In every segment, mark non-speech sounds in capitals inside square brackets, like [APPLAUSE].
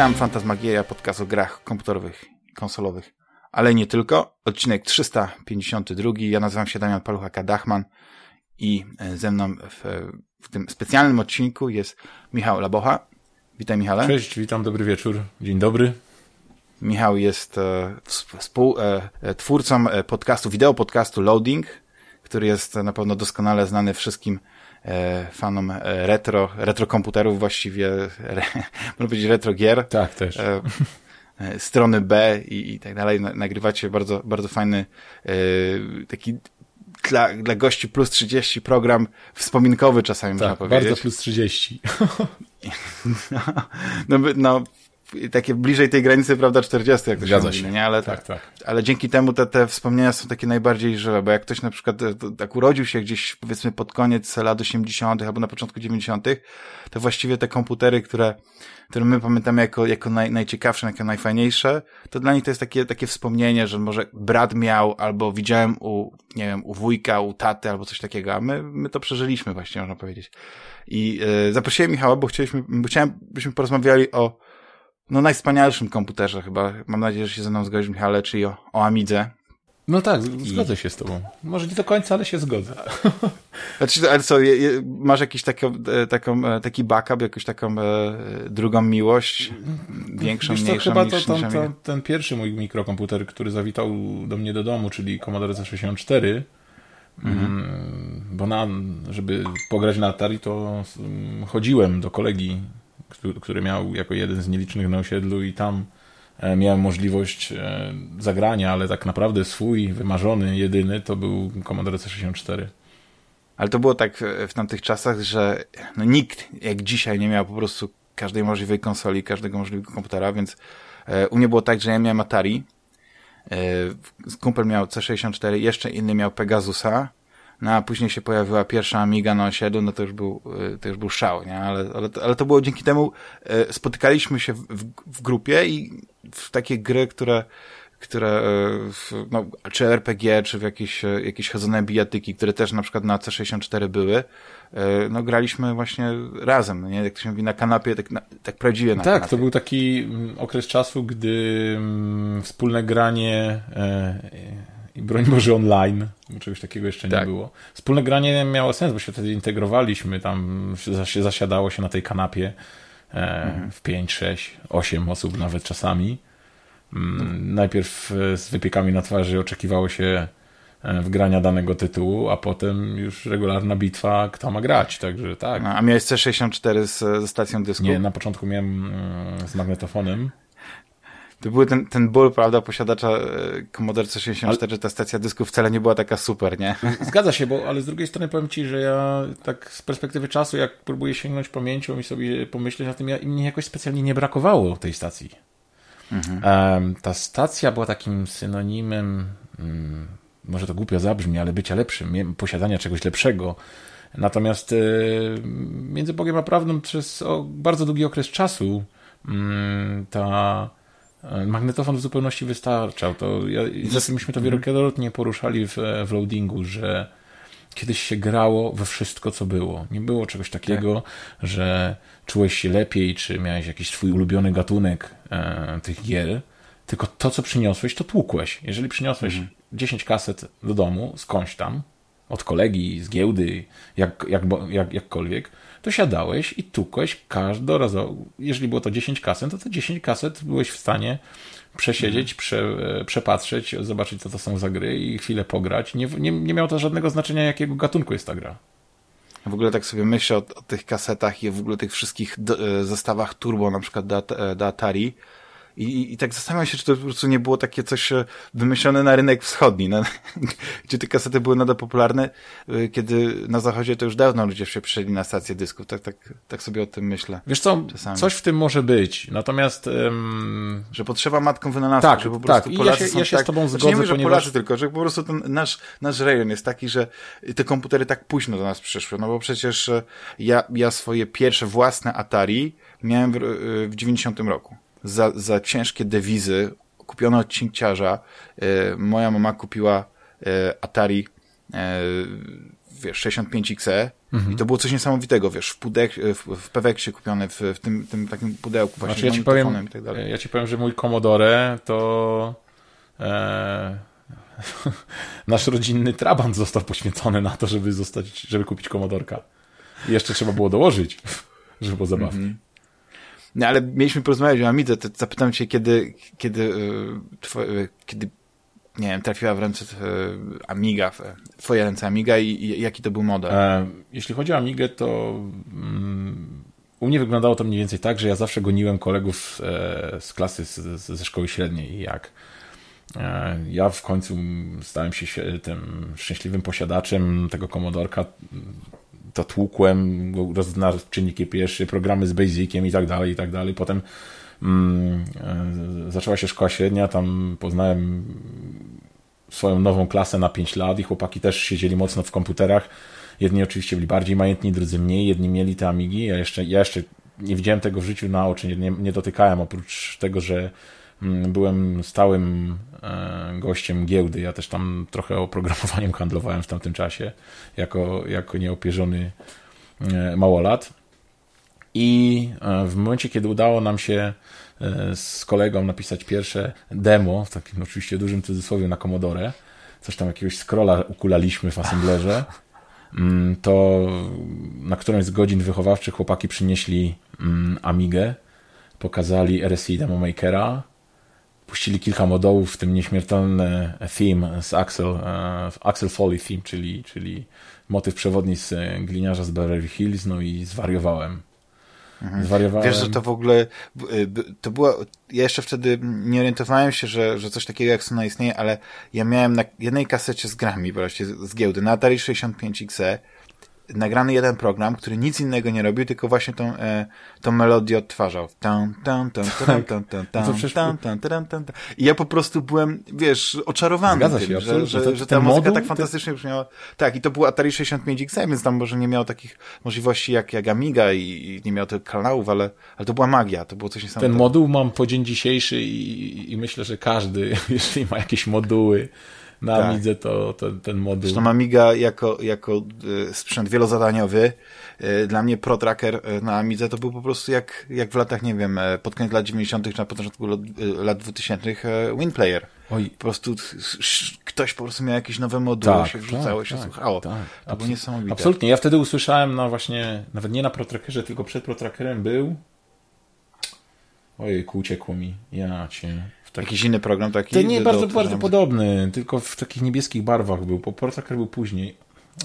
Witam, Fantasmagieria, podcast o grach komputerowych i konsolowych, ale nie tylko. Odcinek 352. Ja nazywam się Damian Paluchaka-Dachman i e, ze mną w, w tym specjalnym odcinku jest Michał Labocha. Witaj Michale. Cześć, witam, dobry wieczór, dzień dobry. Michał jest e, współtwórcą e, podcastu, wideo podcastu Loading, który jest na pewno doskonale znany wszystkim fanom retro, retro komputerów właściwie, re, [LAUGHS] można powiedzieć retro gier. Tak, też. strony B i, i tak dalej. Nagrywacie bardzo, bardzo fajny taki dla, dla gości plus 30 program wspominkowy czasami tak, można powiedzieć. bardzo plus 30. [LAUGHS] no, no, no, takie bliżej tej granicy, prawda, 40, jak to Zgadza się mówi, nie? Ale, tak, tak. ale dzięki temu te, te wspomnienia są takie najbardziej żywe, bo jak ktoś na przykład e, tak urodził się gdzieś, powiedzmy, pod koniec lat 80. albo na początku 90., to właściwie te komputery, które, które my pamiętamy jako, jako naj, najciekawsze, jako najfajniejsze, to dla nich to jest takie, takie wspomnienie, że może brat miał, albo widziałem u, nie wiem, u wujka, u taty, albo coś takiego, a my, my to przeżyliśmy właśnie, można powiedzieć. I e, zaprosiłem Michała, bo chcieliśmy, bo chciałem, byśmy porozmawiali o no najwspanialszym komputerze chyba. Mam nadzieję, że się ze mną zgodzisz, Michale, czyli o, o Amidze. No tak, zgodzę się z tobą. Może nie do końca, ale się zgodzę. [LAUGHS] Znaczy, ale co, je, je, masz jakiś taki, e, taką, e, taki backup, jakąś taką e, drugą miłość, większą, Wiesz, mniejszą? chyba niż, to, niż tam, to, ten pierwszy mój mikrokomputer, który zawitał do mnie do domu, czyli Commodore C64, mhm. Mm, bo na, żeby pograć na Atari, to mm, chodziłem do kolegi który miał jako jeden z nielicznych na osiedlu i tam e, miałem możliwość e, zagrania, ale tak naprawdę swój, wymarzony, jedyny to był Commodore C64. Ale to było tak w tamtych czasach, że no nikt jak dzisiaj nie miał po prostu każdej możliwej konsoli, każdego możliwego komputera, więc e, u mnie było tak, że ja miałem Atari, kumpel miał C64, jeszcze inny miał Pegasusa, no a później się pojawiła pierwsza Amiga na osiedlu, no to już był, y, to już był szał, nie? Ale, ale, ale to było dzięki temu, y, spotykaliśmy się w, w grupie i w takie gry, które które, y, no, czy RPG, czy w jakieś, jakieś chodzone bijatyki, które też na przykład na C64 były, no graliśmy właśnie razem, no nie? Jak to się mówi, na kanapie, tak, na, tak prawdziwie na Tak, kanapie. to był taki mm, okres czasu, gdy mm, wspólne granie e, i broń Boże online, bo czegoś takiego jeszcze tak. nie było. Wspólne granie miało sens, bo się wtedy integrowaliśmy, tam się zasiadało się na tej kanapie e, mhm. w 5, 6, 8 osób nawet czasami. Mm, najpierw e, z wypiekami na twarzy oczekiwało się e, w grania danego tytułu, a potem już regularna bitwa, kto ma grać, także tak. No, a miałeś C64 z, ze stacją dysku? Nie, na początku miałem z magnetofonem. To był ten, ten ból, prawda, posiadacza e, Commodore C64, ale... ta stacja dysku wcale nie była taka super, nie? [LAUGHS] Zgadza się, bo, ale z drugiej strony powiem Ci, że ja tak z perspektywy czasu, jak próbuję sięgnąć pamięcią i sobie pomyśleć o tym, ja, mnie jakoś specjalnie nie brakowało tej stacji. Mhm. Um, ta stacja była takim synonimem, um, może to głupio zabrzmi, ale bycia lepszym, posiadania czegoś lepszego. Natomiast y, między Bogiem a prawdą przez bardzo długi okres czasu mm, ta Magnetofon w zupełności wystarczał. To ja, myśmy to wielokrotnie poruszali w, w loadingu, że kiedyś się grało we wszystko, co było. Nie było czegoś takiego, tak. że czułeś się lepiej, czy miałeś jakiś twój ulubiony gatunek e, tych gier, tylko to, co przyniosłeś, to tłukłeś. Jeżeli przyniosłeś mhm. 10 kaset do domu, skądś tam, od kolegi, z giełdy, jak, jak, jak, jakkolwiek, to siadałeś i tukłeś każdorazowo. Jeżeli było to 10 kaset, to te 10 kaset byłeś w stanie przesiedzieć, prze, przepatrzeć, zobaczyć, co to są za gry i chwilę pograć. Nie, nie, nie miało to żadnego znaczenia, jakiego gatunku jest ta gra. W ogóle tak sobie myślę o, o tych kasetach i w ogóle tych wszystkich do, e, zestawach turbo, na przykład do, e, do Atari, i, I tak zastanawiam się, czy to po prostu nie było takie coś e, wymyślone na rynek wschodni, na, [LAUGHS] gdzie te kasety były nadal popularne, e, kiedy na zachodzie to już dawno ludzie się przeszli na stację dysków. Tak, tak, tak sobie o tym myślę. Wiesz co, czasami. coś w tym może być, natomiast... Um... Że potrzeba matką wynalazcą, tak, że po tak. prostu Polacy ja się, ja się tak, z tobą zgodzę, znaczy nie mówię, że ponieważ... Polacy tylko, że po prostu ten nasz, nasz rejon jest taki, że te komputery tak późno do nas przyszły, no bo przecież e, ja, ja swoje pierwsze własne Atari miałem w, w 90 roku za, za ciężkie dewizy kupione od cinkciarza. E, moja mama kupiła e, Atari e, wiesz, 65XE mhm. i to było coś niesamowitego, wiesz, w, pudek, w, w Peweksie kupione, w, w, tym, tym takim pudełku właśnie znaczy, ja ci powiem, i tak dalej. Ja ci powiem, że mój Commodore to e, [LAUGHS] nasz rodzinny Trabant został poświęcony na to, żeby zostać, żeby kupić Commodorka. I jeszcze trzeba było dołożyć, [LAUGHS] żeby było zabawki. Mhm. No ale mieliśmy porozmawiać o Amidze, to zapytam cię, kiedy, kiedy, e, e, kiedy nie wiem, trafiła w ręce e, Amiga, w twoje ręce Amiga i, i jaki to był model? Jeśli chodzi o Amigę, to mm, u mnie wyglądało to mniej więcej tak, że ja zawsze goniłem kolegów z klasy, z, ze szkoły średniej i jak ja w końcu stałem się tym szczęśliwym posiadaczem tego komodorka, to tłukłem czynniki pierwsze, programy z Basiciem i tak dalej, i tak dalej. Potem mm, e, zaczęła się szkoła średnia, tam poznałem swoją nową klasę na 5 lat i chłopaki też siedzieli mocno w komputerach. Jedni oczywiście byli bardziej majętni, drudzy mniej, jedni mieli te Amigi, ja jeszcze, ja jeszcze nie widziałem tego w życiu na oczy, nie, nie, dotykałem, oprócz tego, że byłem stałym e, gościem giełdy. Ja też tam trochę oprogramowaniem handlowałem w tamtym czasie, jako, jako nieopierzony e, małolat. I e, w momencie, kiedy udało nam się z kolegą napisać pierwsze demo, w takim oczywiście dużym cudzysłowie na Commodore, coś tam jakiegoś scrolla ukulaliśmy w assemblerze, mm, to na którąś z godzin wychowawczych chłopaki przynieśli mm, Amigę, pokazali RSI Demo Makera, puścili kilka modołów, w tym nieśmiertelny theme z Axel, e, Axel Foley theme, czyli, czyli motyw przewodni z gliniarza z Beverly Hills, no i zwariowałem. Mhm. Zwariowałem. Wiesz, że to w ogóle y, to było, ja jeszcze wtedy nie orientowałem się, że, że coś takiego jak Sona istnieje, ale ja miałem na jednej kasecie z grami właśnie z giełdy, na Atari 65 XE nagrany jeden program, który nic innego nie robił, tylko właśnie tą, e, tą melodię odtwarzał. I ja po prostu byłem, wiesz, oczarowany Zgadza tym, się, że, że, że, ta muzyka tak fantastycznie brzmiała. Tak, i to był Atari 65 XM, więc tam może nie miał takich możliwości jak, jak Amiga i, i nie miał tych kanałów, ale, ale to była magia, to było coś niesamowitego. Ten moduł mam po dzień dzisiejszy i, i myślę, że każdy, [LAUGHS] jeśli ma jakieś moduły, na tak. Amidze to, to ten moduł. Zresztą Amiga jako, jako y, sprzęt wielozadaniowy, y, dla mnie ProTracker y, na Amidze to był po prostu jak, jak w latach, nie wiem, pod koniec lat 90. czy na początku lat 2000 WinPlayer. Oj. Po prostu ktoś po prostu miał jakieś nowe moduły, tak, się wrzucało, tak, się tak, słuchało. Tak, to było niesamowite. Absolutnie. Ja wtedy usłyszałem, no właśnie, nawet nie na ProTrackerze, tylko przed ProTrackerem był Ojej, uciekło mi. Ja cię. Taki... Jakiś inny program taki? To nie, bardzo, bardzo podobny, tylko w takich niebieskich barwach był, bo Portaker był później.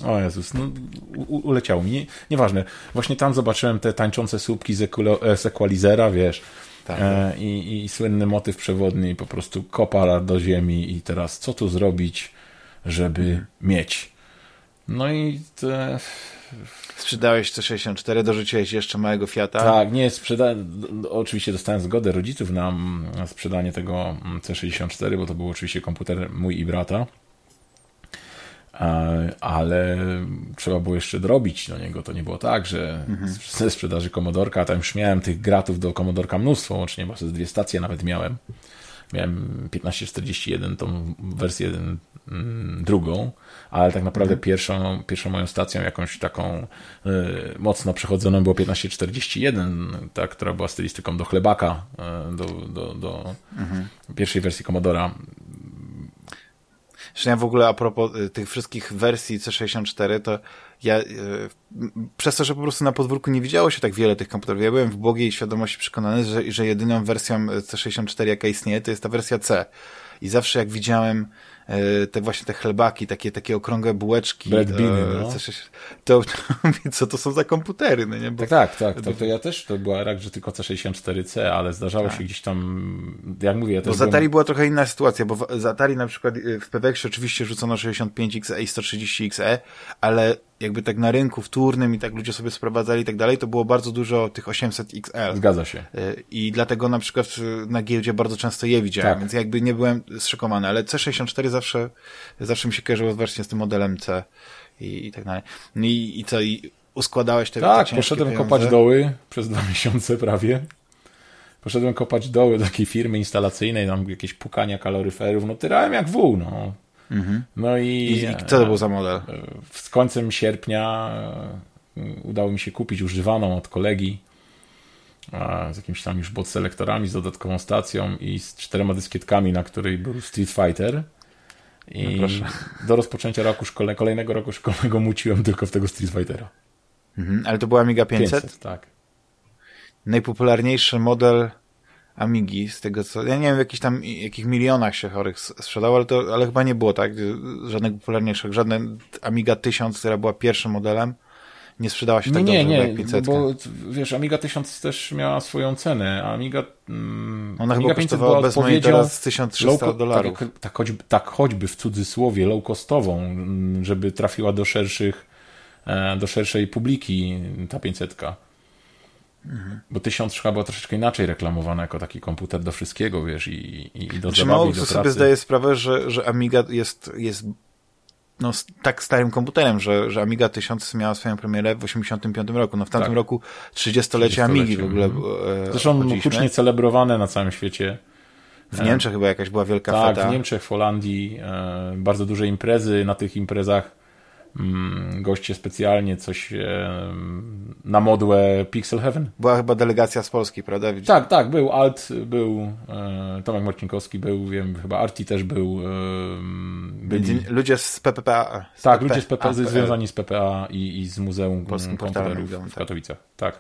O Jezus, no u, uleciało mi. Nie, nieważne. Właśnie tam zobaczyłem te tańczące słupki z, e, z equalizera, wiesz, tak. e, i, i słynny motyw przewodni, po prostu kopa do ziemi i teraz co tu zrobić, żeby hmm. mieć. No i te Sprzedałeś C64, dorzuciłeś jeszcze małego Fiata. Tak, nie, sprzedałem, oczywiście dostałem zgodę rodziców na sprzedanie tego C64, bo to był oczywiście komputer mój i brata ale trzeba było jeszcze drobić do niego. To nie było tak, że mhm. [LAUGHS] ze sprzedaży komodorka, tam już miałem tych gratów do komodorka mnóstwo, łącznie, bo dwie stacje nawet miałem. Miałem 1541, tą wersję mm, drugą, ale tak naprawdę mhm. pierwszą, pierwszą moją stacją, jakąś taką y, mocno przechodzoną było 1541, ta, która była stylistyką do chlebaka, y, do, do, do mhm. pierwszej wersji Commodora. Zresztą ja w ogóle a propos y, tych wszystkich wersji C64, to ja y, przez to, że po prostu na podwórku nie widziało się tak wiele tych komputerów, ja byłem w błogiej świadomości przekonany, że, że jedyną wersją C64, jaka istnieje, to jest ta wersja C. I zawsze jak widziałem te właśnie te chlebaki, takie, takie okrągłe bułeczki. Bread beany, no. To, to, [LAUGHS] co to są za komputery, no nie? Bo, tak, tak, tak. To, to ja też, to była rak, że tylko C64C, ale zdarzało tak. się gdzieś tam, jak mówię... Ja bo z Atari byłem... była trochę inna sytuacja, bo z Atari na przykład y, w PWX oczywiście rzucono 65XE i 130XE, ale jakby tak na rynku wtórnym i tak ludzie sobie sprowadzali i tak dalej, to było bardzo dużo tych 800 XL. Zgadza się. Y, I dlatego na przykład na giełdzie bardzo często je widziałem, tak. więc jakby nie byłem zszokowany, ale C64 zawsze, zawsze mi się kojarzyło właśnie z tym modelem C i, i tak dalej. No i, i co, i uskładałeś te Tak, te poszedłem pieniądze? kopać doły przez dwa [LAUGHS] miesiące prawie. Poszedłem kopać doły do takiej firmy instalacyjnej, tam jakieś pukania kaloryferów, no tyrałem jak wół, no. Mhm. No i, I, co to był za model? z końcem sierpnia e, udało mi się kupić używaną od kolegi e, z jakimiś tam już bot selektorami, z dodatkową stacją i z czterema dyskietkami, na której był Street Fighter. I No do rozpoczęcia roku szkolnego, kolejnego roku szkolnego muciłem tylko w tego Street Fightera. Mhm. Ale to była Amiga 500? 500, tak. Najpopularniejszy model Amigi, z tego co, ja nie wiem w jakich tam, jakich milionach się chorych s- sprzedał, ale to, ale chyba nie było, tak? Żadnego popularniejszego, żadna Amiga 1000, która była pierwszym modelem, nie sprzedała się tak nie, dobrze nie, jak 500. bo wiesz, Amiga 1000 też miała swoją cenę, a Amiga, mm, Ona Amiga chyba 500 kosztowała była bez mojej odpowiedzią teraz 1300 low- dolarów. Tak, tak, choćby, tak choćby w cudzysłowie low-costową, mm, żeby trafiła do szerszych, e, do szerszej publiki ta 500. Mhm. Bo 1000 chyba była troszeczkę inaczej reklamowana jako taki komputer do wszystkiego, wiesz, i, i, i do Znaczy, zabawy, mało kto sobie zdaje sprawę, że, że Amiga jest, jest no, tak starym komputerem, że, że Amiga 1000 miała swoją premierę w 85 roku. No w tamtym Tak. roku 30-lecie Amigi w ogóle mhm. e, Zresztą obchodziliśmy. hucznie celebrowane na całym świecie. W Niemczech chyba jakaś była wielka Tak, feta. w Niemczech, w Holandii e, bardzo duże imprezy. Na tych imprezach goście specjalnie coś e, na modłę Pixel Heaven. Była chyba delegacja z Polski, prawda? Widz- Tak, tak, był Alt, był e, Tomek Marcinkowski, był, wiem, chyba Arti też był. E, byli, Ludzie z PPA. Z tak, PP, ludzie z PPA, związani z PPA i, i z Muzeum Polskim Komputerów w tak. Katowicach. Tak.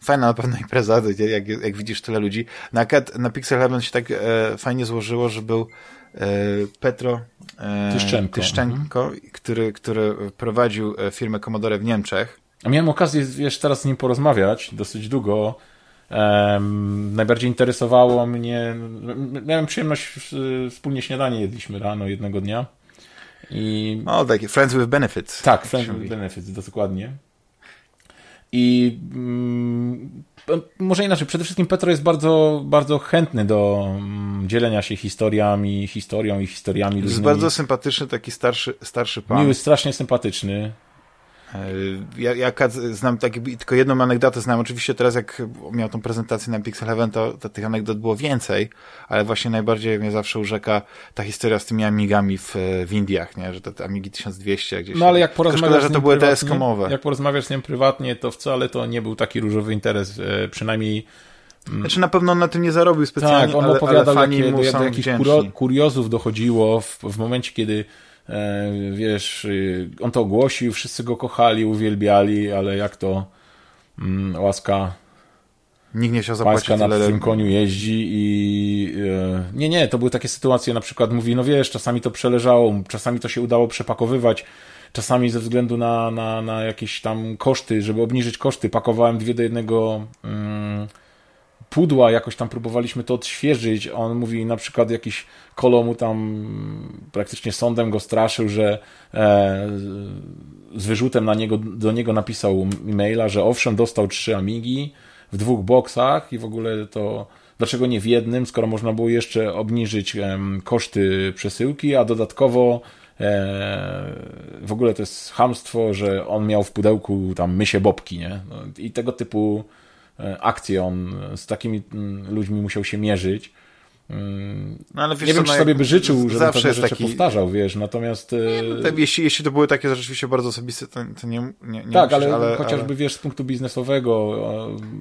Fajna na pewno impreza, jak, jak widzisz tyle ludzi. Na, na Pixel Heaven się tak e, fajnie złożyło, że był e, Petro e, Tyszczenko. Tyszczenko który, który prowadził e, firmę Commodore w Niemczech. A miałem okazję, wiesz, teraz z nim porozmawiać dosyć długo. Em, najbardziej interesowało mnie. Miałem przyjemność, wspólnie śniadanie jedliśmy rano jednego dnia. I O, taki Friends with Benefits. tak, Friends with. Benefits, dokładnie. I mm, może inaczej, przede wszystkim Petro jest bardzo, bardzo chętny do mm, dzielenia się historiami, historią i historiami To jest różnymi. bardzo sympatyczny, taki starszy, starszy pan. Miły, strasznie sympatyczny. E, Ja, ja znam taki, tylko jedną anegdotę znam. Oczywiście teraz jak miał tą prezentację na Pixel Heaven, to, to tych anegdot było więcej, ale właśnie najbardziej mnie zawsze urzeka ta historia z tymi Amigami w, w Indiach, nie? że te, te Amigi 1200 gdzieś. No ale jak porozmawiasz Szkoda, że to były prywatnie, TS-komowe. Jak porozmawiasz z nim prywatnie, to wcale to nie był taki różowy interes, e, przynajmniej Znaczy na pewno on na tym nie zarobił specjalnie, tak, on ale, ale opowiadał, fani jakie, mu do, do są jakich wdzięczni. kurio, kuriozów dochodziło w, w momencie, kiedy wiesz, y, on to ogłosił, wszyscy go kochali, uwielbiali, ale jak to mm, łaska Nikt nie chciał zapłacić pańska na tym koniu jeździ i e, nie, nie, to były takie sytuacje, na przykład mówi, no wiesz, czasami to przeleżało, czasami to się udało przepakowywać, czasami ze względu na, na, na jakieś tam koszty, żeby obniżyć koszty, pakowałem dwie do jednego mm, pudła, jakoś tam próbowaliśmy to odświeżyć, on mówi na przykład jakiś kolo mu tam praktycznie sądem go straszył, że e, z wyrzutem na niego, do niego napisał e-maila, że owszem, dostał trzy Amigi w dwóch boksach i w ogóle to dlaczego nie w jednym, skoro można było jeszcze obniżyć em, koszty przesyłki, a dodatkowo e, w ogóle to jest hamstwo, że on miał w pudełku tam mysie bobki, nie? No, I tego typu e, akcje on z takimi mm, ludźmi musiał się mierzyć. Mm, No, ale wiesz Nie co, wiem, czy no, sobie by życzył, żeby zawsze pewne taki, powtarzał, wiesz, natomiast... e, Tak, jeśli, jeśli to były takie rzeczywiście bardzo osobiste, to, to nie, nie, nie tak, musisz, ale, chociażby wiesz, z punktu biznesowego,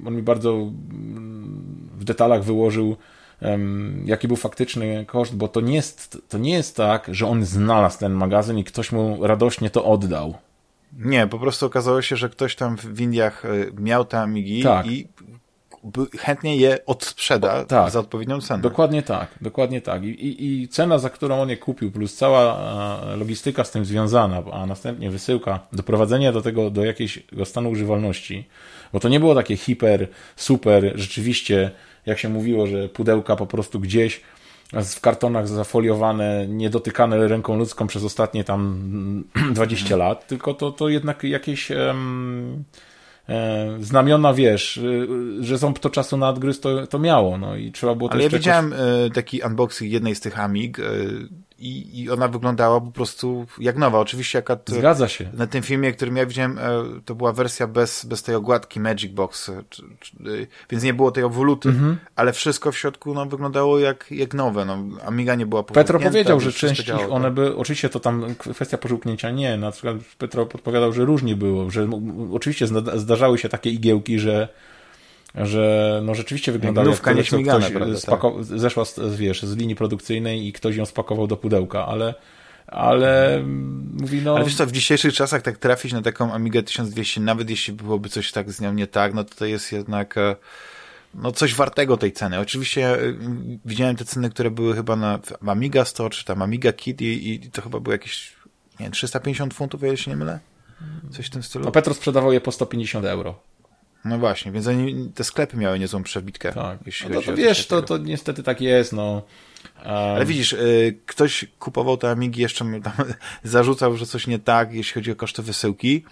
e, on mi bardzo mm, w detalach wyłożył, em, jaki był faktyczny koszt, bo to nie, jest, to nie jest tak, że on znalazł ten magazyn i ktoś mu radośnie to oddał. Nie, po prostu okazało się, że ktoś tam w Indiach y, miał te Amigi Tak. i chętnie je odsprzeda Tak. za odpowiednią cenę. Dokładnie tak, dokładnie tak. I, i, I cena, za którą on je kupił, plus cała e, logistyka z tym związana, a następnie wysyłka, doprowadzenie do tego, do jakiegoś stanu używalności, bo to nie było takie hiper, super, rzeczywiście, jak się mówiło, że pudełka po prostu gdzieś w kartonach zafoliowane, niedotykane ręką ludzką przez ostatnie tam [CLEARS THROAT] mm, 20 lat, tylko to, to jednak jakieś em, e, znamiona, wiesz, y, że ząb to czasu nadgryzł, to, to miało, no i trzeba było to Ale ja widziałem y, taki unboxing jednej z tych Amig y, i, i ona wyglądała po prostu jak nowa. Oczywiście jak Zgadza się. Na tym filmie, którym ja widziałem, e, to była wersja bez, bez tej ogładki Magic Box, e, więc nie było tej owoluty, mhm. ale wszystko w środku no, wyglądało jak, jak nowe. No, Amiga nie była Petro powiedział, że część ich, one by, oczywiście to tam kwestia pożółknięcia nie, na przykład Petro podpowiadał, że różnie było, że oczywiście zdarzały się takie igiełki, że że no rzeczywiście wyglądało jak tyle, co ktoś prawda, spako- tak. zeszła z, wiesz, z linii produkcyjnej i ktoś ją spakował do pudełka, ale ale mówi no... Ale wiesz co, w dzisiejszych czasach tak trafić na taką Amigę 1200, nawet jeśli byłoby coś tak z nią nie tak, no to to jest jednak e, no coś wartego tej ceny. Oczywiście e, widziałem te ceny, które były chyba na Amiga Store, czy tam Amiga Kit i, i to chyba było jakieś nie wiem, 350 funtów, się nie mylę? Coś w tym stylu. No Petro sprzedawał je po 150 euro. No właśnie, więc oni, te sklepy miały niezłą przebitkę. Tak, jeśli no to, to wiesz, to, to niestety tak jest, no. Um... Ale widzisz, y, ktoś kupował te Amigi, jeszcze tam [LAUGHS] zarzucał, że coś nie tak, jeśli chodzi o koszty wysyłki,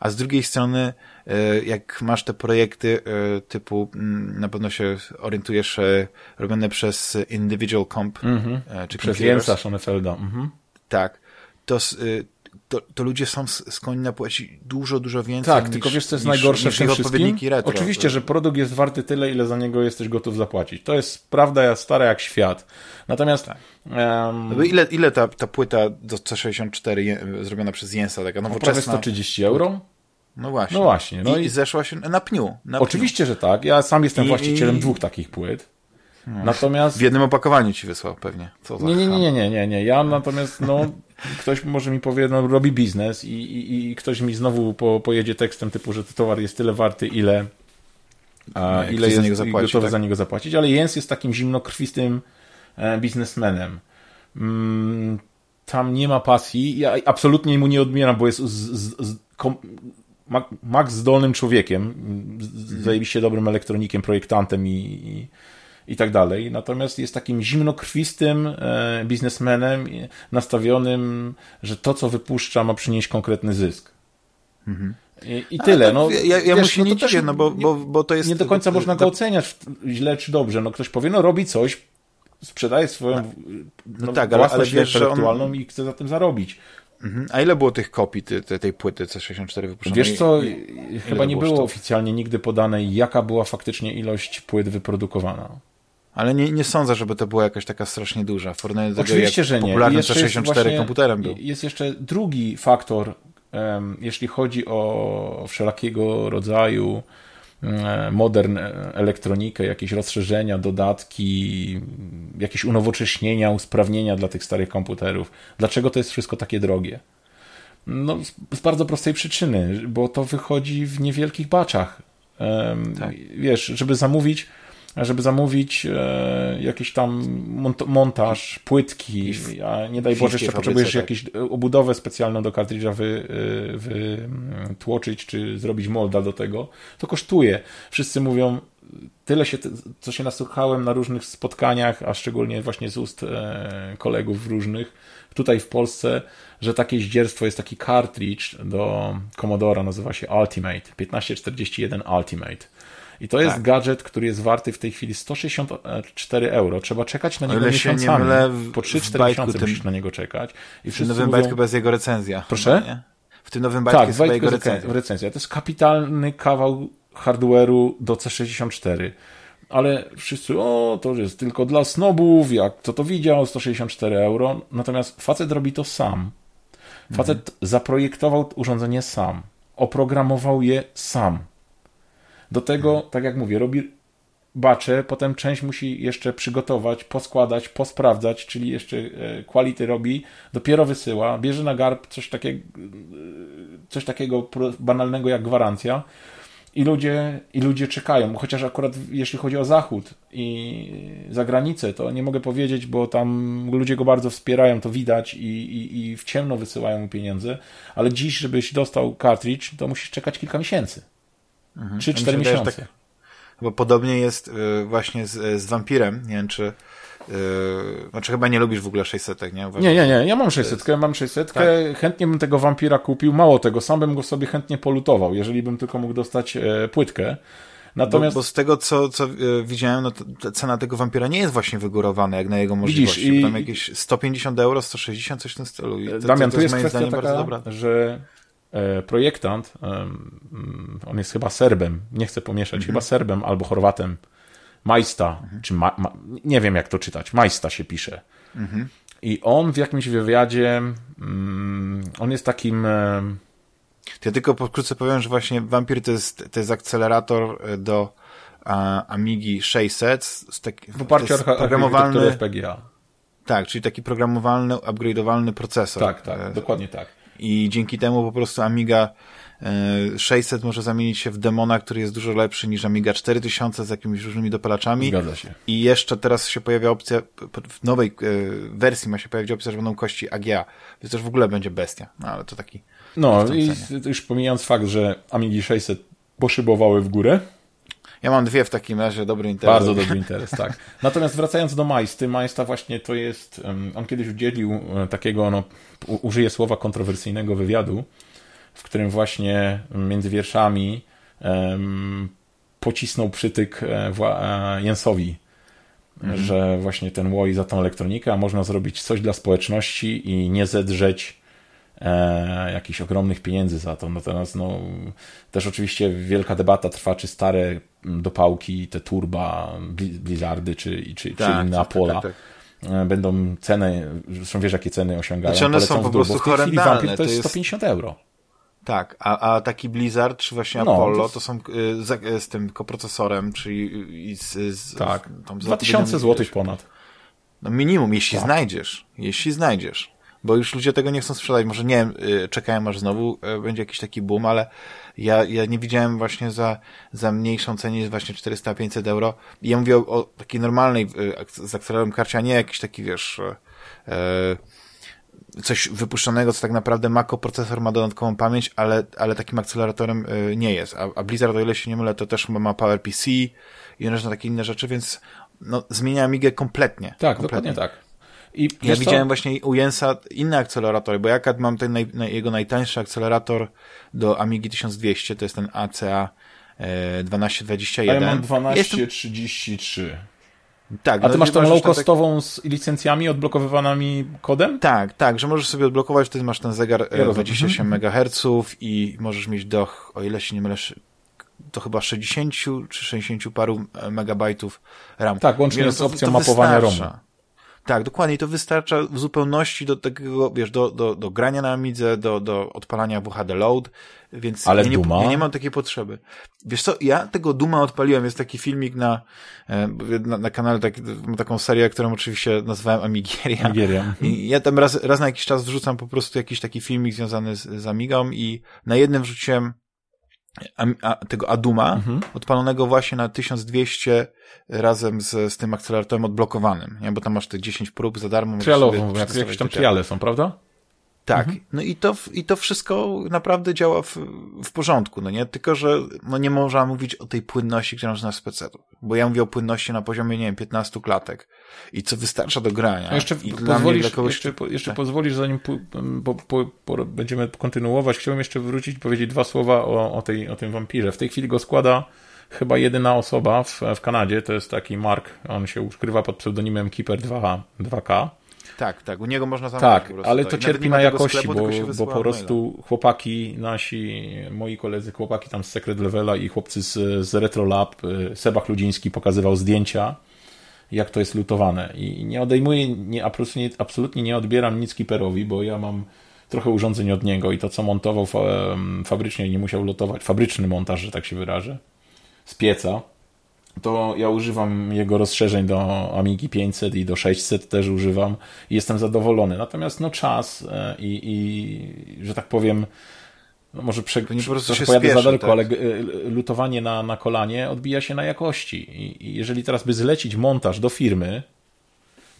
a z drugiej strony, y, jak masz te projekty y, typu, mm, na pewno się orientujesz, robione przez Individual Comp, mm -hmm. czy przez Jensa Schonefelda. Mm -hmm. Tak, to to, to ludzie są skłonni napłacić dużo, dużo więcej. Tak, niż, tylko wiesz, co jest niż, najgorsze niż w tym wszystkim? Retro. Oczywiście, że produkt jest warty tyle, ile za niego jesteś gotów zapłacić. To jest prawda stara jak świat. Natomiast... Tak. Um, ile, ile ta, ta płyta do C64 zrobiona przez Jensa, taka nowoczesna? Prawie 130 euro? No właśnie. No właśnie. No I, i zeszła się na pniu. Na Oczywiście, pniu. że tak. Ja sam jestem I, właścicielem i... dwóch takich płyt. No. Natomiast... W jednym opakowaniu ci wysłał pewnie. nie, nie, nie, nie, nie, nie. Ja natomiast, no, ktoś może mi powie, no, robi biznes i, i, i ktoś mi znowu po, pojedzie tekstem typu, że towar jest tyle warty, ile, a, ile jest za niego zapłaci, gotowy tak? za niego zapłacić. Ale Jens jest takim zimnokrwistym e, biznesmenem. Mm, tam nie ma pasji. Ja absolutnie mu nie odmieram, bo jest z, z, z, kom, Max zdolnym człowiekiem, mhm. zajebiście dobrym elektronikiem, projektantem i, i i tak dalej. Natomiast jest takim zimnokrwistym e, biznesmenem nastawionym, że to, co wypuszcza, ma przynieść konkretny zysk. Mhm. I, I, tyle. no, ja ja wiesz, no, nie to dziwię, no bo, bo, bo to jest... Nie do końca to, można go oceniać źle czy dobrze. No ktoś powie, no robi coś, sprzedaje swoją no, no tak, ale, ale wiesz, intelektualną on... i chce za tym zarobić. Mhm. A ile było tych kopii tej, tej płyty C64 wypuszczonej? Wiesz co, chyba nie było oficjalnie nigdy podane, jaka była faktycznie ilość płyt wyprodukowana. Ale nie, nie sądzę, żeby to była jakaś taka strasznie duża. W porównaniu do tego, Oczywiście, że nie. popularnym C64 komputerem był. Jest jeszcze drugi faktor, um, jeśli chodzi o wszelakiego rodzaju modern elektronikę, jakieś rozszerzenia, dodatki, jakieś unowocześnienia, usprawnienia dla tych starych komputerów. Dlaczego to jest wszystko takie drogie? No, z, z bardzo prostej przyczyny, bo to wychodzi w niewielkich baczach. Um, tak. Wiesz, żeby zamówić żeby zamówić e, jakiś tam mont montaż, płytki, a nie daj Boże, jeszcze potrzebujesz tak. jakąś obudowę specjalną do kartridża wy, e, wytłoczyć, czy zrobić molda do tego, to kosztuje. Wszyscy mówią, tyle się, co się nasłuchałem na różnych spotkaniach, a szczególnie właśnie z ust e, kolegów różnych, tutaj w Polsce, że takie zdzierstwo jest taki cartridge do Commodora, nazywa się Ultimate, 1541 Ultimate i to jest tak. gadżet, który jest warty w tej chwili 164 euro. Trzeba czekać na niego miesiącami. W, po 3-4 miesiące tym, musisz na niego czekać. I w tym nowym mówią... bajtku jest jego recenzja. Proszę? W tym nowym bajtku tak, jest jego recenzja. recenzja. To jest kapitalny kawał hardware'u do C64 ale wszyscy, o, to jest tylko dla snobów, jak kto to widział, 164 euro. Natomiast facet robi to sam. Facet mhm. zaprojektował urządzenie sam, oprogramował je sam. Do tego, tak jak mówię, robi bacze, potem część musi jeszcze przygotować, poskładać, posprawdzać, czyli jeszcze e, quality robi, dopiero wysyła, bierze na garb coś takiego, coś takiego banalnego jak gwarancja i ludzie, i ludzie czekają, chociaż akurat jeśli chodzi o Zachód i za granicę, to nie mogę powiedzieć, bo tam ludzie go bardzo wspierają, to widać i, i, i w ciemno wysyłają mu pieniądze, ale dziś, żebyś dostał cartridge, to musisz czekać kilka miesięcy. Mhm. 3-4 miesiące. Tak, bo podobnie jest y, właśnie z, z Vampirem. Nie wiem, czy Yy, znaczy chyba nie lubisz w ogóle 600, nie? Uważam, nie, nie, nie, ja mam 600, ja mam 600, tak. chętnie bym tego wampira kupił, mało tego, sam bym go sobie chętnie polutował, jeżeli bym tylko mógł dostać e, płytkę, Natomiast... Bo, bo z tego, co, co widziałem, no to cena tego wampira nie jest właśnie wygórowana jak na jego możliwości. Widzisz, i... Tam jakieś 150 euro, 160, coś w tym stylu. I to, Damian, to, to jest, jest kwestia taka, że E, projektant, on jest chyba Serbem, nie chcę pomieszać, mhm. chyba Serbem albo Chorwatem, Majsta, mhm. czy ma, ma, nie wiem jak to czytać, Majsta się pisze. Mhm. I on w jakimś wywiadzie, mm, on jest takim... Ja tylko pokrótce powiem, że właśnie Vampir to jest, to jest akcelerator e, do a, Amigi 600 z taki, w oparciu o programowalny FPGA. Tak, czyli taki programowalny, upgrade'owalny procesor. Tak, tak, e, dokładnie tak i dzięki temu po prostu Amiga 600 e, może zamienić się w demona, który jest dużo lepszy niż Amiga 4000 z jakimiś różnymi dopalaczami. Zgadza się. I jeszcze teraz się pojawia opcja, w nowej e, wersji ma się pojawić opcja, że będą kości AGA, więc też w ogóle będzie bestia. No ale to taki... No i już pomijając fakt, że Amigi 600 poszybowały w górę, ja mam dwie w takim razie, dobry interes. Bardzo dobry interes, tak. Natomiast wracając do Majsty, Majsta właśnie to jest, on kiedyś udzielił e, takiego, no, użyję słowa kontrowersyjnego wywiadu, w którym właśnie między wierszami um, pocisnął przytyk e, e, Jensowi, mhm. że właśnie ten łoj za tą elektronikę, a można zrobić coś dla społeczności i nie zedrzeć e, jakichś ogromnych pieniędzy za to. Natomiast no, też oczywiście wielka debata trwa, czy stare dopałki, te turba, Blizzardy, czy, czy, tak, czy inne tak, Apola. Tak, tak, tak. Będą ceny, zresztą wiesz jakie ceny osiągają. Znaczy one są po prostu horrendalne. To jest 150 euro. Tak, a, a taki Blizzard, czy właśnie no, Apollo, to, są y, z, y, z, tym koprocesorem, czyli z, z, tak. tam 2000 zł ponad. No minimum, jeśli tak. znajdziesz. Jeśli znajdziesz bo już ludzie tego nie chcą sprzedać. Może nie wiem, y, czekają aż znowu y, będzie jakiś taki boom, ale ja, ja nie widziałem właśnie za, za mniejszą cenę niż właśnie 400-500 euro. I ja mówię o, o takiej normalnej y, z akceleratorem karcie, a nie jakiś taki, wiesz, coś wypuszczonego, co tak naprawdę Mako procesor ma dodatkową pamięć, ale, ale takim akceleratorem nie jest. A, a Blizzard, o ile się nie mylę, to też ma PowerPC i różne takie inne rzeczy, więc no, zmienia Amigę kompletnie. Tak, kompletnie. dokładnie tak. I ja widziałem właśnie u Jensa inne akceleratory, bo jak mam ten naj, jego najtańszy akcelerator do Amigi 1200, to jest ten ACA e, 1221. A ja mam 1233. Tak, A ty no, masz tą low-costową tak... z licencjami odblokowywanymi kodem? Tak, tak, że możesz sobie odblokować, wtedy masz ten zegar ja 27 mhm. MHz i możesz mieć do, o ile się nie mylę, to chyba 60 czy 60 paru megabajtów RAM. Tak, łącznie z opcją mapowania ROMu. Tak, dokładnie. To wystarcza w zupełności do takiego, wiesz, do, do, do grania na Amidze, do, do odpalania WHD Load, więc Ale ja, nie, Duma? ja nie mam takiej potrzeby. Wiesz co, ja tego Duma odpaliłem, jest taki filmik na, e, na, na kanale, tak, mam taką serię, którą oczywiście nazwałem Amigieria. Amigieria. I ja tam raz, raz na jakiś czas wrzucam po prostu jakiś taki filmik związany z, z Amigą i na jednym wrzuciłem a, a, tego Aduma, mhm. odpalonego właśnie na 1200 razem z, z tym akceleratorem odblokowanym, nie? bo tam masz te 10 prób za darmo. Trialową, jak, jakieś tam triale są, prawda? Tak, mhm. no i to, i to wszystko naprawdę działa w, w porządku, no nie? Tylko, że no nie można mówić o tej płynności, którą znasz z pc bo ja mówię o płynności na poziomie, nie wiem, 15 klatek i co wystarcza do grania. Jeszcze I pozwolisz, kogoś... jeszcze, jeszcze tak. pozwolisz, zanim po, po, po, będziemy kontynuować, chciałbym jeszcze wrócić powiedzieć dwa słowa o, o, tej, o tym wampirze. W tej chwili go składa chyba jedyna osoba w, w Kanadzie, to jest taki Mark, on się ukrywa pod pseudonimem Keeper 2, 2K. Tak, tak, u niego można zamówić. Tak, ale to cierpi na jakości, sklepu, bo, bo po prostu maila. chłopaki nasi, moi koledzy, chłopaki tam z Secret Levela i chłopcy z, z Retro Lab, y, Seba Chludziński pokazywał zdjęcia, jak to jest lutowane. I nie odejmuję, nie, absolutnie, absolutnie nie odbieram nic Keeperowi, bo ja mam trochę urządzeń od niego i to, co montował fabrycznie, nie musiał lutować, fabryczny montaż, że tak się wyrażę z pieca, to ja używam jego rozszerzeń do Amigi 500 i do 600 też używam i jestem zadowolony. Natomiast no czas e, i, i że tak powiem, no może prze, po prostu się pojadę za daleko, tak? ale e, lutowanie na, na kolanie odbija się na jakości. I, I jeżeli teraz by zlecić montaż do firmy,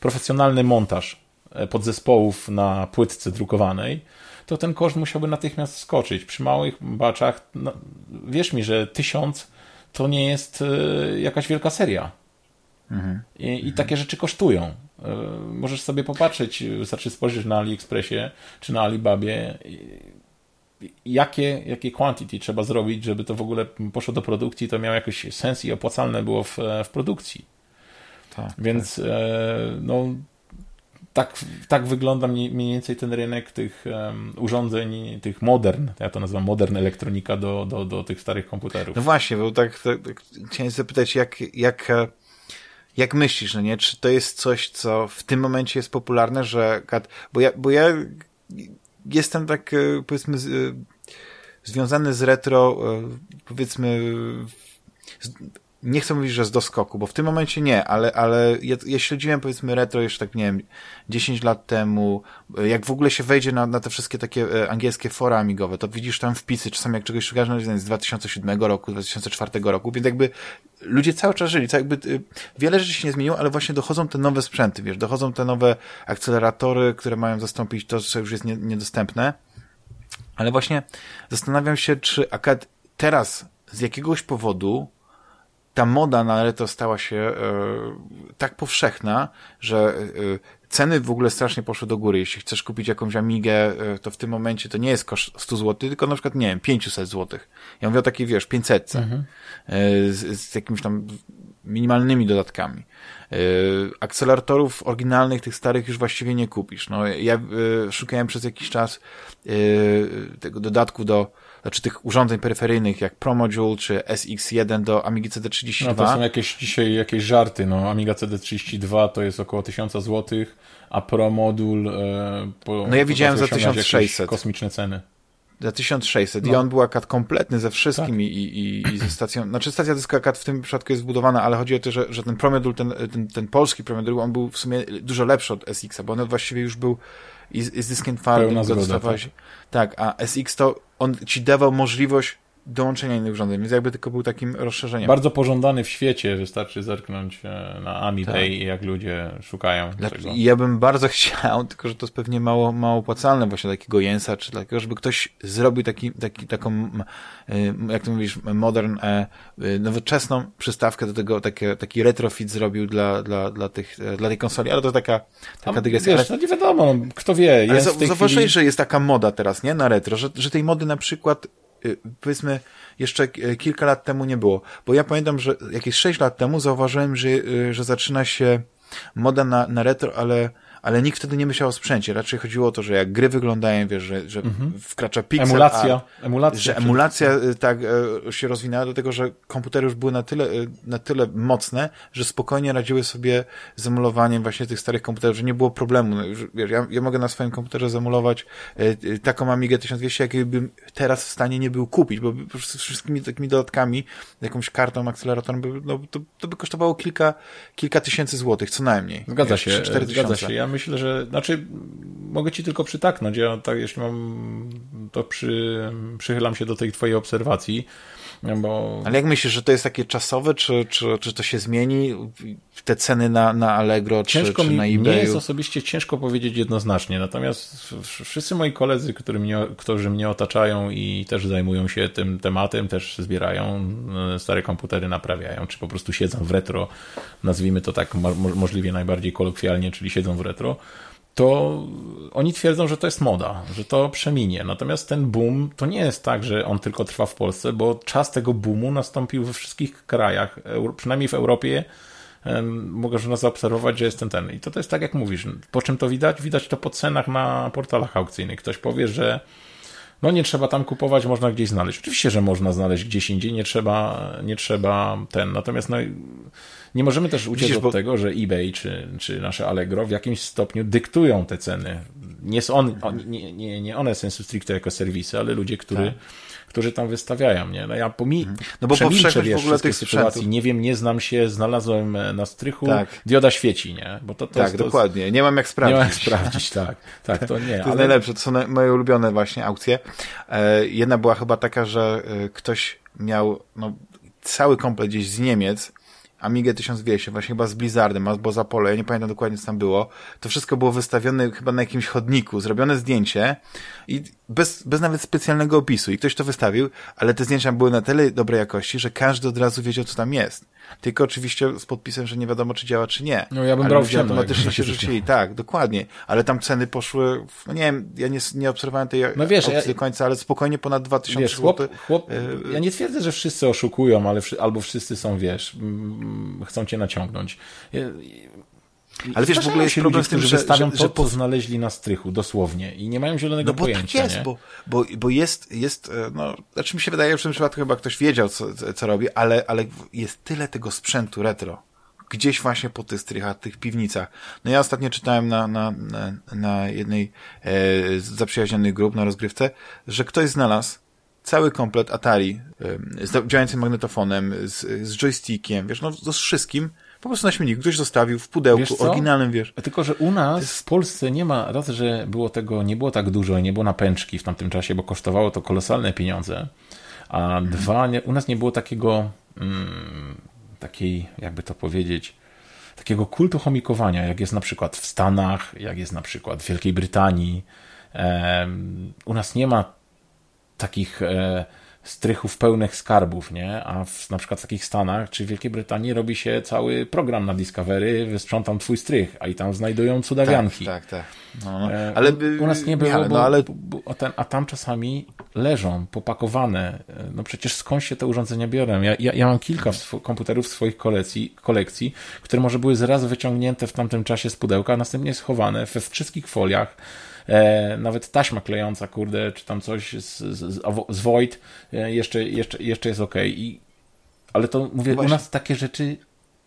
profesjonalny montaż e, podzespołów na płytce drukowanej, to ten koszt musiałby natychmiast skoczyć. Przy małych baczach, no, wierz mi, że tysiąc to nie jest e, jakaś wielka seria. Mhm. I, I, takie rzeczy kosztują. E, możesz sobie popatrzeć, wystarczy spojrzeć na AliExpressie czy na Alibabie. jakie, jakie quantity trzeba zrobić, żeby to w ogóle poszło do produkcji, to miało jakiś sens i opłacalne było w, w produkcji. Tak, Więc tak. E, no, tak, tak wygląda mniej, więcej ten rynek tych um, urządzeń, tych modern, ja to nazywam modern elektronika do, do, do tych starych komputerów. No właśnie, bo tak, tak, tak chciałem zapytać, jak, jak, jak myślisz, no nie? Czy to jest coś, co w tym momencie jest popularne, że, bo ja, bo ja jestem tak, e, powiedzmy, z, związany z retro, e, powiedzmy, nie chcę mówić, że z doskoku, bo w tym momencie nie, ale, ale ja, ja śledziłem powiedzmy retro jeszcze tak, nie wiem, 10 lat temu, jak w ogóle się wejdzie na, na te wszystkie takie e, angielskie fora amigowe, to widzisz tam wpisy, czasami jak czegoś szukasz, no, z 2007 roku, 2004 roku, więc jakby ludzie cały czas żyli, jakby e, wiele rzeczy się nie zmieniło, ale właśnie dochodzą te nowe sprzęty, wiesz, dochodzą te nowe akceleratory, które mają zastąpić to, co już jest nie, niedostępne, ale właśnie zastanawiam się, czy akad teraz z jakiegoś powodu ta moda na retro stała się e, tak powszechna, że e, ceny w ogóle strasznie poszły do góry. Jeśli chcesz kupić jakąś Amigę, e, to w tym momencie to nie jest koszt 100 zł, tylko na przykład, nie wiem, 500 zł. Ja mówię o takiej, wiesz, 500 mhm. z, z jakimiś tam minimalnymi dodatkami. Akceleratorów oryginalnych, tych starych już właściwie nie kupisz. No, ja szukałem przez jakiś czas tego dodatku do znaczy tych urządzeń peryferyjnych jak ProModule czy SX1 do Amigi CD32. No to są jakieś dzisiaj jakieś żarty, no Amiga CD32 to jest około 1000 zł, a ProModule e, po, No ja widziałem za 1600. Kosmiczne ceny. Za 1600 no. i on był akad kompletny ze wszystkim tak. i, i, i ze stacją, znaczy stacja dyska akad w tym przypadku jest zbudowana, ale chodzi o to, że, że ten ProModule, ten, ten, ten polski ProModule, on był w sumie dużo lepszy od SX-a, bo on właściwie już był i z, z dyskiem twardym go dostawałeś. Tak. tak, a SX to on ci dawał możliwość dołączenia innych urządzeń, więc jakby tylko był takim rozszerzeniem. Bardzo pożądany w świecie, wystarczy zerknąć e, na AmiBay tak. i jak ludzie szukają tego. Ja bym bardzo [LAUGHS] chciał, tylko że to jest pewnie mało, mało opłacalne właśnie takiego Jensa, czy takiego, żeby ktoś zrobił taki, taki, taką, jak ty mówisz, modern, e, e, nowoczesną przystawkę do tego, takie, taki retrofit zrobił dla, dla, dla, tych, dla tej konsoli, ale to taka, taka dygresja. Wiesz, ale, no nie wiadomo, kto wie. Jest ale zauważyłeś, chwili... że jest taka moda teraz, nie, na retro, że, że tej mody na przykład powiedzmy jeszcze kilka lat temu nie było. Bo ja pamiętam, że jakieś 6 lat temu zauważyłem, że, y, że zaczyna się moda na, na retro, ale ale nikt wtedy nie myślał o sprzęcie. Raczej chodziło o to, że jak gry wyglądają, wiesz, że, że mhm. wkracza pixel. Emulacja. A, emulacja że emulacja y, tak y, się rozwinęła do tego, że komputery już były na tyle, y, na tyle mocne, że spokojnie radziły sobie z emulowaniem właśnie tych starych komputerów, że nie było problemu. No, wiesz, ja, ja mogę na swoim komputerze zemulować taką Amigę 1200, jakiej bym teraz w stanie nie był kupić, bo z wszystkimi takimi dodatkami, jakąś kartą, akceleratorem, by, no, to, to by kosztowało kilka, kilka tysięcy złotych, co najmniej. Zgadza się, 3, zgadza się. Ja myślę, że, znaczy, mogę ci tylko przytaknąć. Ja tak, jeśli mam, to przy, przychylam się do tej twojej obserwacji. Bo... Ale jak myślisz, że to jest takie czasowe, czy, czy, czy to się zmieni? Te ceny na, na Allegro, ciężko czy, czy na eBayu? Mnie jest osobiście ciężko powiedzieć jednoznacznie, natomiast wszyscy moi koledzy, którzy mnie, którzy mnie otaczają i też zajmują się tym tematem, też zbierają e, stare komputery, naprawiają, czy po prostu siedzą w retro, nazwijmy to tak możliwie najbardziej kolokwialnie, czyli siedzą w retro, to oni twierdzą, że to jest moda, że to przeminie. Natomiast ten boom to nie jest tak, że on tylko trwa w Polsce, bo czas tego boomu nastąpił we wszystkich krajach, przynajmniej w Europie. Mogę nas zaobserwować, że jest ten ten. I to, to jest tak, jak mówisz. Po czym to widać? Widać to po cenach na portalach aukcyjnych. Ktoś powie, że no nie trzeba tam kupować, można gdzieś znaleźć. Oczywiście, że można znaleźć gdzieś indziej, nie trzeba, nie trzeba ten. Natomiast no, nie możemy też uciec Widzisz, od bo... tego, że eBay czy, czy nasze Allegro w jakimś stopniu dyktują te ceny. Nie, są on, on, nie, nie, nie one sensu stricte jako serwisy, ale ludzie, którzy, tak. Którzy tam wystawiają. Nie? No ja pomi mhm. no bo przemilczę, wiesz, w ogóle tych sytuacji. Nie wiem, nie znam się, znalazłem e, na strychu, tak. dioda świeci, nie? Bo to, to tak, jest, to dokładnie. Nie mam jak sprawdzić. Nie mam jak sprawdzić, tak. Tak, to nie. [LAUGHS] To jest ale... najlepsze, to są moje ulubione właśnie aukcje. E, jedna była chyba taka, że e, ktoś miał no, cały komplet gdzieś z Niemiec, Amigę 1200, właśnie chyba z Blizzardem albo z Apollo, ja nie pamiętam dokładnie co tam było, to wszystko było wystawione chyba na jakimś chodniku, zrobione zdjęcie i bez, bez nawet specjalnego opisu i ktoś to wystawił, ale te zdjęcia były na tyle dobrej jakości, że każdy od razu wiedział co tam jest. Tylko oczywiście z podpisem, że nie wiadomo czy działa czy nie. No ja bym ale brał ludzie ciemno, automatycznie się rzucili, tak, dokładnie, ale tam ceny poszły, w, no nie wiem, ja nie, nie obserwowałem tej No wiesz, opcji ja- do końca, ale spokojnie ponad 2000 Wiesz, chłop, zł. chłop, e, ja nie twierdzę, że wszyscy oszukują, ale albo wszyscy są, wiesz, mm, chcą cię naciągnąć. Ale wiesz, w ogóle jest problem ludzie, z tym, że, wystawią że, to, że co znaleźli na strychu, dosłownie, i nie mają zielonego No bo pojęcia, tak jest, nie? bo, bo, bo jest, jest, e, no, znaczy mi się wydaje, że w tym przypadku chyba ktoś wiedział, co, co- co robi, ale, ale jest tyle tego sprzętu retro, gdzieś właśnie po tych strychach, tych piwnicach. No ja ostatnio czytałem na, na, na, na jednej e, z zaprzyjaźnionych grup na rozgrywce, że ktoś znalazł cały komplet Atari e, z działającym magnetofonem, z, z joystickiem, wiesz, no z wszystkim, po prostu na śmietniku. Ktoś zostawił w pudełku Wiesz oryginalnym, wiesz. Tylko, że u nas w Polsce nie ma, raz, że było tego, nie było tak dużo i nie było napęczki w tamtym czasie, bo kosztowało to kolosalne pieniądze, a dwa, nie, u nas nie było takiego, mm, takiej, jakby to powiedzieć, takiego kultu chomikowania, jak jest na przykład w Stanach, jak jest na przykład w Wielkiej Brytanii. Em, u nas nie ma takich e, strychów pełnych skarbów, nie? A w, na przykład w takich Stanach czy w Wielkiej Brytanii robi się cały program na Discovery, wysprzątam twój strych, a i tam znajdują cudawianki. Tak, tak, tak. No, no. E, Ale u, u nas nie było, Michale, bo, no, ale bo, ten, a tam czasami leżą, popakowane. E, No przecież skąd się te urządzenia biorą? Ja, ja, ja mam kilka w komputerów w swoich kolekcji, kolekcji, które może były zraz wyciągnięte w tamtym czasie z pudełka, a następnie schowane we wszystkich foliach. E, nawet taśma klejąca, kurde, czy tam coś z, z, z, Void e, jeszcze, jeszcze, jeszcze jest ok. I, ale to mówię, Właśnie. u nas takie rzeczy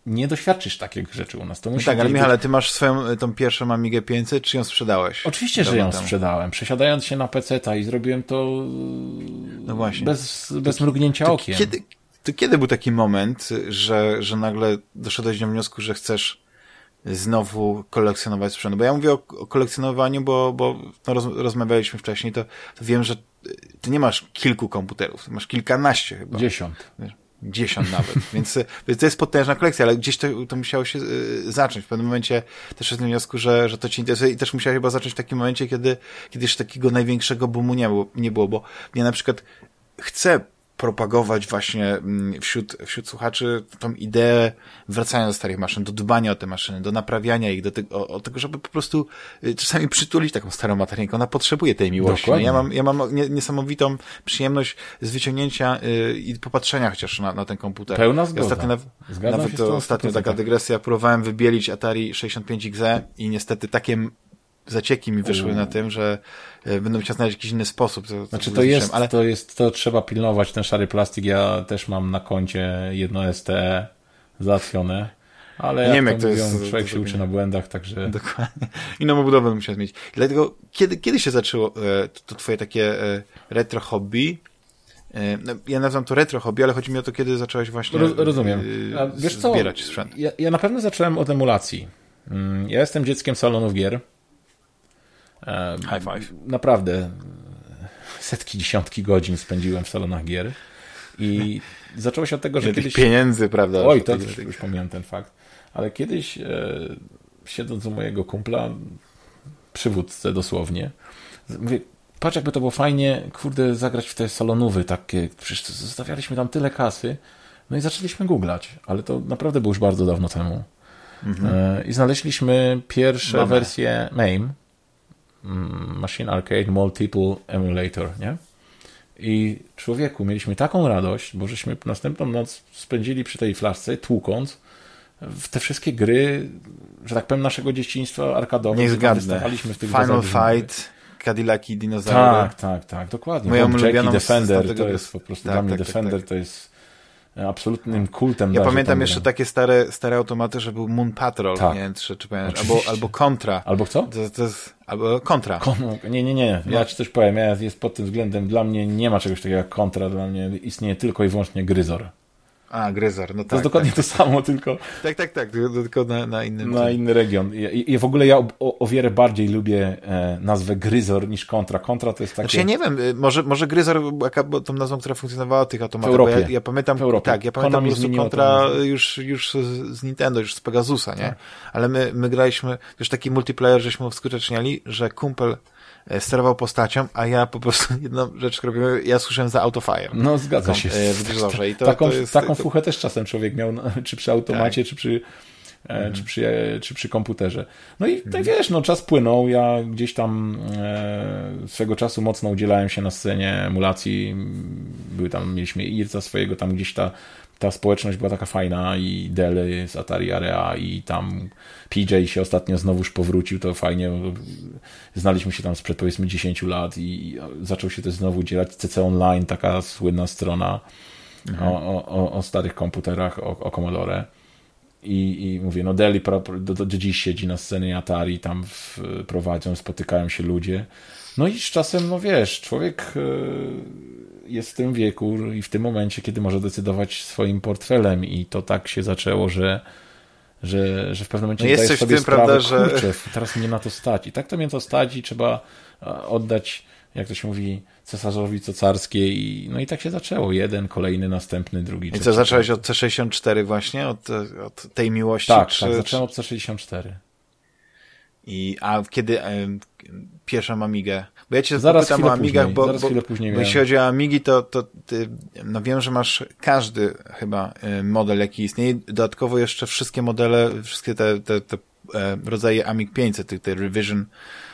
nie doświadczysz takich rzeczy u nas. To No musi tak, ale Michale, ty masz swoją, y, tą pierwszą Amigę 500, czy ją sprzedałeś? Oczywiście, że ją temu. sprzedałem. Przesiadając się na PC-ta i zrobiłem to No właśnie. bez, bez mrugnięcia To okiem. kiedy, to kiedy był taki moment, że, że nagle doszedłeś do wniosku, że chcesz znowu kolekcjonować sprzęt? Bo ja mówię o, o kolekcjonowaniu, bo, bo no roz, rozmawialiśmy wcześniej, to, to wiem, że ty nie masz kilku komputerów, masz kilkanaście chyba. Dziesiąt. Dziesiąt nawet, [LAUGHS] więc, więc to jest potężna kolekcja, ale gdzieś to, to musiało się y, zacząć. W pewnym momencie też jest wniosku, że, że to ci interesuje i też musiałeś chyba zacząć w takim momencie, kiedy, kiedy jeszcze takiego największego boomu nie było, nie było, bo ja na przykład chcę propagować właśnie mm, wśród, wśród słuchaczy tą ideę wracania do starych maszyn, do dbania o te maszyny, do naprawiania ich, do tego, o, o tego, żeby po prostu y, czasami przytulić taką starą materię. Ona potrzebuje tej miłości. No, Dokładnie. ja mam, ja mam nie, niesamowitą przyjemność z wyciągnięcia y, i popatrzenia chociaż na, na ten komputer. Pełna Ja zgoda. ostatnio naw, Zgadzam nawet to ostatnio 100%. taka dygresja, próbowałem wybielić Atari 65XE i niestety takie zacieki mi wyszły na tym, że y, będę musiał znaleźć jakiś inny sposób. To, Znaczy to jest, ale to jest, to trzeba pilnować, ten szary plastik. Ja też mam na koncie jedno STE załatwione, ale Nie jak wiem, to jak to mówią, jest- człowiek się uczy na błędach, także Dokładnie. Inną obudowę musiał mieć. Dlatego, kiedy, kiedy się zaczęło e, to, to twoje takie e, retro hobby? E, no, ja nazywam to retro hobby, ale chodzi mi o to, kiedy zacząłeś właśnie Roz, rozumiem. e, A wiesz co? zbierać sprzęt. Ja, ja na pewno zacząłem od emulacji. Mm, Ja jestem dzieckiem salonów gier. High five. Naprawdę e, setki, dziesiątki godzin spędziłem w salonach gier. I zaczęło się od tego, że tych kiedyś... pieniędzy, prawda? Oj, to Ile już, już pomijam ten fakt. Ale kiedyś, e, siedząc u mojego kumpla, przywódcę dosłownie, mówię, patrz jakby to było fajnie, kurde, zagrać w te salonówy takie, przecież zostawialiśmy tam tyle kasy, no i zaczęliśmy googlać, ale to naprawdę było już bardzo dawno temu. E, I znaleźliśmy pierwsze Mamy. wersje MAME, Machine Arcade Multiple Emulator, nie? I człowieku, mieliśmy taką radość, bo żeśmy następną noc spędzili przy tej flaszce, tłukąc w te wszystkie gry, że tak powiem, naszego dzieciństwa arkadowe. Nie zgadnę. w tych Final. Fight, Cadillaki, dinozaury. Tak, tak, tak, dokładnie. Moją ulubioną Defender, to jest- po prostu tak, dla mnie tak, tak, Defender, tak. to jest absolutnym kultem. Ja pamiętam jeszcze takie stare, stare automaty, że był Moon Patrol, Tak. nie wiem, czy, czy pamiętasz, albo, albo Contra. Albo co? To, to jest, albo Contra. Kon- Nie, nie, nie. Ja No. ci coś powiem. Ja jest pod tym względem, dla mnie nie ma czegoś takiego jak kontra. Dla mnie istnieje tylko i wyłącznie gryzor. A, Gryzor, no tak. To jest dokładnie tak. to samo, tylko... Tak, tak, tak, tylko na, na innym... Na inny region. I, I, w ogóle ja o, o, wiele bardziej lubię e, nazwę Gryzor niż Kontra. Kontra to jest takie... Znaczy ja nie wiem, y, może, może Gryzor była tą nazwą, która funkcjonowała tych automatów. W Europie. Ja, ja, pamiętam, w Europie. tak, ja pamiętam po prostu Kontra już, już z Nintendo, już z Pegasusa, nie? Tak. Ale my, my graliśmy, już taki multiplayer, żeśmy uskuteczniali, że kumpel sterował postacią, a ja po prostu [LAUGHS] jedną rzecz robiłem, ja słyszałem za Autofire. No zgadza się. E, w Grzorze. I to, taką, to jest, taką fuchę też czasem człowiek miał, [LAUGHS] czy przy automacie, tak. czy przy mhm. czy, przy, czy przy komputerze. No i mhm. wiesz, no czas płynął, ja gdzieś tam e, swego czasu mocno udzielałem się na scenie emulacji, były tam, mieliśmy IRCA swojego, tam gdzieś ta ta społeczność była taka fajna i Dell z Atari Area i tam PJ się ostatnio znowuż powrócił, to fajnie. Znaliśmy się tam sprzed powiedzmy 10 lat i zaczął się też znowu dzielać CC Online, taka słynna strona mhm. o, o, o, starych komputerach, o, o Commodore. I, I mówię, no Deli do, do, do dziś siedzi na scenie Atari, tam w, prowadzą, spotykają się ludzie. No i z czasem, no wiesz, człowiek e, jest w tym wieku i w tym momencie, kiedy może decydować swoim portfelem i to tak się zaczęło, że że, że w pewnym momencie no jest sobie w tym, sprawę, prawda, że... kurczę, teraz mnie na to stać. I tak to mnie to stać i trzeba oddać, jak to się mówi, cesarzowi co carskie i no i tak się zaczęło. Jeden, kolejny, następny, drugi. I co, zacząłeś od C64 właśnie? Od, od tej miłości? Tak, czy, tak, zacząłem od C64. I, a kiedy pierwszą Amigę? Bo ja cię zaraz pytam o Amigach, bo, zaraz bo, chwilę później bo jeśli chodzi o Amigi, to, to ty, no wiem, że masz każdy chyba e, model, jaki istnieje. Dodatkowo jeszcze wszystkie modele, wszystkie te, te, te e, rodzaje Amig 500, te, te Revision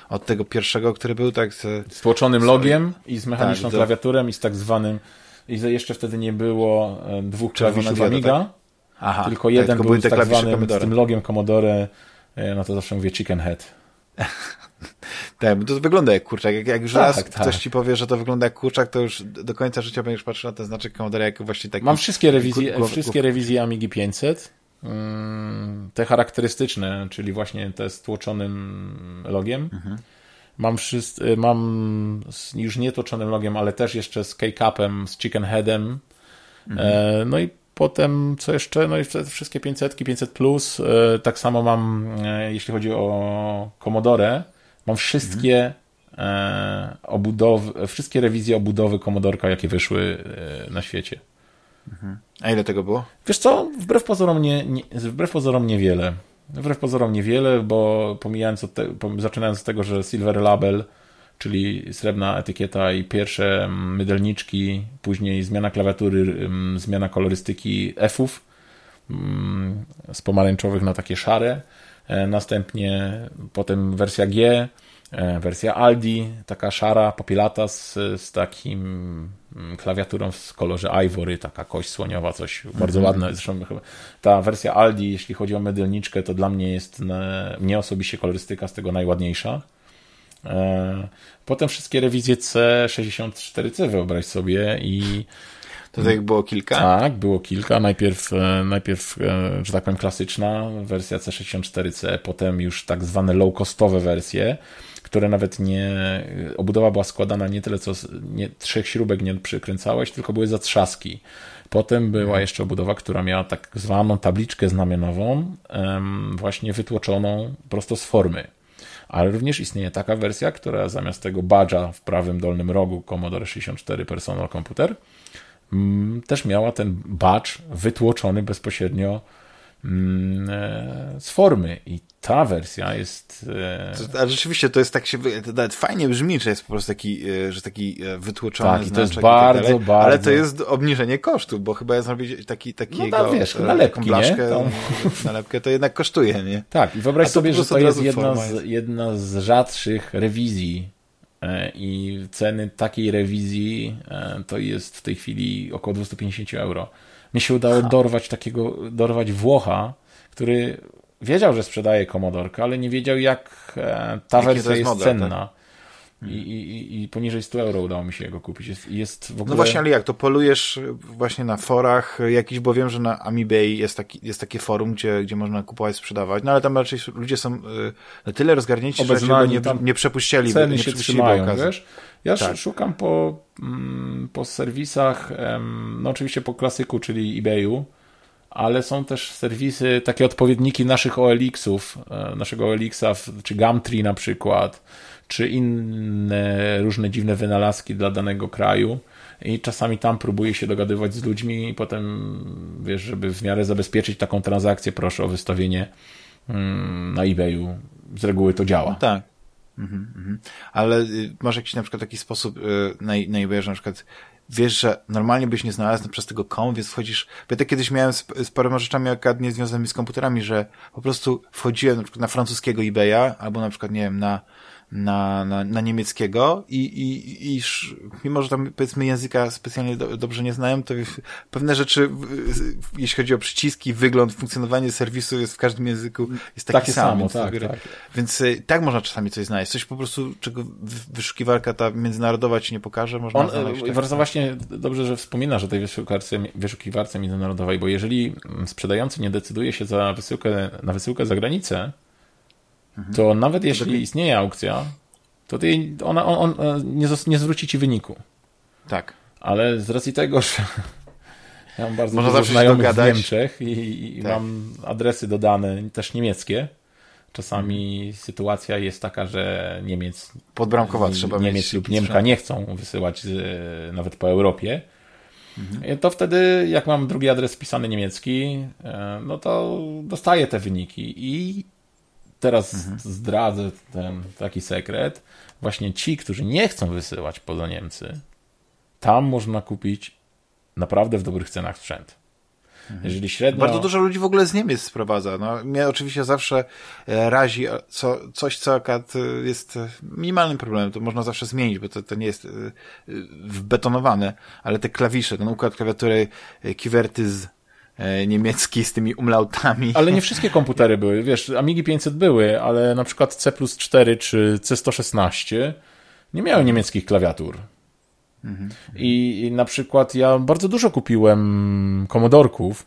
od tego pierwszego, który był tak... Z, z tłoczonym logiem i z mechaniczną tak, klawiaturą i z tak zwanym i jeszcze wtedy nie było e, dwóch klawiszów Amiga, tak? Aha, tylko tak, jeden tak, był z tak zwanym z tym logiem Commodore no to zawsze mówię chicken head. [LAUGHS] tak, bo to wygląda jak kurczak. Jak, jak już tak, raz tak. ktoś ci powie, że to wygląda jak kurczak, to już do końca życia będziesz patrzył na ten znaczek Commodore jako właśnie taki... Mam wszystkie rewizje, kur, wszystkie rewizje Amigi 500. Mm, te charakterystyczne, czyli właśnie te z tłoczonym logiem. Mhm. Mam, wszyscy, mam z już nie tłoczonym logiem, ale też jeszcze z K-Capem, z Chicken Headem. Mhm. E, no i Potem, co jeszcze? No i wszystkie 500, 500 plus. E, tak samo mam, e, jeśli chodzi o Commodore, mam wszystkie mhm. obudowy, wszystkie rewizje obudowy Commodorka, jakie wyszły na świecie. Mhm. A ile tego było? Wiesz co, wbrew pozorom, nie, nie, wbrew pozorom niewiele. Wbrew pozorom niewiele, bo pomijając od te, zaczynając od tego, że Silver Label czyli srebrna etykieta i pierwsze mm, mydelniczki, później zmiana klawiatury, mm, zmiana kolorystyki F-ów mm, z pomarańczowych na takie szare, e, następnie potem wersja G, e, wersja Aldi, taka szara, popielata z, z takim klawiaturą w kolorze ivory, taka kość słoniowa, coś bardzo mm -hmm. ładne. Zresztą ta wersja Aldi, jeśli chodzi o mydelniczkę, to dla mnie jest, mnie osobiście kolorystyka z tego najładniejsza. E, potem wszystkie rewizje C64C wyobraź sobie i to tak było kilka? Tak, było kilka. Najpierw, e, najpierw, e, że tak powiem, klasyczna wersja C64C, potem już tak zwane low-costowe wersje, które nawet nie. Obudowa była składana nie tyle, co nie, trzech śrubek nie przykręcałeś, tylko były zatrzaski. Potem była mhm. jeszcze obudowa, która miała tak zwaną tabliczkę znamionową, właśnie wytłoczoną prosto z formy ale również istnieje taka wersja, która zamiast tego badża w prawym dolnym rogu Commodore 64 Personal Computer też miała ten badge wytłoczony bezpośrednio mm, e, z formy i ta wersja jest... E, a rzeczywiście to jest tak się, nawet fajnie brzmi, że jest po prostu taki, e, że taki wytłuczony tak, i to jest bardzo, tak bardzo... Ale to jest obniżenie kosztów, bo chyba zrobić taki, takiego... No tak, wiesz, nalepki, blaszkę, nie? [LAUGHS] Nalepkę to jednak kosztuje, nie? Tak, i wyobraź sobie, że to jest jedna z, jedna z rzadszych rewizji i ceny takiej rewizji to jest w tej chwili około 250 euro. Mi się udało ha. dorwać takiego, dorwać Włocha, który wiedział, że sprzedaje komodorkę, ale nie wiedział, jak e, ta Jaki wersja jest, jest model, cenna. Tak? I, i, I poniżej 100 euro udało mi się go kupić. Jest, jest w ogóle... No właśnie, ale jak to polujesz właśnie na forach jakiś, bo wiem, że na Amibay jest, taki, jest takie forum, gdzie, gdzie można kupować, sprzedawać, no ale tam raczej ludzie są y, na tyle rozgarnięci, że nie, nie przepuścili. Ceny nie się trzymają, wiesz? Ja tak. szukam po, mm, po serwisach, no oczywiście po klasyku, czyli eBayu, ale są też serwisy, takie odpowiedniki naszych OLX-ów, e, naszego OLX-a, czy Gumtree na przykład, czy inne różne dziwne wynalazki dla danego kraju. I czasami tam próbuję się dogadywać z ludźmi i potem, wiesz, żeby w miarę zabezpieczyć taką transakcję, proszę o wystawienie mm, na eBayu. Z reguły to działa. No tak. Mhm, mhm. Ale y, masz jakiś na przykład taki sposób y, na, na że na przykład wiesz, że normalnie byś nie znalazł przez tego kom, więc wchodzisz. Ja tak kiedyś miałem z, z paroma rzeczami nie związanymi z komputerami, że po prostu wchodziłem na przykład na francuskiego eBaya, albo na przykład, nie wiem, na na, na, na niemieckiego i, i, i mimo, że tam powiedzmy języka specjalnie do, dobrze nie znałem, to pewne rzeczy, jeśli chodzi o przyciski, wygląd, funkcjonowanie serwisu jest w każdym języku jest taki Takie sam. Samo, więc, tak, tak. więc y, tak można czasami coś znaleźć. Coś po prostu, czego wyszukiwarka ta międzynarodowa ci nie pokaże, można On, znaleźć. Tak, bardzo właśnie dobrze, że wspominasz o tej wyszukiwarce, wyszukiwarce międzynarodowej, bo jeżeli sprzedający nie decyduje się za wysyłkę, na wysyłkę za granicę. To nawet jeśli istnieje aukcja, to ty, ona, on, on e, nie, nie zwróci ci wyniku. Tak. Ale z racji tego, że [LAUGHS] ja mam bardzo Można dużo znajomych w Niemczech i, i tak. mam adresy dodane, też niemieckie. Czasami mhm. sytuacja jest taka, że Niemiec, Podbramkowa trzeba Niemiec lub Niemka nie chcą wysyłać z, nawet po Europie. Mhm. To wtedy, jak mam drugi adres wpisany niemiecki, e, no to dostaję te wyniki i teraz mhm. zdradzę ten taki sekret. Właśnie ci, którzy nie chcą wysyłać poza Niemcy, tam można kupić naprawdę w dobrych cenach sprzęt. Mhm. Jeżeli średnio... Bardzo dużo ludzi w ogóle z Niemiec sprowadza. No, mnie oczywiście zawsze e, razi co, coś, co akad jest minimalnym problemem. To można zawsze zmienić, bo to, to nie jest e, wbetonowane, ale te klawisze, ten układ klawiatury Kiwerty z E, niemiecki z tymi umlautami. Ale nie [LAUGHS] wszystkie komputery były, wiesz, Amigi 500 były, ale na przykład C plus 4 czy C116 nie miały niemieckich klawiatur. Mhm. I, I, na przykład ja bardzo dużo kupiłem komodorków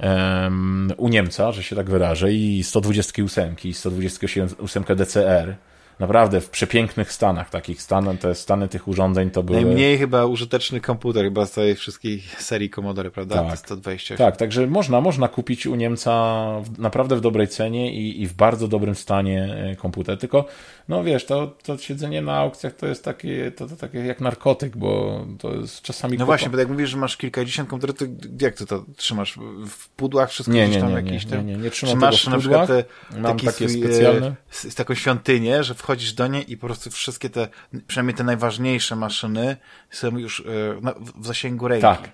um, u Niemca, że się tak wyrażę, i 128, i 128 DCR naprawdę w przepięknych stanach, takich stan, te stany tych urządzeń to były... Najmniej chyba użyteczny komputer chyba z tej wszystkiej serii Commodore, prawda? Tak, 128. tak także można, można kupić u Niemca w, naprawdę w dobrej cenie i, i w bardzo dobrym stanie e, komputer, tylko no wiesz, to, to siedzenie na aukcjach to jest takie, to, to takie jak narkotyk, bo to jest czasami... No właśnie, bo jak mówisz, że masz kilkadziesiąt komputerów, to jak ty to trzymasz? W pudłach wszystko nie, nie, tam nie, jakieś? Nie, nie, nie, nie trzymam masz na przykład te, Mam takie swój, specjalne. Z, taką świątynię, że wchodzisz do niej i po prostu wszystkie te, przynajmniej te najważniejsze maszyny są już e, w zasięgu ręki. Tak.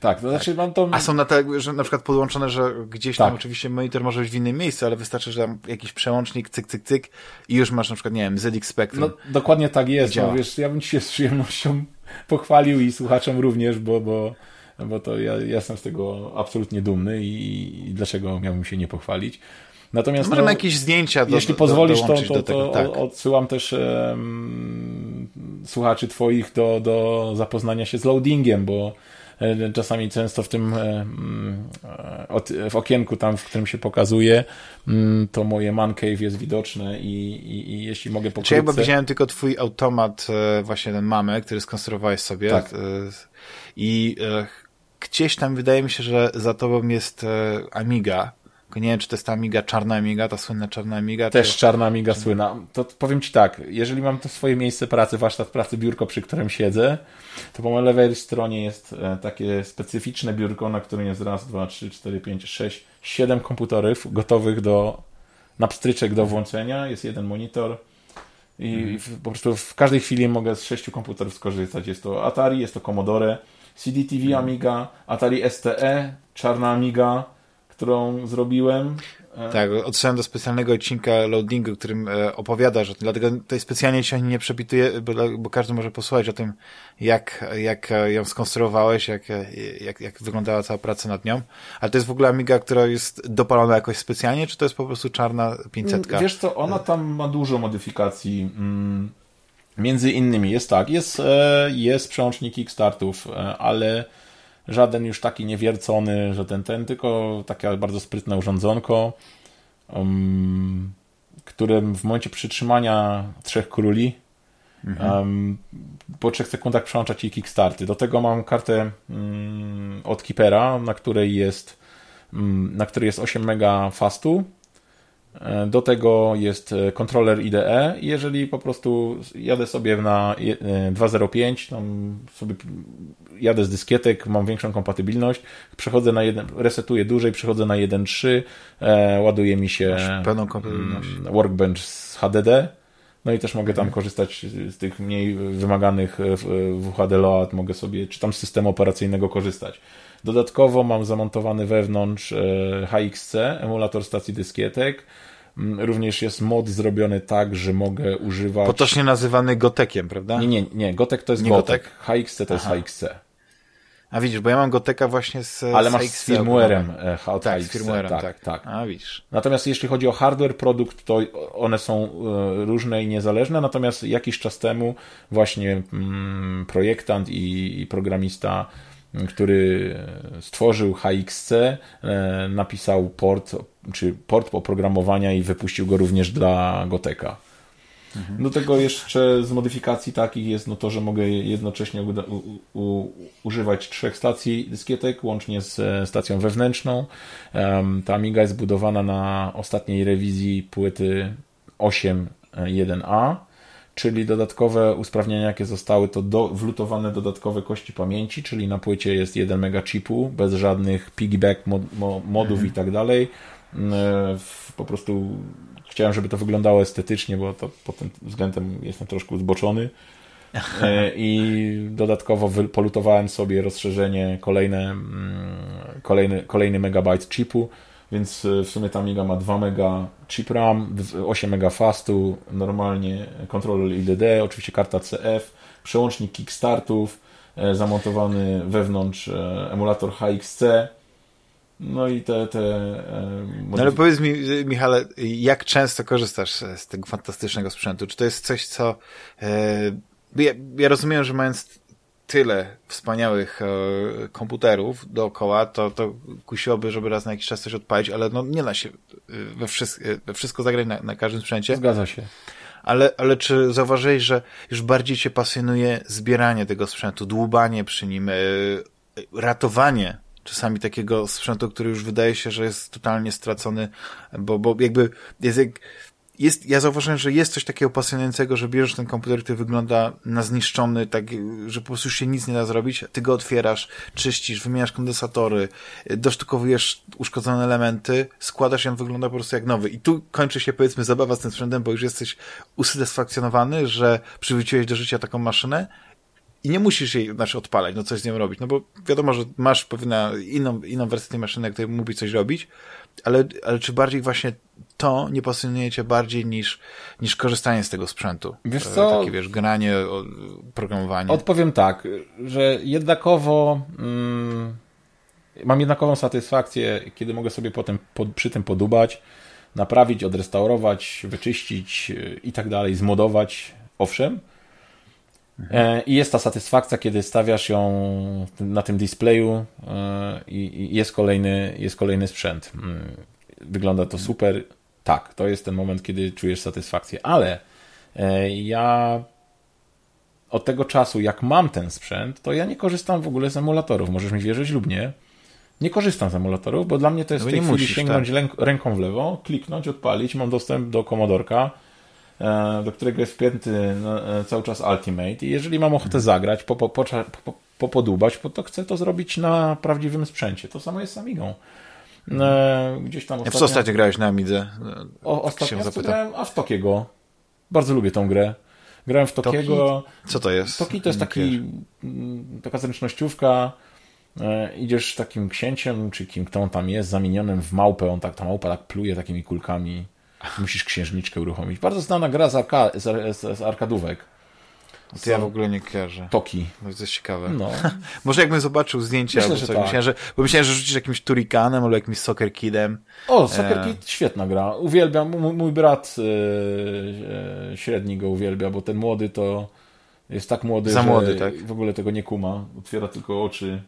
Tak, to znaczy mam to... A są na tak, że na przykład podłączone, że gdzieś tam tak. oczywiście monitor może być w innym miejscu, ale wystarczy, że tam jakiś przełącznik, cyk, cyk, cyk i już masz na przykład, nie wiem, ZX Spectrum. No dokładnie tak jest, no, wiesz, ja bym ci się z przyjemnością pochwalił i słuchaczom również, bo, bo, bo to ja, ja jestem z tego absolutnie dumny i, i dlaczego miałbym się nie pochwalić. Natomiast możemy no, jakieś zdjęcia do, Jeśli pozwolisz, do, to, to, to tak. odsyłam też um, słuchaczy twoich do, do zapoznania się z loadingiem, bo e, czasami często w tym e, w okienku tam, w którym się pokazuje, mm, to moje man cave jest widoczne i, i, i jeśli mogę pokrótce... Czy ja chyba widziałem tylko twój automat, e, właśnie ten mamę, który skonstruowałeś sobie tak. i gdzieś tam wydaje mi się, że za tobą jest Amiga, tylko nie wiem, czy to jest ta Amiga, czarna Amiga, ta słynna czarna Amiga. Też czy... czarna Amiga słynna. To powiem Ci tak, jeżeli mam to swoje miejsce pracy, warsztat pracy, biurko, przy którym siedzę, to po mojej lewej stronie jest e, takie specyficzne biurko, na którym jest raz, dwa, trzy, cztery, pięć, sześć, siedem komputerów gotowych do na pstryczek do włączenia, jest jeden monitor i mhm. po prostu w każdej chwili mogę z sześciu komputerów skorzystać. Jest to Atari, jest to Commodore, CDTV mhm. Amiga, Atari STE, czarna Amiga, którą zrobiłem. E, tak, odsyłam do specjalnego odcinka loadingu, którym e, opowiadasz o tym, dlatego tutaj specjalnie się nie przepituję, bo, bo każdy może posłuchać o tym, jak, jak ją skonstruowałeś, jak, jak, jak wyglądała cała praca nad nią. Ale to jest w ogóle Amiga, która jest dopalona jakoś specjalnie, czy to jest po prostu czarna 500? Wiesz co, ona tam ma dużo modyfikacji. Mm, Między innymi jest tak, jest, e, jest przełącznik Kickstartów, e, ale żaden już taki niewiercony, że ten, ten, tylko takie bardzo sprytne urządzonko, um, którym w momencie przytrzymania trzech króli mhm. um, po trzech sekundach przełącza ci kickstarty. Do tego mam kartę um, od Keepera, na której jest um, na której jest 8 mega fastu do tego jest e, kontroler IDE. Jeżeli po prostu jadę sobie na 2.05, e, tam sobie jadę z dyskietek, mam większą kompatybilność, przechodzę na jeden, resetuję dłużej, przechodzę na 1.3, ładuje mi się pełną kompatybilność. Mm, workbench z HDD. No i też mogę tam mhm. korzystać z tych mniej wymaganych WHD LOAD, mogę sobie, czy tam z systemu operacyjnego korzystać. Dodatkowo mam zamontowany wewnątrz HXC, emulator stacji dyskietek, Mm, również jest mod zrobiony tak, że mogę używać... Potocznie nazywany Gotekiem, prawda? Nie, nie, nie. Gotek to jest nie Gotek. Gotek. HXC to Aha. jest HXC. A widzisz, bo ja mam Goteka właśnie z Ale masz z firmwarem od tak, HXC. Z firmwarem, tak, tak, tak. A widzisz. Natomiast jeśli chodzi o hardware produkt, to one są e, różne i niezależne, natomiast jakiś czas temu właśnie mm, projektant i, i programista który stworzył HXC, e, napisał port, czy port oprogramowania i wypuścił go również dla Goteka. Mhm. Do tego jeszcze z modyfikacji takich jest no to, że mogę jednocześnie u, u, używać trzech stacji dyskietek, łącznie z e, stacją wewnętrzną. Ta Amiga jest budowana na ostatniej rewizji płyty 8.1a czyli dodatkowe usprawnienia, jakie zostały, to do, wlutowane dodatkowe kości pamięci, czyli na płycie jest 1 mega chipu, bez żadnych piggyback mod, modów mhm. i tak dalej. Mm, e, po prostu chciałem, żeby to wyglądało estetycznie, bo to pod tym względem jestem troszkę zboczony. E, I dodatkowo polutowałem sobie rozszerzenie kolejne, mm, kolejny, kolejny megabajt chipu, więc e, w sumie ta Amiga ma 2 mega chip RAM, 8 mega fastu, normalnie kontroler IDD, oczywiście karta CF, przełącznik kickstartów, e, zamontowany wewnątrz e, emulator HXC, no i te... te no ale powiedz mi, Michale, jak często korzystasz z tego fantastycznego sprzętu? Czy to jest coś, co... Ja, ja rozumiem, że mając tyle wspaniałych e, komputerów dookoła, to, to kusiłoby, żeby raz na jakiś czas coś odpalić, ale no nie da się e, we, wszystko, e, we wszystko zagrać na, na każdym sprzęcie. Zgadza się. Ale, ale czy zauważyłeś, że już bardziej cię pasjonuje zbieranie tego sprzętu, dłubanie przy nim, e, ratowanie czasami takiego sprzętu, który już wydaje się, że jest totalnie stracony, bo, bo jakby jest jak jest, ja zauważyłem, że jest coś takiego pasjonującego, że bierzesz ten komputer, który wygląda na zniszczony, tak, że po prostu się nic nie da zrobić, ty go otwierasz, czyścisz, wymieniasz kondensatory, dosztukowujesz uszkodzone elementy, składasz i on wygląda po prostu jak nowy. I tu kończy się, powiedzmy, zabawa z tym sprzętem, bo już jesteś usatysfakcjonowany, że przywróciłeś do życia taką maszynę i nie musisz jej, znaczy odpalać, no coś z nią robić, no bo wiadomo, że masz pewną inną, inną wersję tej maszyny, której mógłbyś coś robić, ale, ale czy bardziej właśnie to nie pasjonuje cię bardziej niż, niż korzystanie z tego sprzętu? Wiesz co? Takie, wiesz, granie, programowanie. Odpowiem tak, że jednakowo mm, mam jednakową satysfakcję, kiedy mogę sobie potem przy tym podubać, naprawić, odrestaurować, wyczyścić i tak dalej, zmodować, owszem. Mhm. I jest ta satysfakcja, kiedy stawiasz ją na tym displayu e, i jest kolejny, jest kolejny sprzęt. Mm, wygląda to super. Tak, to jest ten moment, kiedy czujesz satysfakcję, ale e, ja od tego czasu, jak mam ten sprzęt, to ja nie korzystam w ogóle z emulatorów. Możesz mi wierzyć lub nie. Nie korzystam z emulatorów, bo dla mnie to jest no w tej chwili musisz, sięgnąć tak? ręką w lewo, kliknąć, odpalić, mam dostęp do Commodorka, e, do którego jest wpięty e, cały czas Ultimate i jeżeli mam ochotę zagrać, po, po, po, po, to chcę to zrobić na prawdziwym sprzęcie. To samo jest z Amigą. E, gdzieś tam ostatnio... W co ostatnio grałeś na Amidze? O, tak ostatnio grałem a w Tokiego. Bardzo lubię tą grę. Grałem w Tokiego. Toki? Co to jest? Toki to jest taki, mm, taka zręcznościówka. E, idziesz takim księciem, czy kim kto on tam jest, zamienionym w małpę. On tak, ta małpa tak pluje takimi kulkami. Musisz księżniczkę uruchomić. Bardzo znana gra z, arka, z, z, z arkadówek. To ja w ogóle nie kojarzę. Toki. No to jest ciekawe. No. [LAUGHS] Może jakbym zobaczył zdjęcia Myślę, albo coś. tak. Myślałem, że, bo myślałem, że rzucisz jakimś Turikanem albo jakimś Soccer Kidem. O, Soccer E. Kid, świetna gra. Uwielbiam, mój, mój brat e, e, średni go uwielbia, bo ten młody to jest tak młody, Za że młody, tak. w ogóle tego nie kuma. Otwiera tylko oczy.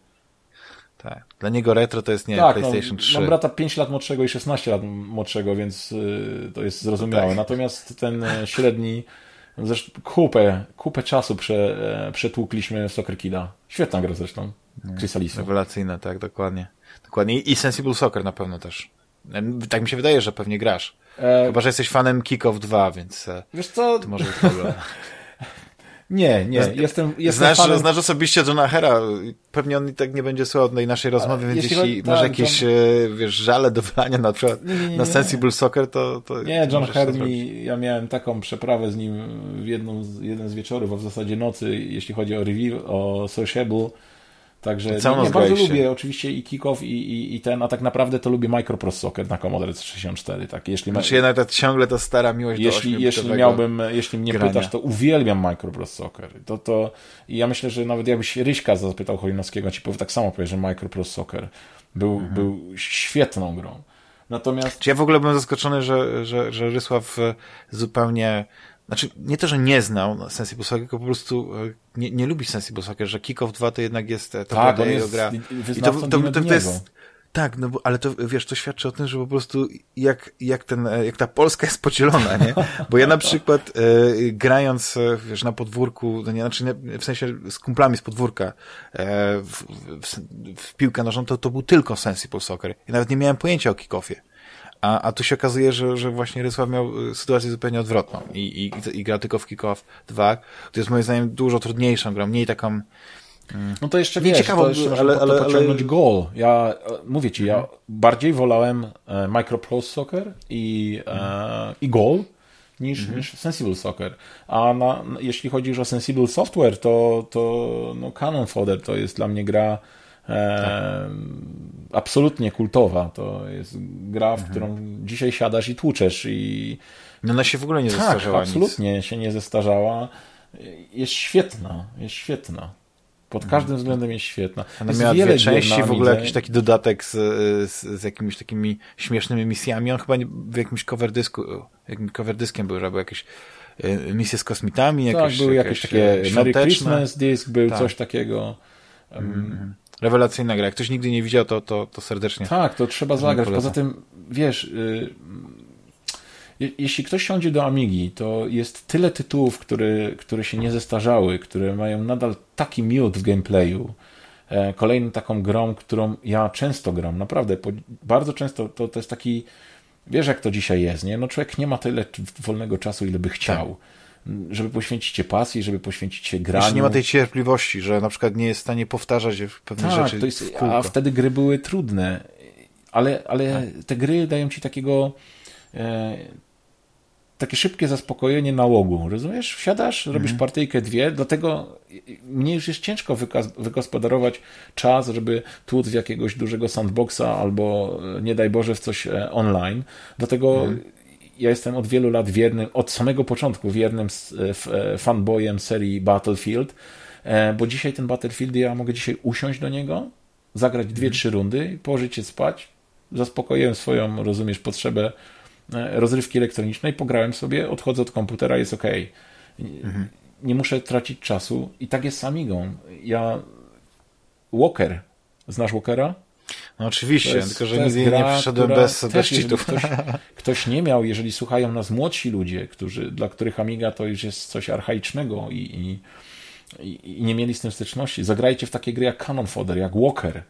Tak. Dla niego retro to jest nie tak, PlayStation no, 3. mam brata 5 lat młodszego i 16 lat młodszego, więc y, to jest zrozumiałe. tak. Natomiast ten e, średni, zresztą kupę, kupę czasu prze, e, przetłukliśmy Soccer Kida. Świetna gra zresztą. Crysalisu. Rewelacyjne, tak, dokładnie. Dokładnie. I Sensible Soccer na pewno też. Tak mi się wydaje, że pewnie grasz. E, Chyba, że jesteś fanem Kick-Off 2, więc e, wiesz co? to może być. [LAUGHS] Nie, nie, jestem, jestem Znasz, fanem... znasz osobiście Johna Hera. Pewnie on i tak nie będzie słuchał tej naszej rozmowy, więc jeśli jeśli, masz tak, jakieś, John- e, wiesz, żale do wylania na przykład Nie, nie, nie, na. Sensible Soccer, to, to Nie, John zrobić. Hermi, ja miałem taką przeprawę z nim w jedną jeden z wieczorów, a w zasadzie nocy, jeśli chodzi o review, o Sociable. Także Całą nie, bardzo graliście. lubię oczywiście i Kickoff i, i, i ten, a tak naprawdę to lubię Microprose Soccer na Commodore 64. Tak, jeśli, ma, Znaczy jednak ta, ciągle ta stara miłość jeśli, do jeśli 8-bitowego miałbym, jeśli mnie grania. pytasz, to uwielbiam Microprose Soccer. To, to, I ja myślę, że nawet jakbyś Ryśka zapytał Cholinowskiego, ci powie tak samo powie, że Microprose Soccer był, Mhm. był świetną grą. Natomiast Czy ja w ogóle byłem zaskoczony, że, że, że Rysław e, zupełnie, znaczy nie to, że nie znał Sensible Soccer, tylko po prostu e, nie, nie lubi Sensible Soccer, że Kick-Off 2 to jednak jest e, to tak, była on jego jest gra. wyznawcą Dino tak, no bo, ale to wiesz, to świadczy o tym, że po prostu jak, jak, ten, e, jak ta Polska jest podzielona, nie? Bo ja na przykład e, grając wiesz, na podwórku, no nie, znaczy w sensie z kumplami z podwórka e, w, w, w piłkę nożną, to, to był tylko Sensible Soccer. Ja nawet nie miałem pojęcia o kick-offie. A, a tu się okazuje, że, że właśnie Rysław miał y, sytuację zupełnie odwrotną i, i, i gra tylko w Kick-Off 2, to jest moim zdaniem dużo trudniejszą grą, mniej taką No to jeszcze Nie wiesz, ciekawo, to jeszcze ale- ale, ale- pociągnąć ale- gol. Ja e, mówię ci, ja bardziej wolałem e, Microprose Soccer i, e, i gol niż, niż Sensible Soccer. A na, na, jeśli chodzi już o Sensible Software, to, to no Cannon Fodder to jest dla mnie gra e, absolutnie kultowa. To jest gra, w którą dzisiaj siadasz i tłuczesz i no ona się w ogóle nie tak, zestarzała nic. absolutnie się nie zestarzała. Jest świetna, jest świetna. Pod każdym względem jest świetna. Ona jest miała wiele dwie części, w ogóle jakiś taki dodatek z, z, z jakimiś takimi śmiesznymi misjami. On chyba nie, w jakimś cover dysku, jakimś cover dyskiem był, że były jakieś e, misje z kosmitami, Tak, jakieś, były jakieś takie e, Merry świąteczne. Christmas disk, był Tak. coś takiego. Um, Rewelacyjna gra. Jak ktoś nigdy nie widział, to, to, to serdecznie. Tak, to trzeba zagrać. Poza tym, wiesz, y, je- jeśli ktoś siądzie do Amigi, to jest tyle tytułów, które, które się nie zestarzały, które mają nadal taki miód w gameplayu. E, Kolejną taką grą, którą ja często gram, naprawdę, po, bardzo często to, to jest taki, wiesz jak to dzisiaj jest, nie? No człowiek nie ma tyle wolnego czasu, ile by chciał, żeby poświęcić się pasji, żeby poświęcić się graniu. Jeszcze nie ma tej cierpliwości, że na przykład nie jest w stanie powtarzać pewnych Tak, rzeczy jest, w a wtedy gry były trudne, ale, ale te gry dają ci takiego e, takie szybkie zaspokojenie nałogu, rozumiesz? Wsiadasz, robisz partyjkę dwie, dlatego mnie już jest ciężko wygospodarować czas, żeby tłuc w jakiegoś dużego sandboxa albo e, nie daj Boże w coś e, online, dlatego ja jestem od wielu lat wiernym, od samego początku wiernym e, e, fanboyem serii Battlefield, e, bo dzisiaj ten Battlefield, ja mogę dzisiaj usiąść do niego, zagrać dwie, trzy rundy, położyć się spać, zaspokoiłem swoją, rozumiesz, potrzebę rozrywki elektronicznej, pograłem sobie, odchodzę od komputera, jest ok. Nie muszę tracić czasu i tak jest z Amigą. Ja Walker, znasz Walkera? No oczywiście, jest- tylko że nigdy jest nie gra, przyszedłem bez, bez cheatów. Ktoś, ktoś nie miał, jeżeli słuchają nas młodsi ludzie, którzy, dla których Amiga to już jest coś archaicznego i, i, i, nie mieli z tym styczności, zagrajcie w takie gry jak Cannon Fodder, jak Walker.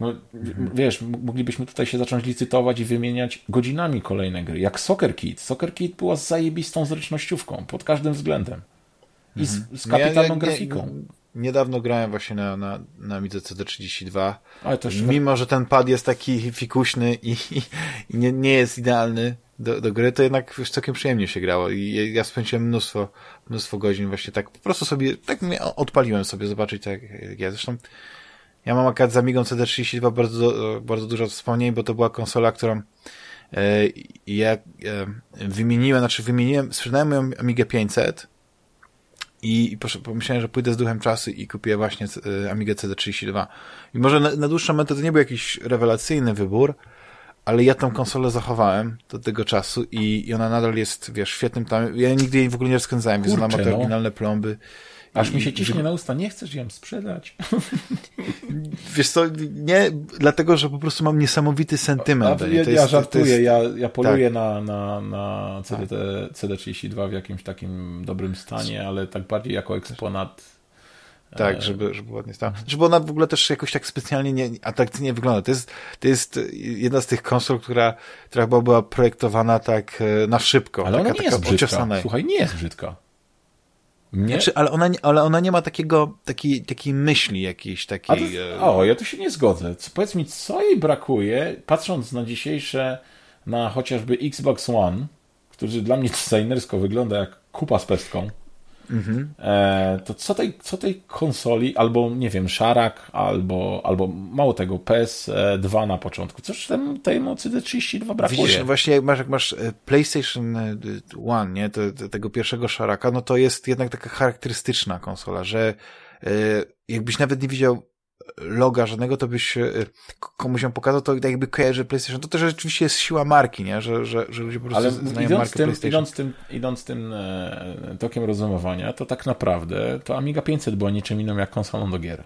No, Mhm. Wiesz, moglibyśmy tutaj się zacząć licytować i wymieniać godzinami kolejne gry, jak Soccer Kid. Soccer Kid była zajebistą zręcznościówką pod każdym względem. I z, z No ja- kapitalną ja- grafiką. Niedawno grałem właśnie na, na, na Amidze CD32. Ale to Mimo, że ten pad jest taki fikuśny i, i, i nie, nie jest idealny do, do gry, to jednak już całkiem przyjemnie się grało i ja- ja spędziłem mnóstwo, mnóstwo godzin właśnie tak, po prostu sobie, tak mnie odpaliłem sobie zobaczyć tak jak ja. Zresztą ja mam akurat z Amigą CD32 bardzo, bardzo dużo wspomnień, bo to była konsola, którą e, ja e, wymieniłem, znaczy wymieniłem, sprzedałem moją Amigę 500 i, i pomyślałem, że pójdę z duchem czasu i kupię właśnie Amigę CD32. I może na, na dłuższą metę to nie był jakiś rewelacyjny wybór, ale ja tą konsolę zachowałem do tego czasu i, i ona nadal jest, wiesz, świetnym tam. Ja nigdy jej w ogóle nie rozkręcałem, więc ona ma te no. oryginalne plomby. Aż mi się ciśnie na usta, nie chcesz ją sprzedać. [LAUGHS] Wiesz co, nie, dlatego, że po prostu mam niesamowity sentyment. A, ja, ja jest, żartuję, jest, ja, ja poluję tak. na, na, na CD, CD32 w jakimś takim dobrym stanie, ale tak bardziej jako eksponat tak, e, żeby, żeby ładnie stało. Żeby ona w ogóle też jakoś tak specjalnie nie, atrakcyjnie wygląda. To jest, to jest jedna z tych konsol, która, która chyba była projektowana tak e, na szybko. Ale taka, ona nie jest brzydka. Słuchaj, nie jest brzydka. Nie? Znaczy, ale, ona, ale ona nie ma takiego, takiej, takiej myśli jakiejś, takiej... To, o, ja tu się nie zgodzę. Co, powiedz mi, co jej brakuje, patrząc na dzisiejsze, na chociażby Xbox One, który dla mnie [LAUGHS] designersko wygląda jak kupa z pestką. Mhm. E, to co tej, co tej konsoli, albo nie wiem, Szarak, albo, albo mało tego, PS2 na początku, coś tam tej mocy D32 brakuje. Widzisz, właśnie jak masz, jak masz e, PlayStation One, nie, to, to, tego pierwszego Szaraka, no to jest jednak taka charakterystyczna konsola, że e, jakbyś nawet nie widział loga żadnego, to byś e, komuś ją pokazał, to jakby kojarzy PlayStation. To też rzeczywiście jest siła marki, nie? Że, że, że ludzie po prostu Ale znają idąc markę tym, PlayStation. Idąc tym, idąc tym e, tokiem rozumowania, to tak naprawdę to Amiga 500 była niczym innym jak konsolą do gier.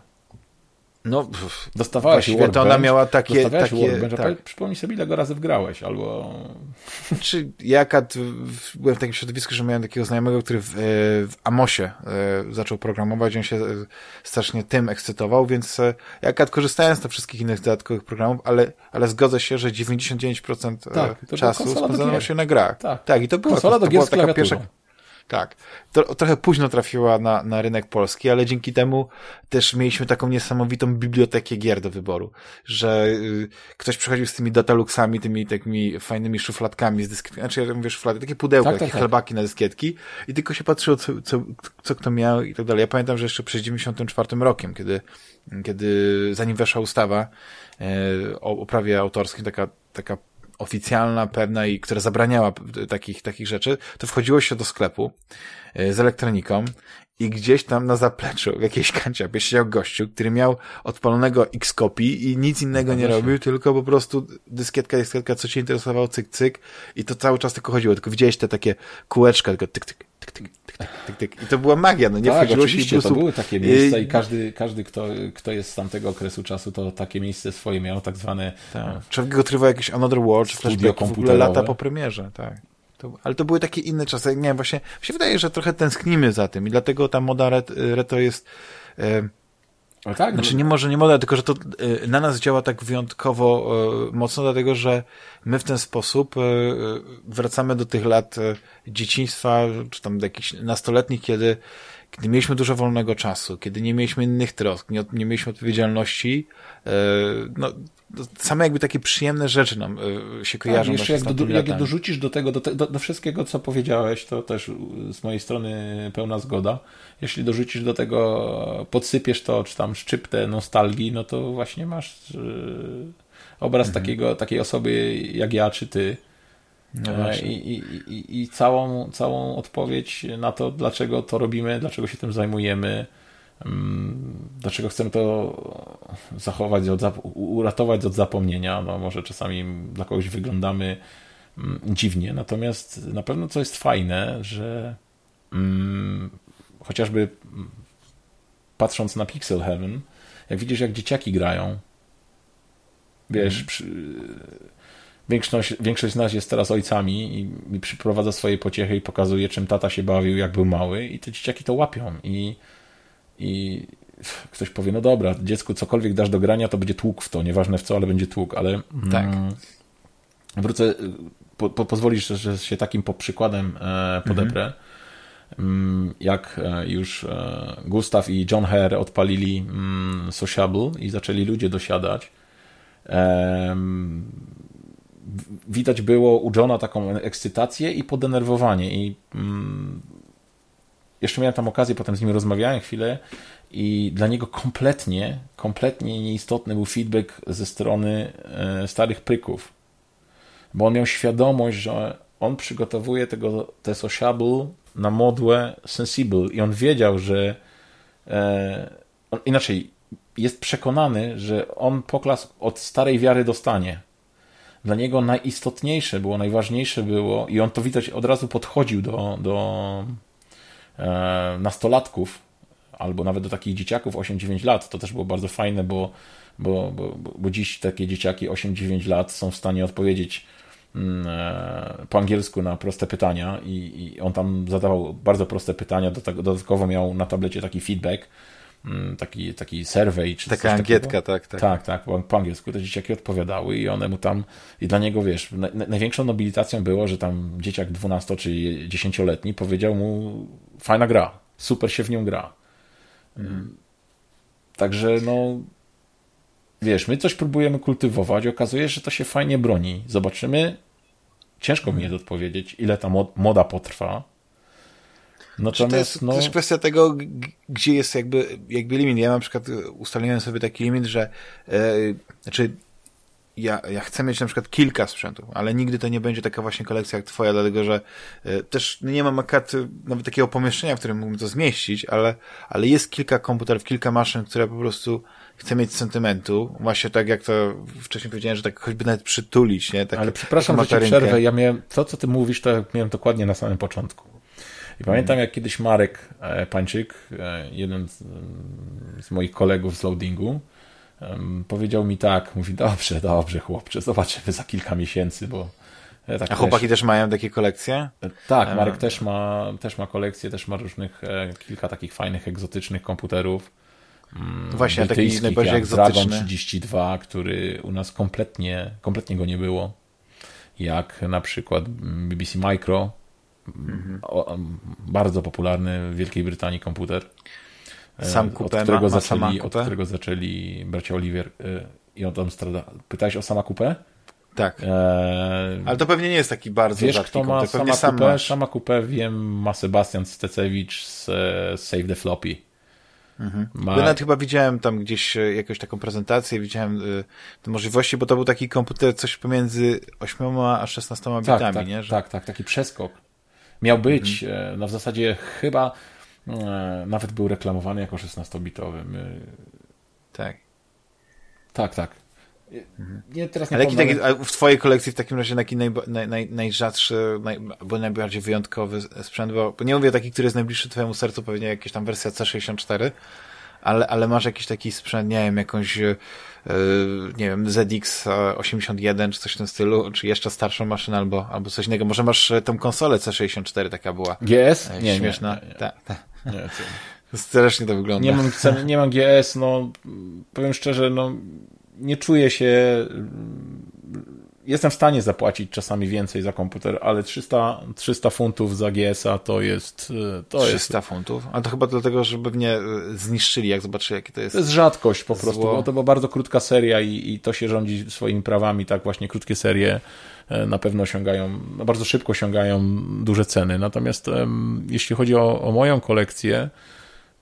No, dostawałeś Workbench, to ona miała takie... takie tak. Przypomnij sobie, ile go razy wgrałeś, albo... Czy ja byłem w takim środowisku, że miałem takiego znajomego, który w, e, w Amosie e, zaczął programować, on się e, strasznie tym ekscytował, więc ja korzystałem z tych wszystkich innych dodatkowych programów, ale, ale zgodzę się, że 99% tak, czasu spędzono się na grach. Tak. tak, i to była, konsola to, gier była taka pierwsza tak. To, trochę późno trafiła na, na rynek polski, ale dzięki temu też mieliśmy taką niesamowitą bibliotekę gier do wyboru, że y, ktoś przychodził z tymi dataluxami, tymi takimi fajnymi szufladkami z dyskietkami, znaczy ja mówię szuflady, takie pudełka, tak, tak, takie tak. chlebaki na dyskietki i tylko się patrzyło, co, co, co kto miał i tak dalej. Ja pamiętam, że jeszcze przed 94 rokiem, kiedy, kiedy zanim weszła ustawa e, o, o prawie autorskim, taka, taka oficjalna, pewna i która zabraniała takich, takich rzeczy, to wchodziło się do sklepu e, z elektroniką i gdzieś tam na zapleczu, w jakiejś kanciapie siedział gościu, który miał odpalonego X-kopii i nic innego nie robił, tylko po prostu dyskietka, dyskietka, co cię interesowało, cyk, cyk i to cały czas tylko chodziło, tylko widziałeś te takie kółeczka, tylko tyk, tyk, tyk, tyk, tyk, tyk, tyk. I to była magia, no nie tak, wchodziło się prostu... to były takie miejsca i każdy, każdy kto, kto jest z tamtego okresu czasu, to takie miejsce swoje miał, tak zwane... Tak. No, Człowiek go trywał jakieś Another World, czy flashback w ogóle lata po premierze, tak. To, ale to były takie inne czasy. Nie wiem, właśnie mi się wydaje, że trochę tęsknimy za tym i dlatego ta moda retro jest... E, ale tak, znaczy no- nie może nie moda, tylko że to e, na nas działa tak wyjątkowo e, mocno, dlatego że my w ten sposób e, wracamy do tych lat dzieciństwa, czy tam do jakichś nastoletnich, kiedy, kiedy mieliśmy dużo wolnego czasu, kiedy nie mieliśmy innych trosk, nie, nie mieliśmy odpowiedzialności, no, same jakby takie przyjemne rzeczy nam się tak, kojarzą. Tak, jeszcze jak, do, jak dorzucisz do tego, do, te, do, do, wszystkiego, co powiedziałeś, to też z mojej strony pełna zgoda. Jeśli dorzucisz do tego, podsypiesz to, czy tam szczyptę nostalgii, no to właśnie masz yy, obraz mhm. takiego, takiej osoby jak ja, czy ty. No e, I, i, i, I całą, całą odpowiedź na to, dlaczego to robimy, dlaczego się tym zajmujemy, mm, dlaczego chcemy to zachować, od, uratować od zapomnienia. No może czasami dla kogoś wyglądamy mm, dziwnie, natomiast na pewno co jest fajne, że mm, chociażby patrząc na Pixel Heaven, jak widzisz, jak dzieciaki grają, wiesz, mm. przy, większość, większość z nas jest teraz ojcami i, i przyprowadza swoje pociechy i pokazuje, czym tata się bawił, jak był mały i te dzieciaki to łapią. I, i ktoś powie, no dobra, dziecku cokolwiek dasz do grania, to będzie tłuk w to, nieważne w co, ale będzie tłuk, ale tak. Mm, wrócę, po, po, pozwolisz, że się takim przykładem e, podeprę. Mhm. Mm, jak e, już e, Gustav i John Hare odpalili mm, Sociable i zaczęli ludzie dosiadać, widać było u Johna taką ekscytację i podenerwowanie i mm, jeszcze miałem tam okazję, potem z nim rozmawiałem chwilę i dla niego kompletnie, kompletnie nieistotny był feedback ze strony e, starych pryków, bo on miał świadomość, że on przygotowuje tego, te sociable na modłę Sensible i on wiedział, że e, on, inaczej, jest przekonany, że on poklas od starej wiary dostanie. Dla niego najistotniejsze było, najważniejsze było i on to widać od razu podchodził do, do e, nastolatków albo nawet do takich dzieciaków 8-9 lat. To też było bardzo fajne, bo, bo, bo, bo dziś takie dzieciaki 8-9 lat są w stanie odpowiedzieć Mm, e, po angielsku na proste pytania i, i on tam zadawał bardzo proste pytania, dodatkowo miał na tablecie taki feedback, taki, taki survey. Czy Taka angietka, tak, tak. Tak, tak, po, po angielsku te dzieciaki odpowiadały i one mu tam, i dla niego, wiesz, na, największą nobilitacją było, że tam dzieciak 12 czy 10-letni powiedział mu fajna gra, super się w nią gra. Mm. Także no wiesz, my coś próbujemy kultywować, okazuje się, że to się fajnie broni. Zobaczymy. Ciężko mi jest odpowiedzieć, ile ta moda potrwa. Natomiast, to jest no... też kwestia tego, gdzie jest jakby, jakby limit. Ja na przykład ustaliłem sobie taki limit, że yy, znaczy ja, ja chcę mieć na przykład kilka sprzętów, ale nigdy to nie będzie taka właśnie kolekcja jak twoja, dlatego że y, też nie mam akurat nawet takiego pomieszczenia, w którym mógłbym to zmieścić, ale, ale jest kilka komputerów, kilka maszyn, które po prostu chcę mieć sentymentu, właśnie tak jak to wcześniej powiedziałem, że tak choćby nawet przytulić, nie? Tak, Ale przepraszam, że ci przerwę, ja miałem, to co ty mówisz, to miałem dokładnie na samym początku. I pamiętam, jak kiedyś Marek e, Pańczyk, e, jeden z, z moich kolegów z loadingu, powiedział mi tak, mówi, dobrze, dobrze chłopcze, zobaczymy za kilka miesięcy, bo tak A chłopaki też, też mają takie kolekcje? Tak, Marek też ma, też ma kolekcję, też ma różnych, e, kilka takich fajnych, egzotycznych komputerów. Mm, Właśnie taki najbardziej egzotyczny. Dragon 32, który u nas kompletnie, kompletnie go nie było. Jak na przykład BBC Micro. O, bardzo popularny w Wielkiej Brytanii komputer. E, sam kupę od którego, ma, zaczęli, od którego zaczęli bracia Oliver e, i on tam strada. Pytałeś o sama kupę? Tak. Eee, Ale to pewnie nie jest taki bardzo Wiesz, kto ma sama kupę? Sama kupę wiem, ma Sebastian Stecewicz z Save the Floppy. Mhm. Ma... Ja nawet chyba widziałem tam gdzieś e, jakąś taką prezentację, widziałem y, te możliwości, bo to był taki komputer coś pomiędzy 8 a 16 tak, bitami, tak, nie? Że... Tak, tak, taki przeskok. Miał być, mhm. no w zasadzie chyba nawet był reklamowany jako 16-bitowy. Tak. Tak, tak. Nie, teraz nie ale jaki taki, w twojej kolekcji w takim razie jaki naj, naj, naj, najrzadszy, naj, albo najbardziej wyjątkowy sprzęt, bo, bo nie mówię taki, który jest najbliższy twojemu sercu, pewnie jakaś tam wersja C64, ale, ale masz jakiś taki sprzęt, nie wiem, jakąś yy, nie wiem, ZX81 czy coś w tym stylu, czy jeszcze starszą maszynę albo, albo coś innego. Może masz e, tą konsolę C64, taka była. GS? E, nie, śmieszna. Nie, nie, nie. Ta, ta. nie Strasznie to wygląda. Nie mam, nie mam GS, no powiem szczerze, no nie czuję się. Jestem w stanie zapłacić czasami więcej za komputer, ale 300, 300 funtów za GS-a to jest. To 300 jest... funtów? A to chyba dlatego, żeby mnie e, zniszczyli, jak zobaczyli, jakie to jest. To jest rzadkość po prostu, bo to była bardzo krótka seria i, i to się rządzi swoimi prawami, tak właśnie krótkie serie e, na pewno osiągają, no bardzo szybko osiągają duże ceny. Natomiast um, jeśli chodzi o, o moją kolekcję,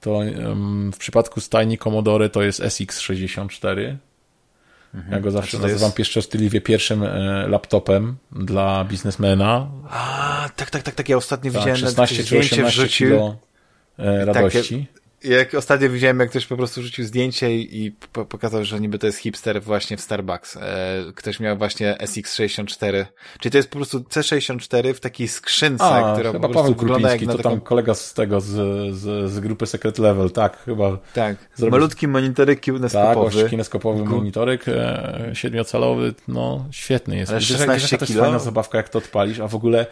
to um, w przypadku stajni Commodore to jest SX64 Mhm. Ja go zawsze nazywam jest... pieszczotliwie pierwszym e, laptopem dla biznesmena. A, tak, tak, tak, tak. Ja ostatnio tak, widziałem 16 czy 18 kilo e, tak, radości. Jak ostatnio widziałem, jak ktoś po prostu rzucił zdjęcie i pokazał, że niby to jest hipster właśnie w Starbucks. E, ktoś miał właśnie SX64. Czyli to jest po prostu C64 w takiej skrzynce, A, która chyba po prostu Paweł wygląda jak na to taką... tam kolega z tego, z, z, z grupy Secret Level, tak, chyba. Tak, zrobił... malutki monitoryk kineskopowy. Tak, kineskopowy Gu... monitoryk, e, siedmiocalowy, no świetny jest. Ale 16 to jest fajna zabawka, jak to odpalisz, a w ogóle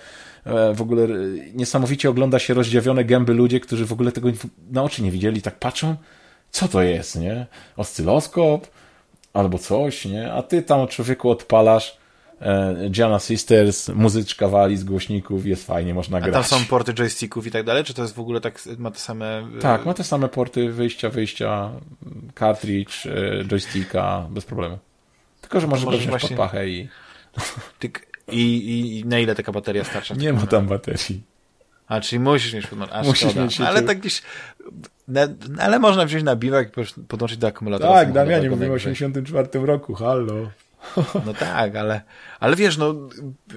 w ogóle e, niesamowicie ogląda się rozdziawione gęby ludzie, którzy w ogóle tego na oczy nie widzieli, tak patrzą, co to jest, nie? Oscyloskop albo coś, nie? A ty tam człowieku odpalasz e, Gianna Sisters, muzyczka wali z głośników, jest fajnie, można grać. A tam są porty joysticków i tak dalej, czy to jest w ogóle tak, ma te same... Tak, ma te same porty wyjścia, wyjścia, cartridge, joysticka, bez problemu. Tylko, że możesz wziąć właśnie... pod pachę i... I, i, I na ile taka bateria starcza? Nie ma tam baterii. A, czyli musisz mieć podłączenie. Musisz mieć ale tak gdzieś... Na, ale można wziąć na biwak i podłączyć do akumulatora. Tak, Damianie, mówimy w 84 roku, hallo. [LAUGHS] No tak, ale, ale wiesz, no,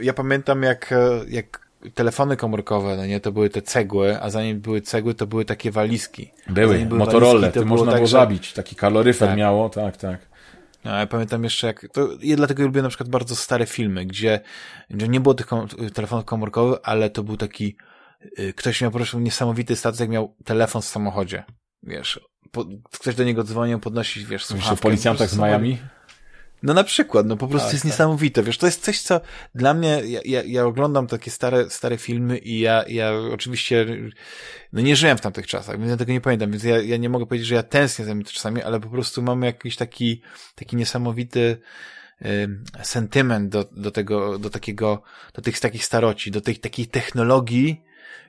ja pamiętam jak, jak telefony komórkowe, no nie, to były te cegły, a zanim były cegły, to były takie walizki. Były, były Motorola, to można tak, było zabić, taki kaloryfer tak. miało, tak, tak. No, ja pamiętam jeszcze jak, to ja dlatego lubię na przykład bardzo stare filmy, gdzie, gdzie nie było tych kom telefonów komórkowych, ale to był taki, y, ktoś miał po prostu niesamowity status, jak miał telefon w samochodzie. Wiesz, po, ktoś do niego dzwonił, podnosi, wiesz, słuchawkę. o policjantach z Miami? No na przykład, no po prostu tak, jest tak. niesamowite. Wiesz, to jest coś, co dla mnie, ja, ja, ja, oglądam takie stare, stare filmy i ja, ja oczywiście, no nie żyłem w tamtych czasach, więc ja tego nie pamiętam, więc ja, ja nie mogę powiedzieć, że ja tęsknię za tymi czasami, ale po prostu mam jakiś taki, taki niesamowity, sentyment do, do tego, do takiego, do tych takich staroci, do tej takiej technologii,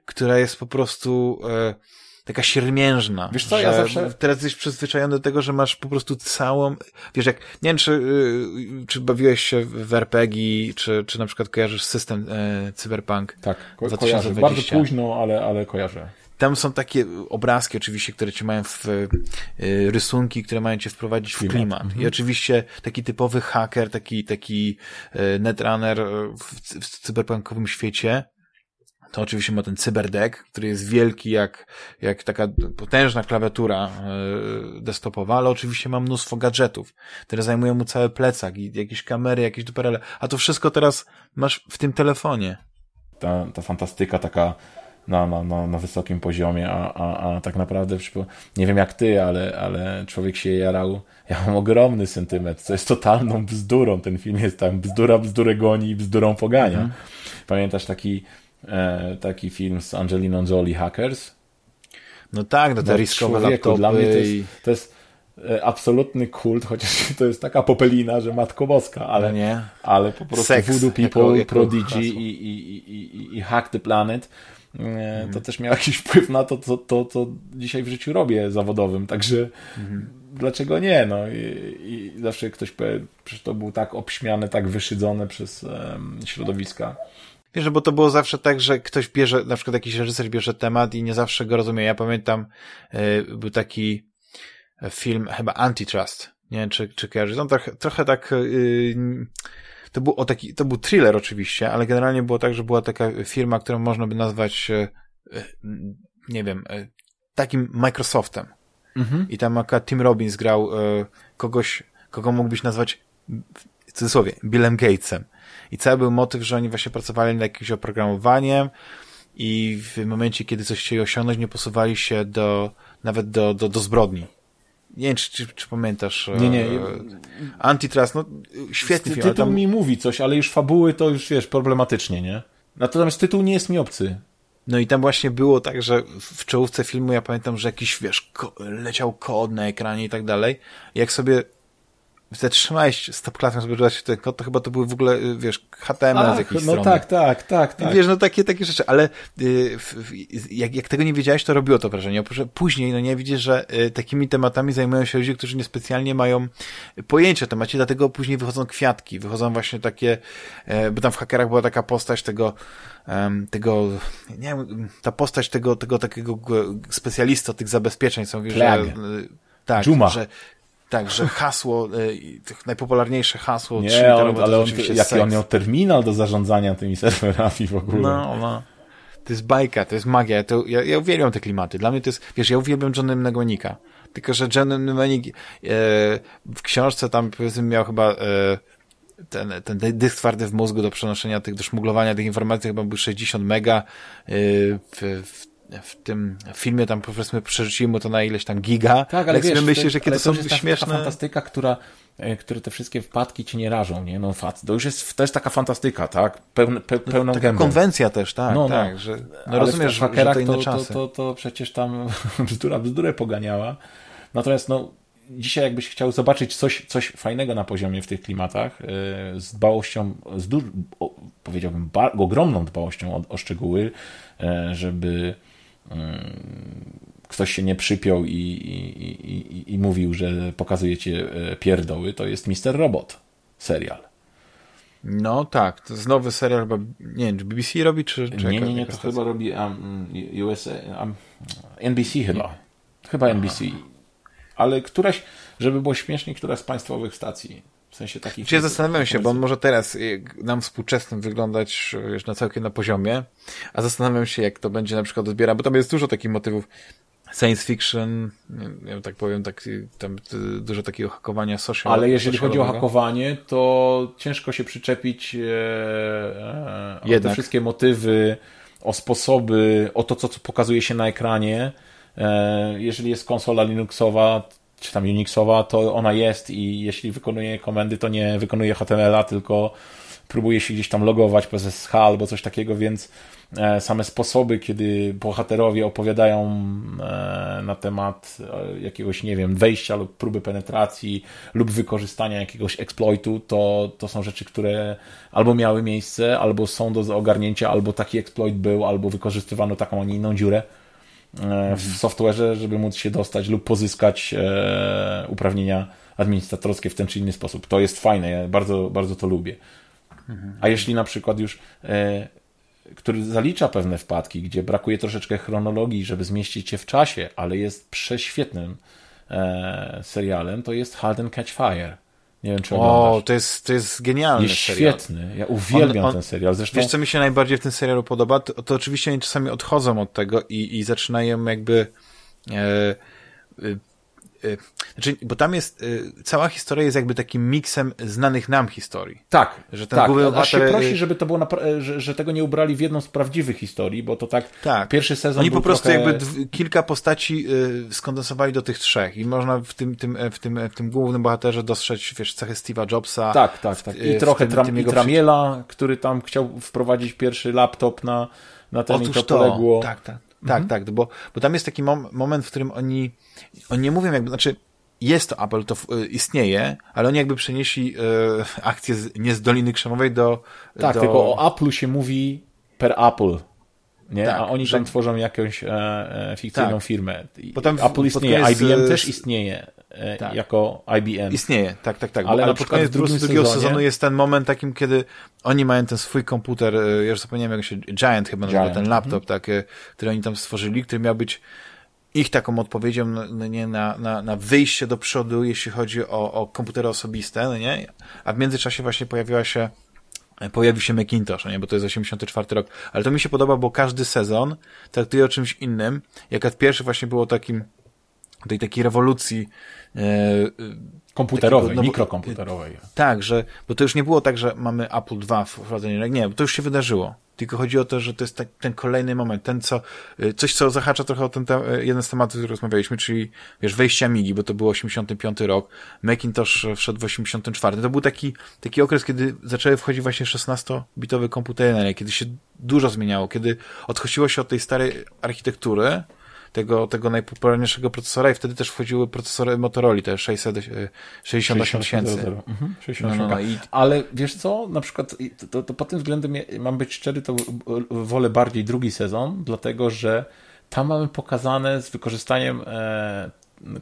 która jest po prostu, y, taka siermiężna. Wiesz co, ja zawsze... Teraz jesteś przyzwyczajony do tego, że masz po prostu całą, wiesz jak, nie wiem, czy, y, czy bawiłeś się w RPG, czy, czy na przykład kojarzysz system e, Cyberpunk Tak, ko 2020. kojarzę. Bardzo późno, ale, ale kojarzę. Tam są takie obrazki oczywiście, które cię mają w y, rysunki, które mają cię wprowadzić w klimat. Mhm. I oczywiście taki typowy haker, taki, taki y, netrunner w, w cyberpunkowym świecie to oczywiście ma ten cyberdeck, który jest wielki jak, jak taka potężna klawiatura yy, desktopowa, ale oczywiście ma mnóstwo gadżetów, które zajmują mu cały plecak i jakieś kamery, jakieś duperele, a to wszystko teraz masz w tym telefonie. Ta, ta fantastyka taka na, na, na, na wysokim poziomie, a, a, a tak naprawdę nie wiem jak ty, ale, ale człowiek się jarał. Ja mam ogromny sentyment, co jest totalną bzdurą. Ten film jest tam bzdura bzdurę goni i bzdurą pogania. Mhm. Pamiętasz taki e, taki film z Angeliną Jolie Hackers. No tak, no te no, riskowe laptopy. Dla mnie to jest, to jest e, absolutny kult, chociaż [LAUGHS] to jest taka popelina, że matko boska, ale, no nie. ale po prostu Seks, Voodoo People, jako, jako Prodigy i, i, i, i, Hack the Planet mm. to też miał [LAUGHS] jakiś wpływ na to, co, to, co dzisiaj w życiu robię zawodowym, także mhm. dlaczego nie? No i, i zawsze ktoś powie, że to był tak obśmiane, tak wyszydzone przez um, środowiska. Wiesz, bo to było zawsze tak, że ktoś bierze, na przykład jakiś reżyser bierze temat i nie zawsze go rozumie. Ja pamiętam, yy, był taki film, chyba Antitrust. Nie wiem, czy, czy kojarzysz. On trochę, trochę tak, yy, to był o taki, to był thriller oczywiście, ale generalnie było tak, że była taka firma, którą można by nazwać, yy, nie wiem, takim Microsoftem. Mhm. I tam akurat Tim Robbins grał kogoś, kogo mógłbyś nazwać w cudzysłowie, Billem Gatesem. I cały był motyw, że oni właśnie pracowali nad jakimś oprogramowaniem i w momencie, kiedy coś chcieli osiągnąć, nie posuwali się do, nawet do, do, do zbrodni. Nie wiem, czy, czy, czy pamiętasz. Nie, nie. E, Antitrust, no świetny film. Tytuł tam... mi mówi coś, ale już fabuły to już, wiesz, problematycznie, nie? Natomiast tytuł nie jest mi obcy. No i tam właśnie było tak, że w czołówce filmu ja pamiętam, że jakiś, wiesz, ko leciał kod na ekranie i tak dalej. Jak sobie zatrzymałeś stop klasem, żeby dodać ten kod, to chyba to były w ogóle, y, wiesz, HTML Ach, z jakiejś no strony. tak, tak, tak, tak. Wiesz, no takie, takie rzeczy, ale y, jak, jak tego nie wiedziałeś, to robiło to wrażenie. Później, no nie, widzisz, że y, takimi tematami zajmują się ludzie, którzy niespecjalnie mają pojęcie o temacie, dlatego później wychodzą kwiatki, wychodzą właśnie takie, e, bo tam w hakerach była taka postać tego, tego, nie wiem, ta postać tego, tego takiego specjalista tych zabezpieczeń, co mówisz, że tak, Juma. że tak, że hasło, e, najpopularniejsze hasło Nie, on, ale on, jaki on miał terminal do zarządzania tymi [LAUGHS] serwerami w ogóle. No, no. To jest bajka, to jest magia. To, ja, ja uwielbiam te klimaty. Dla mnie to jest, wiesz, ja uwielbiam Johnny Mnegonika. Tylko, że Johnny Mnegonik e, w książce tam powiedzmy miał chyba e, ten, ten dysk twardy w mózgu do przenoszenia tych, do szmuglowania tych informacji chyba był 60 mega. E, w, w w tym filmie tam powiedzmy przerzucili mu to na ileś tam giga. Tak, ale wiesz, myślę, że kiedy to są jest śmieszne... Fantastyka, która, e, które te wszystkie wpadki ci nie rażą, nie? No fat, to już jest, to jest taka fantastyka, tak? Pełne, pe, no, pełną taka konwencja też, tak, no, no. tak, że, no rozumiesz, że to inne to, czasy. To, to, to przecież tam [LAUGHS] bzdura bzdurę poganiała. Natomiast no, dzisiaj jakbyś chciał zobaczyć coś, coś fajnego na poziomie w tych klimatach, yy, z dbałością, z duż, powiedziałbym, ogromną dbałością o, o szczegóły, yy, żeby ktoś się nie przypiął i, i, i, i mówił, że pokazujecie pierdoły, to jest Mister Robot serial. No tak, to jest nowy serial, chyba, nie wiem, czy BBC robi, czy... czy nie, nie, nie, to chyba robi um, USA, um, NBC chyba. Nie. Chyba NBC. Ale któraś, żeby było śmiesznie, która z państwowych stacji W sensie takich... Czy ja zastanawiam się, bo on może teraz nam współczesnym wyglądać już na całkiem na poziomie, a zastanawiam się, jak to będzie na przykład odbiera, bo tam jest dużo takich motywów science fiction, ja tak powiem, tak, tam dużo takiego hakowania social. Ale jeżeli chodzi o hakowanie, to ciężko się przyczepić e, e, o te wszystkie motywy, o sposoby, o to, co, co pokazuje się na ekranie. E, jeżeli jest konsola Linuxowa, czy tam Unixowa, to ona jest i jeśli wykonuje komendy, to nie wykonuje HTML-a, tylko próbuje się gdzieś tam logować przez SSH albo coś takiego, więc e, same sposoby, kiedy bohaterowie opowiadają e, na temat e, jakiegoś, nie wiem, wejścia lub próby penetracji lub wykorzystania jakiegoś exploitu, to, to są rzeczy, które albo miały miejsce, albo są do ogarnięcia, albo taki exploit był, albo wykorzystywano taką, a nie inną dziurę w software'ze, żeby móc się dostać lub pozyskać uprawnienia administratorskie w ten czy inny sposób. To jest fajne, ja bardzo, bardzo to lubię. A jeśli na przykład już e, który zalicza pewne wpadki, gdzie brakuje troszeczkę chronologii, żeby zmieścić się w czasie, ale jest prześwietnym e, serialem, to jest Halt and Catch Fire. Nie wiem, czy oglądasz. O, to jest, to jest genialny jest serial. świetny. Ja uwielbiam on, on, ten serial. Zresztą... Wiesz, co mi się najbardziej w tym serialu podoba? To, to oczywiście oni czasami odchodzą od tego i, i zaczynają jakby e, e znaczy, bo tam jest, y, cała historia jest jakby takim miksem znanych nam historii. Tak, że ten tak. Główny Aż się prosi, żeby to było, że, że, tego nie ubrali w jedną z prawdziwych historii, bo to tak, tak. pierwszy sezon Oni po prostu trochę... jakby kilka postaci y, skondensowali do tych trzech i można w tym, tym, w tym, w tym głównym bohaterze dostrzec, wiesz, cechy Steve'a Jobsa. Tak, tak, tak. I trochę tym, tram, i Tramiela, który tam chciał wprowadzić pierwszy laptop na, na ten Otóż i to, to poległo. Tak, tak. Tak, mhm. tak, bo, bo tam jest taki mom moment, w którym oni, oni nie mówią jakby, znaczy jest to Apple, to y, istnieje, ale oni jakby przenieśli y, akcję z, nie z Doliny Krzemowej do... Tak, do... tylko o Apple się mówi per Apple. Nie? Tak, A oni tam tworzą jakąś e, e, fikcyjną tak. firmę. Potem Apple istnieje, IBM też istnieje tak. jako IBM. Istnieje, tak, tak, tak. Ale, ale pod koniec drugiego sezonie... sezonu jest ten moment takim, kiedy oni mają ten swój komputer, e, ja już zapomniałem jak się, Giant chyba nazywa, ten laptop, mhm. tak, e, który oni tam stworzyli, który miał być ich taką odpowiedzią no, nie, na, na, na wyjście do przodu, jeśli chodzi o, o komputery osobiste, no nie? a w międzyczasie właśnie pojawiła się pojawił się Macintosh, nie? bo to jest 84 rok. Ale to mi się podoba, bo każdy sezon traktuje o czymś innym. Jak pierwszy właśnie było takim tej takiej rewolucji e, komputerowej, takiego, no, mikrokomputerowej. Tak, że, bo to już nie było tak, że mamy Apple II wprowadzenie, nie, bo to już się wydarzyło. Tylko chodzi o to, że to jest tak, ten kolejny moment, ten co, y, coś co zahacza trochę o ten te, y, jeden z tematów, który rozmawialiśmy, czyli wiesz, wejście Amigi, bo to był 85 rok, Macintosh wszedł w 84. To był taki, taki okres, kiedy zaczęły wchodzić właśnie 16-bitowe komputery, kiedy się dużo zmieniało, kiedy odchodziło się od tej starej architektury, tego, tego najpopularniejszego procesora i wtedy też wchodziły procesory Motorola, te 668 tysięcy. Mhm, no, no, no, i... Ale wiesz co, na przykład to, to pod tym względem, mam być szczery, to wolę bardziej drugi sezon, dlatego że tam mamy pokazane z wykorzystaniem e,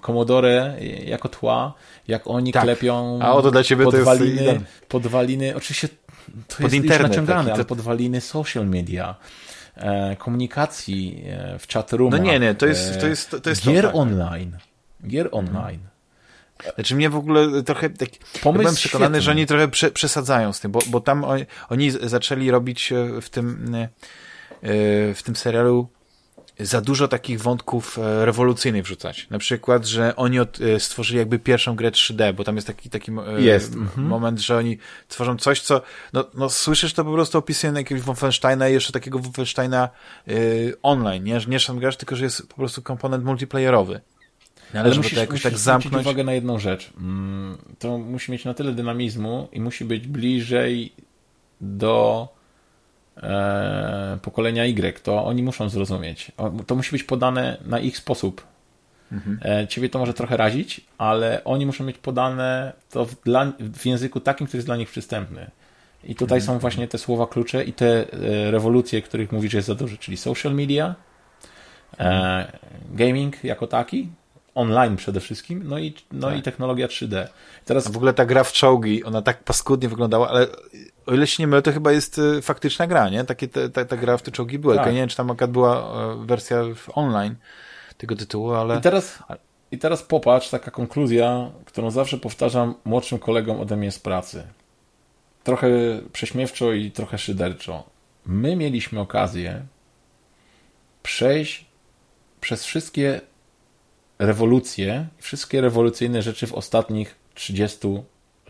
Commodore jako tła, jak oni tak. klepią A oto dla ciebie podwaliny, to jest... podwaliny, oczywiście to Pod jest internet, naciągane, taki, ale podwaliny social media. E, komunikacji e, w chatroomach. No nie, nie, to jest to jest, to jest Gier to, tak. online. Gier online. Znaczy mnie w ogóle trochę tak, Pomysł byłem przekonany, świetny. że oni trochę prze, przesadzają z tym, bo, bo tam oni, oni zaczęli robić w tym w tym serialu za dużo takich wątków e, rewolucyjnych wrzucać. Na przykład, że oni od, e, stworzyli jakby pierwszą grę 3D, bo tam jest taki, taki e, jest. Mhm. moment, że oni tworzą coś, co, no, no słyszysz to po prostu opisują jakiegoś Wolfensteina i jeszcze takiego Wolfensteina y, online, nie, nie sam grasz, tylko że jest po prostu komponent multiplayerowy. Ale, Ale musisz, to jakoś tak musisz tak zamknąć. uwagę na jedną rzecz. Mm, to musi mieć na tyle dynamizmu i musi być bliżej do e, pokolenia Y, to oni muszą zrozumieć. To musi być podane na ich sposób. Mhm. E, ciebie to może trochę razić, ale oni muszą mieć podane to w, dla, w języku takim, który jest dla nich przystępny. I tutaj mhm. są właśnie te słowa klucze i te e, rewolucje, których mówisz jest za dużo, czyli social media, gaming jako taki, online przede wszystkim, no i, no tak. i technologia 3D. Teraz... A w ogóle ta gra w czołgi, ona tak paskudnie wyglądała, ale o ile się nie mylę, to chyba jest y, faktyczna gra, nie? Takie, ta, ta gra w te czołgi była. Tak. Tylko nie wiem, czy tam akurat była e, wersja online tego tytułu, ale... I teraz i teraz popatrz, taka konkluzja, którą zawsze powtarzam młodszym kolegom ode mnie z pracy. Trochę prześmiewczo i trochę szyderczo. My mieliśmy okazję przejść przez wszystkie rewolucje, wszystkie rewolucyjne rzeczy w ostatnich 30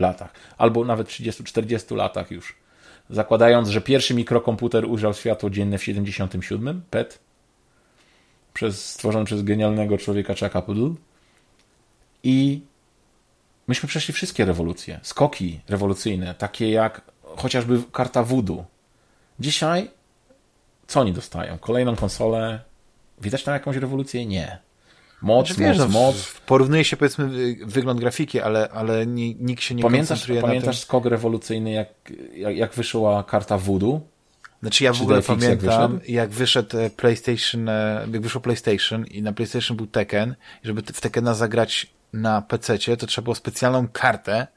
latach, albo nawet 30-40 latach już. Zakładając, że pierwszy mikrokomputer ujrzał światło dzienne w 77, PET, przez, stworzony przez genialnego człowieka Chucka Puddle. I myśmy przeszli wszystkie rewolucje, skoki rewolucyjne, takie jak chociażby karta voodoo. Dzisiaj co oni dostają? Kolejną konsolę? Widać tam jakąś rewolucję? Nie. Moc, znaczy, moc, wiesz, no, moc. Porównuje się powiedzmy wygląd grafiki, ale, ale nikt się nie pamiętasz, koncentruje pamiętasz na tym. skok rewolucyjny, jak, jak, jak wyszła karta Voodoo? Znaczy ja w ogóle pamiętam, jak, jak, wyszedł e, PlayStation, e, jak wyszło PlayStation i na PlayStation był Tekken, i żeby w Tekkena zagrać na PC, to trzeba było specjalną kartę,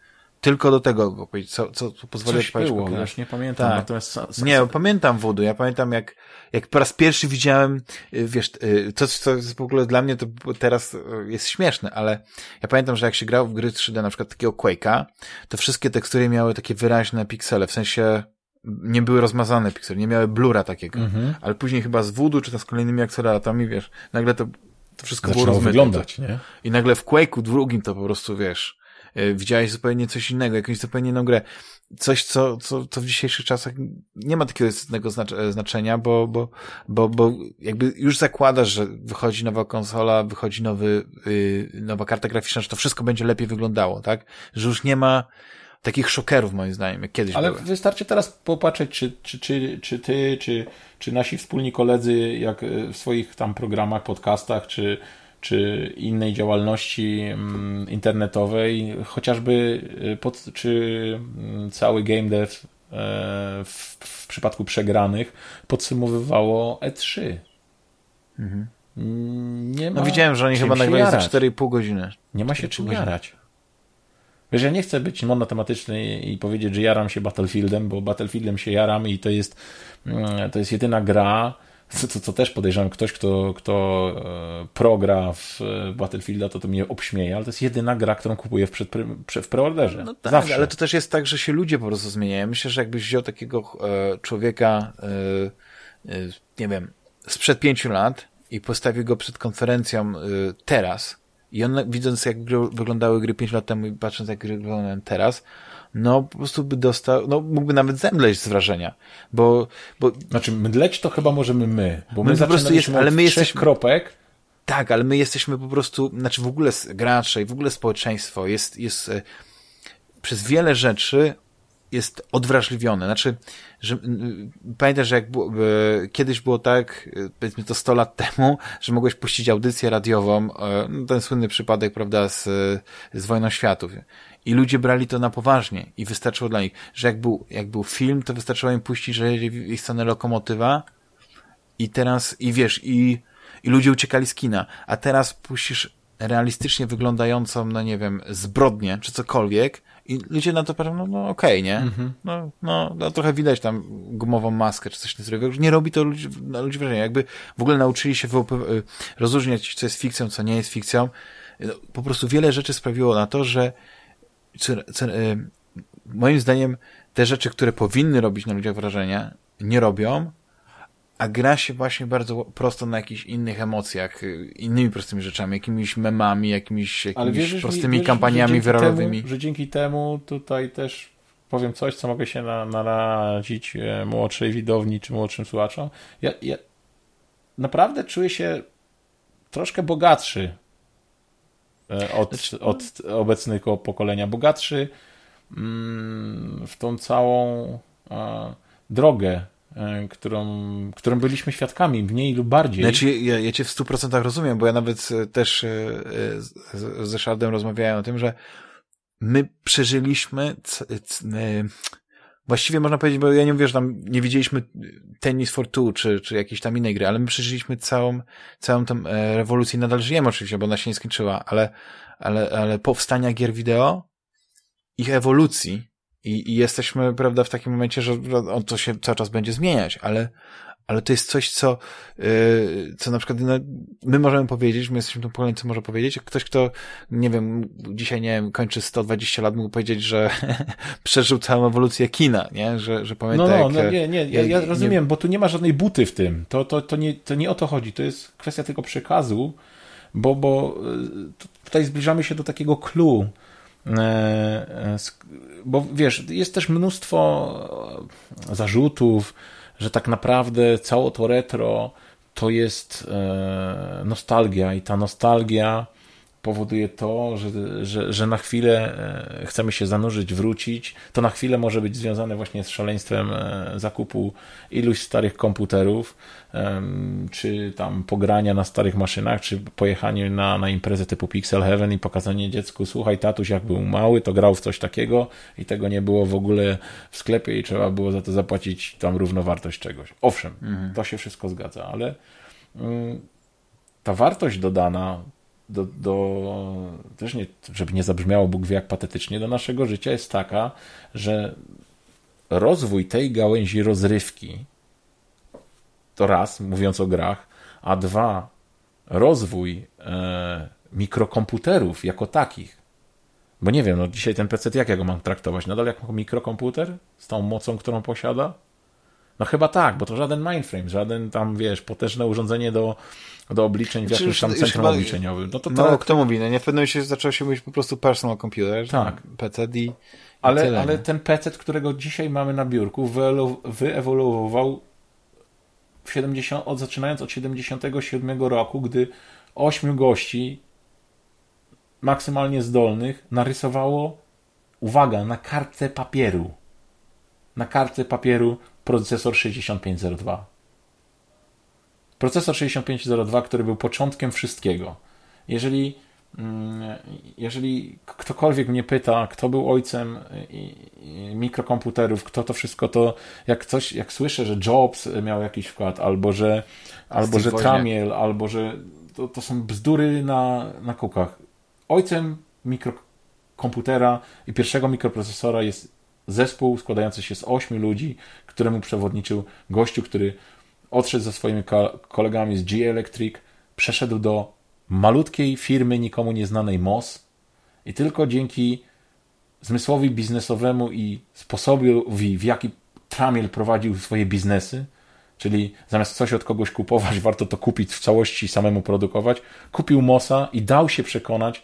tylko do tego powiedzieć, co, co, co pozwoli Coś było, już nie pamiętam. Tak. Natomiast... Nie, pamiętam Voodoo, ja pamiętam jak, jak po raz pierwszy widziałem, y, wiesz, y, coś, co w ogóle dla mnie to teraz y, jest śmieszne, ale ja pamiętam, że jak się grało w gry 3D, na przykład takiego Quake'a, to wszystkie tekstury miały takie wyraźne piksele, w sensie nie były rozmazane piksele, nie miały blura takiego, mhm. ale później chyba z Voodoo, czy to z kolejnymi akceleratami, wiesz, nagle to, to wszystko Zaczęło było rozmyte. wyglądać, nie? I nagle w Quake'u drugim to po prostu, wiesz, widziałeś zupełnie coś innego, jakąś zupełnie inną grę. Coś, co, co, co w dzisiejszych czasach nie ma takiego istotnego e, znaczenia, bo, bo, bo, bo jakby już zakładasz, że wychodzi nowa konsola, wychodzi nowy, yy, nowa karta graficzna, że to wszystko będzie lepiej wyglądało, tak? Że już nie ma takich szokerów, moim zdaniem, jak kiedyś Ale były. wystarczy teraz popatrzeć, czy, czy, czy, czy ty, czy, czy nasi wspólni koledzy, jak e, w swoich tam programach, podcastach, czy, czy innej działalności mm, internetowej, chociażby y, pod, czy mm, cały game dev e, w, w przypadku przegranych podsumowywało E3. Mhm. Nie no ma no widziałem, że oni chyba nagrali za 4,5 godziny. Nie ma się czym jarać. Wiesz, ja nie chcę być monotematyczny i powiedzieć, że jaram się Battlefieldem, bo Battlefieldem się jaram i to jest, mm, to jest jedyna gra, co, co, co też podejrzewam, ktoś, kto, kto e, progra w Battlefielda, to to mnie obśmieje, ale to jest jedyna gra, którą kupuję w, przed, w preorderze. No tak, Zawsze. ale to też jest tak, że się ludzie po prostu zmieniają. Myślę, że jakbyś wziął takiego e, człowieka, e, e, nie wiem, sprzed pięciu lat i postawił go przed konferencją e, teraz i on widząc, jak wyglądały gry pięć lat temu i patrząc, jak gry wyglądają teraz, no po prostu by dostał, no mógłby nawet zemdleć z wrażenia, bo... bo znaczy mdleć to chyba możemy my, bo my, my po prostu jest, ale my jesteśmy kropek. Tak, ale my jesteśmy po prostu, znaczy w ogóle gracze i w ogóle społeczeństwo jest, jest e, przez wiele rzeczy jest odwrażliwione. Znaczy, że pamiętasz, że jak było, e, kiedyś było tak, e, powiedzmy to 100 lat temu, że mogłeś puścić audycję radiową, no, ten słynny przypadek, prawda, z, z Wojną Światów. I ludzie brali to na poważnie i wystarczyło dla nich, że jak był, jak był film, to wystarczyło im puścić, że ich stronę lokomotywa i teraz, i wiesz, i, i ludzie uciekali z kina, a teraz puścisz realistycznie wyglądającą, no nie wiem, zbrodnię, czy cokolwiek i ludzie na to patrzą, no, no okej, okay, nie? Mm -hmm. No, no, no, trochę widać tam gumową maskę, czy coś takiego. Nie robi to ludzi, na ludzi wrażenia. Jakby w ogóle nauczyli się y, rozróżniać, co jest fikcją, co nie jest fikcją. No, po prostu wiele rzeczy sprawiło na to, że moim zdaniem te rzeczy, które powinny robić na ludziach wrażenie, nie robią, a gra się właśnie bardzo prosto na jakichś innych emocjach, e, innymi prostymi rzeczami, jakimiś memami, jakimiś, jakimiś prostymi mi, kampaniami wyrolowymi. Że dzięki temu tutaj też powiem coś, co mogę się na, naradzić e, młodszej widowni czy młodszym słuchaczom. Ja, ja naprawdę czuję się troszkę bogatszy od, znaczy, od obecnego pokolenia bogatszy mm, w tą całą drogę, e, którą, którą byliśmy świadkami, mniej lub bardziej. Znaczy, ja, ja cię w 100% rozumiem, bo ja nawet e, też ze Shardem rozmawiałem o tym, że my przeżyliśmy właściwie można powiedzieć, bo ja nie mówię, że tam nie widzieliśmy Tennis for Two, czy, czy jakiejś tam innej gry, ale my przeżyliśmy całą, całą tą e, rewolucję, nadal żyjemy oczywiście, bo ona się nie skończyła, ale, ale, ale powstania gier wideo, ich ewolucji I, I, jesteśmy, prawda, w takim momencie, że on to się cały czas będzie zmieniać, ale, ale to jest coś, co, yy, co na przykład no, my możemy powiedzieć, my jesteśmy tym pokoleniem, co może powiedzieć, ktoś, kto, nie wiem, dzisiaj, nie wiem, kończy 120 lat, mógł powiedzieć, że [LAUGHS] przeżył całą ewolucję kina, nie? Że, że pamięta, no, no, jak, no, nie, nie, ja, ja rozumiem, nie... bo tu nie ma żadnej buty w tym, to, to, to, nie, to nie o to chodzi, to jest kwestia tylko przekazu, bo, bo y, tutaj zbliżamy się do takiego clue, e, e, bo wiesz, jest też mnóstwo zarzutów, że tak naprawdę całe to retro to jest e, nostalgia i ta nostalgia powoduje to, że, że, że na chwilę e, chcemy się zanurzyć, wrócić. To na chwilę może być związane właśnie z szaleństwem e, zakupu iluś starych komputerów, czy tam pogrania na starych maszynach, czy pojechanie na, na imprezę typu Pixel Heaven i pokazanie dziecku, słuchaj, tatuś jak był mały, to grał w coś takiego i tego nie było w ogóle w sklepie i trzeba było za to zapłacić tam równowartość czegoś. Owszem, mhm. to się wszystko zgadza, ale mm, ta wartość dodana do, do, też nie, żeby nie zabrzmiało Bóg wie jak patetycznie, do naszego życia jest taka, że rozwój tej gałęzi rozrywki to raz, mówiąc o grach, a dwa, rozwój e, mikrokomputerów jako takich. Bo nie wiem, no dzisiaj ten PC, jak ja go mam traktować? Nadal jako mikrokomputer? Z tą mocą, którą posiada? No chyba tak, bo to żaden mainframe, żaden tam, wiesz, potężne urządzenie do, do obliczeń w znaczy jakimś tam centrum obliczeniowym. No to no, tak... kto mówi, no nie w pewnym momencie zaczął się mówić po prostu personal computer, tak. PC i, ale, tyle, ale ten PC, którego dzisiaj mamy na biurku, wyewoluował w 70, od, zaczynając od 77 roku, gdy ośmiu gości maksymalnie zdolnych narysowało, uwaga, na kartce papieru. Na kartce papieru procesor 6502. Procesor 6502, który był początkiem wszystkiego. Jeżeli, mm, jeżeli ktokolwiek mnie pyta, kto był ojcem mikrokomputerów, kto to wszystko, to jak coś, jak słyszę, że Jobs miał jakiś wkład, albo że, albo że Tramiel, albo że to, to są bzdury na, na kukach. Ojcem mikrokomputera i pierwszego mikroprocesora jest zespół składający się z ośmiu ludzi, któremu przewodniczył gościu, który odszedł ze swoimi kolegami z G Electric, przeszedł do malutkiej firmy nikomu nieznanej MOS i tylko dzięki zmysłowi biznesowemu i sposobowi, w jaki Tramiel prowadził swoje biznesy, czyli zamiast coś od kogoś kupować, [LAUGHS] warto to kupić w całości i samemu produkować, kupił MOSa i dał się przekonać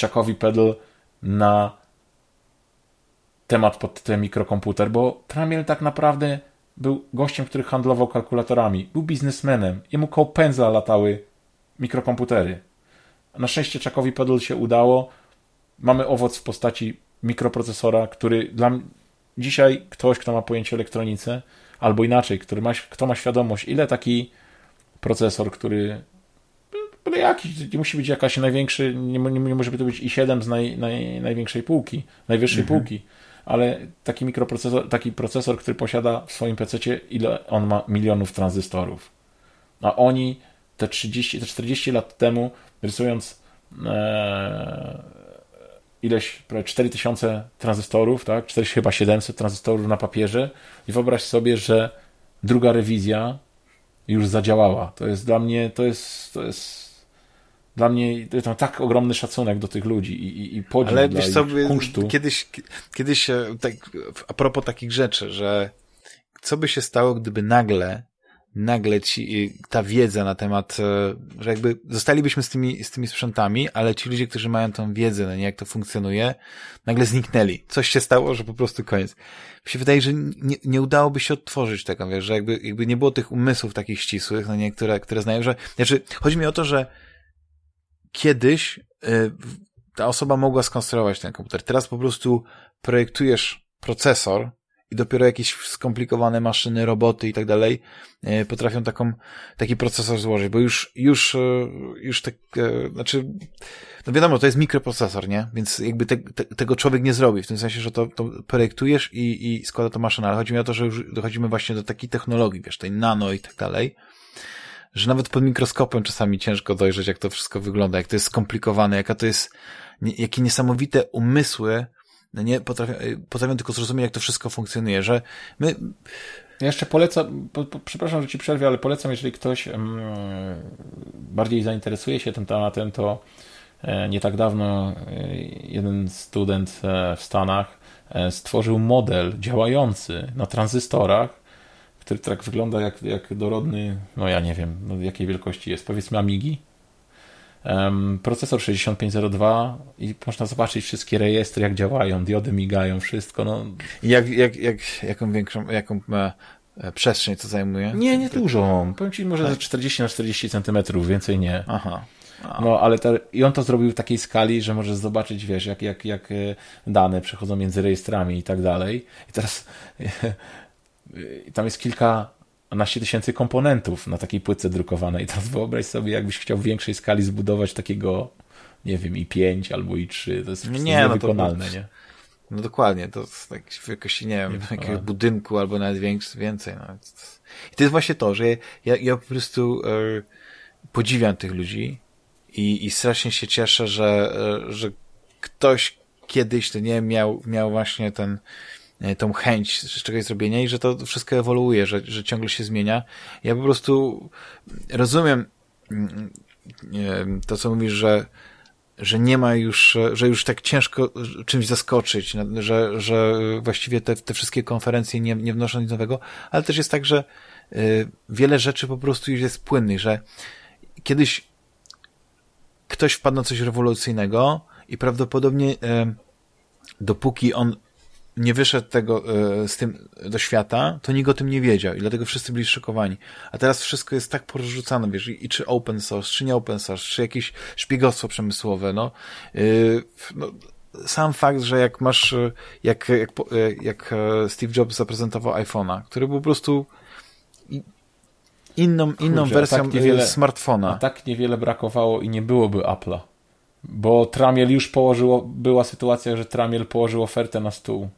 Chuckowi Pedal na temat pod tytułem mikrokomputer, bo Tramiel tak naprawdę był gościem, który handlował kalkulatorami, był biznesmenem, jemu koło pędzla latały mikrokomputery. Na szczęście Czakowi Pedal się udało. Mamy owoc w postaci mikroprocesora, który dla dzisiaj ktoś, kto ma pojęcie elektronice, albo inaczej, który ma, kto ma świadomość, ile taki procesor, który jakiś, nie musi być jakaś największy, nie, nie, nie może to być i7 z naj, naj, największej półki, najwyższej mhm. półki ale taki mikroprocesor, taki procesor, który posiada w swoim PC, ile on ma milionów tranzystorów. A oni te 30, te 40 lat temu, rysując e, ileś, prawie 4000 tranzystorów, tak, 40, chyba 700 tranzystorów na papierze i wyobraź sobie, że druga rewizja już zadziałała. To jest dla mnie, to jest, to jest dla mnie to tak ogromny szacunek do tych ludzi i, i, i podziw Ale dla wiesz co, kunsztu. Kiedyś, kiedyś tak, a propos takich rzeczy, że co by się stało, gdyby nagle nagle ci, ta wiedza na temat, e, że jakby zostalibyśmy z tymi, z tymi sprzętami, ale ci ludzie, którzy mają tą wiedzę, no nie, jak to funkcjonuje, nagle zniknęli. Coś się stało, że po prostu koniec. Mi się wydaje, że nie, nie udałoby się odtworzyć tego, wiesz, że jakby, jakby nie było tych umysłów takich ścisłych, no nie, które, które znają, że, znaczy, chodzi mi o to, że kiedyś y, ta osoba mogła skonstruować ten komputer. Teraz po prostu projektujesz procesor i dopiero jakieś skomplikowane maszyny, roboty i tak dalej y, potrafią taką, taki procesor złożyć, bo już, już, y, już tak, znaczy, no wiadomo, to jest mikroprocesor, nie? Więc jakby te, te, tego człowiek nie zrobi, w tym sensie, że to, to projektujesz i, i składa to maszyna, ale chodzi mi o to, że już dochodzimy właśnie do takiej technologii, wiesz, tej nano i tak dalej, że nawet pod mikroskopem czasami ciężko dojrzeć, jak to wszystko wygląda, jak to jest skomplikowane, jaka to jest, jakie niesamowite umysły nie potrafią, potrafią tylko zrozumieć, jak to wszystko funkcjonuje, że my... Ja jeszcze polecam, po, po, przepraszam, że ci przerwę, ale polecam, jeżeli ktoś mm, bardziej zainteresuje się tym tematem, to e, nie tak dawno e, jeden student e, w Stanach stworzył model działający na tranzystorach, tak wygląda jak, jak dorodny, no ja nie wiem, no jakiej wielkości jest, powiedzmy Amigi. Um, procesor 6502 i można zobaczyć wszystkie rejestry, jak działają, diody migają, wszystko. No. Jak, jak, jak, jaką większą, jaką ma e, przestrzeń to zajmuje? Nie, nie dużą. Powiem Ci może tak. 40 na 40 centymetrów, więcej nie. Aha. No, ale te, i on to zrobił w takiej skali, że możesz zobaczyć, wiesz, jak, jak, jak e, dane przechodzą między rejestrami i tak dalej. I teraz tam jest kilkanaście tysięcy komponentów na takiej płytce drukowanej. [LAUGHS] Teraz wyobraź sobie, jakbyś chciał w większej skali zbudować takiego, nie wiem, i5 albo i3. To jest nie, niewykonalne, no to, nie? No dokładnie, to jest tak w jakości, nie wiem, jakiegoś budynku albo nawet więcej. więcej no. I to jest właśnie to, że ja, ja po prostu e, podziwiam tych ludzi i, i strasznie się cieszę, że, e, że ktoś kiedyś, to nie miał, miał właśnie ten, tą chęć czegoś zrobienia i że to wszystko ewoluuje, że, że ciągle się zmienia. Ja po prostu rozumiem mm, to, co mówisz, że że nie ma już, że już tak ciężko czymś zaskoczyć, że, że właściwie te, te wszystkie konferencje nie, nie wnoszą nic nowego, ale też jest tak, że wiele rzeczy po prostu już jest płynnych, że kiedyś ktoś wpadł na coś rewolucyjnego i prawdopodobnie dopóki on nie wyszedł tego e, z tym do świata, to nikt o tym nie wiedział i dlatego wszyscy byli szokowani. A teraz wszystko jest tak porzucane, wiesz, i, czy open source, czy nie open source, czy jakieś szpiegostwo przemysłowe, no. Yy, no sam fakt, że jak masz, jak, jak, jak Steve Jobs zaprezentował iPhone'a, który był po prostu inną, inną Kurczę, wersją tak niewiele, smartfona. Tak niewiele brakowało i nie byłoby Apple'a. Bo Tramiel już położyło, była sytuacja, że Tramiel położył ofertę na stół.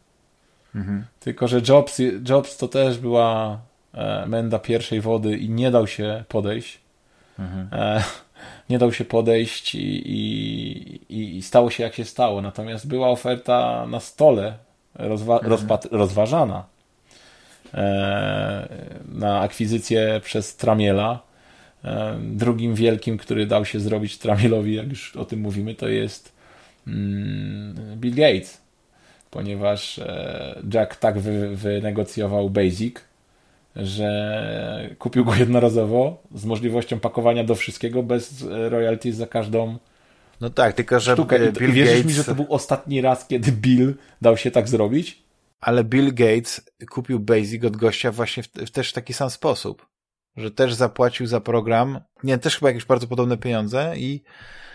Mhm. Tylko, że Jobs, Jobs to też była e, menda pierwszej wody i nie dał się podejść. Mhm. E, nie dał się podejść i, i, i, stało się jak się stało. Natomiast była oferta na stole rozwa mhm. rozważana e, na akwizycję przez Tramiela. E, drugim wielkim, który dał się zrobić Tramielowi, jak już o tym mówimy, to jest mm, Bill Gates ponieważ e, Jack tak wy, wynegocjował Basic, że kupił go jednorazowo z możliwością pakowania do wszystkiego bez e, royalties za każdą no tak, tylko że sztukę. I, Bill i wierzysz Gates... mi, że to był ostatni raz, kiedy Bill dał się tak zrobić? Ale Bill Gates kupił Basic od gościa właśnie w, w też w taki sam sposób, że też zapłacił za program, nie, też chyba jakieś bardzo podobne pieniądze i e,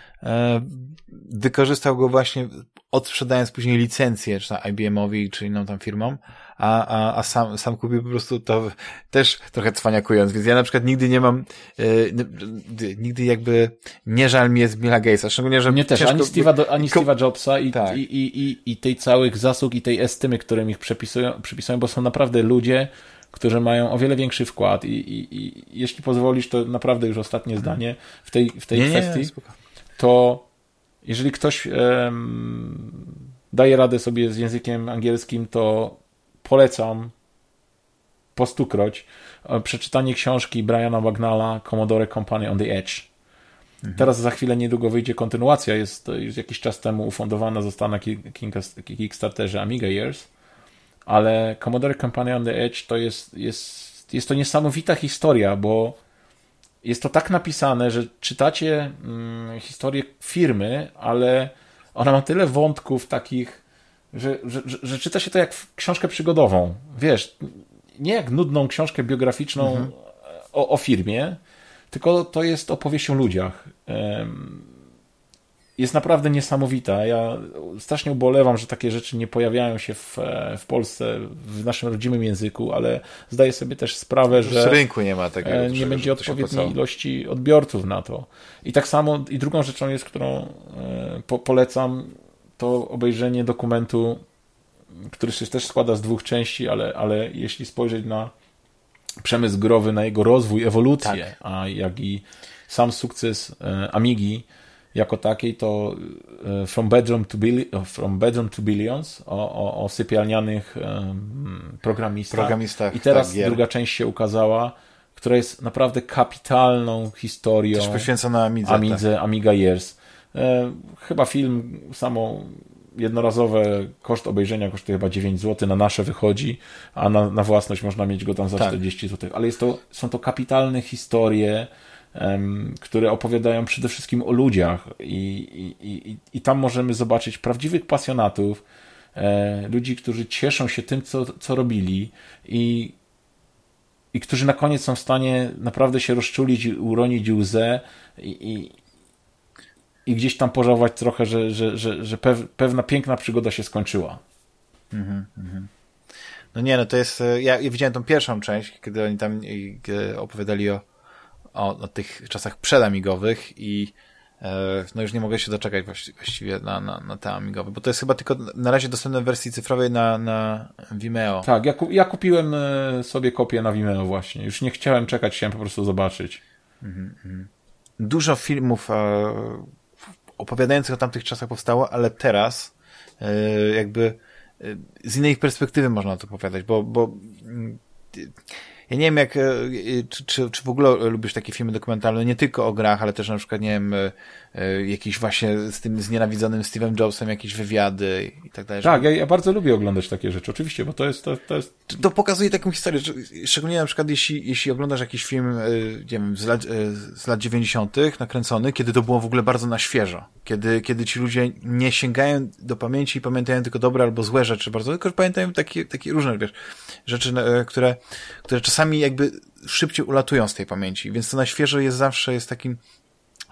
wykorzystał go właśnie odsprzedając później licencję, czy IBM-owi, czy inną tam firmom, a, a, a sam, sam kupił po prostu to też trochę cwaniakując, więc ja na przykład nigdy nie mam, yy, nigdy jakby nie żal mi jest Billa Gatesa, szczególnie, że Nie też, ani Steve'a, ani Steve'a Jobsa i, tak. i, i, i, i tej całych zasług i tej estymy, którym ich przepisują, przypisują, bo są naprawdę ludzie, którzy mają o wiele większy wkład i, i, i jeśli pozwolisz, to naprawdę już ostatnie zdanie w tej, w tej nie, kwestii, nie, to jeżeli ktoś um, daje radę sobie z językiem angielskim, to polecam po stukroć e, przeczytanie książki Briana Wagnalla Commodore Company on the Edge. Mhm. Teraz za chwilę niedługo wyjdzie kontynuacja, jest już jakiś czas temu ufundowana została na Kickstarterze Amiga Years, ale Commodore Company on the Edge to jest, jest, jest to niesamowita historia, bo jest to tak napisane, że czytacie mm, historię firmy, ale ona ma tyle wątków takich, że, że, że, czyta się to jak książkę przygodową. Wiesz, nie jak nudną książkę biograficzną mhm. o, o firmie, tylko to jest opowieść o ludziach jest naprawdę niesamowita. Ja strasznie ubolewam, że takie rzeczy nie pojawiają się w, w Polsce w naszym rodzimym języku, ale zdaję sobie też sprawę, że z rynku nie ma takiego. E, nie będzie odpowiedniej ilości odbiorców na to. I tak samo, i drugą rzeczą jest, którą e, po, polecam, to obejrzenie dokumentu, który się też składa z dwóch części, ale, ale jeśli spojrzeć na przemysł growy, na jego rozwój, ewolucję, tak. a jak i sam sukces e, Amigi, jako takiej, to e, From Bedroom to, Billi From Bedroom to Billions o, o, o sypialnianych um, programistach. programistach. I teraz tak, druga część się ukazała, która jest naprawdę kapitalną historią. Też poświęcona Amidze. Amidze tak. Amiga Years. E, chyba film samo jednorazowe koszt obejrzenia kosztuje chyba 9 zł, na nasze wychodzi, a na, na własność można mieć go tam za tak. 40 zł. Ale jest to, są to kapitalne historie, które opowiadają przede wszystkim o ludziach i, i, i, i tam możemy zobaczyć prawdziwych pasjonatów, e, ludzi, którzy cieszą się tym, co, co robili i i którzy na koniec są w stanie naprawdę się rozczulić, uronić łzę i, i, i gdzieś tam pożałować trochę, że, że, że, że pewna piękna przygoda się skończyła. Mhm, mhm. No nie, no to jest. E, ja, ja widziałem tą pierwszą część, kiedy oni tam e, opowiadali o, o, o tych czasach przedamigowych i e, no już nie mogę się doczekać właściwie na, na, na te amigowe, bo to jest chyba tylko na razie dostępne w wersji cyfrowej na, na Vimeo. Tak, ja, ja kupiłem sobie kopię na Vimeo właśnie. Już nie chciałem czekać, chciałem po prostu zobaczyć. Mhm, mhm. Dużo filmów opowiadających o tamtych czasach powstało, ale teraz e, jakby e, z innej perspektywy można to opowiadać, bo, bo mm, ja nie wiem, jak, e, czy, czy, czy w ogóle lubisz takie filmy dokumentalne, nie tylko o grach, ale też na przykład, nie wiem, E, jakiś właśnie z tym znienawidzonym Steve'em Jobsem jakieś wywiady i tak dalej. Tak, ja, ja, bardzo lubię oglądać takie rzeczy, oczywiście, bo to jest... To, to, jest... to pokazuje taką historię, szczególnie na przykład jeśli, jeśli oglądasz jakiś film, e, nie wiem, z lat, e, z lat 90. nakręcony, kiedy to było w ogóle bardzo na świeżo, kiedy, kiedy ci ludzie nie sięgają do pamięci i pamiętają tylko dobre albo złe rzeczy bardzo, tylko pamiętają takie, takie różne, wiesz, rzeczy, które, które czasami jakby szybciej ulatują z tej pamięci, więc to na świeżo jest zawsze jest takim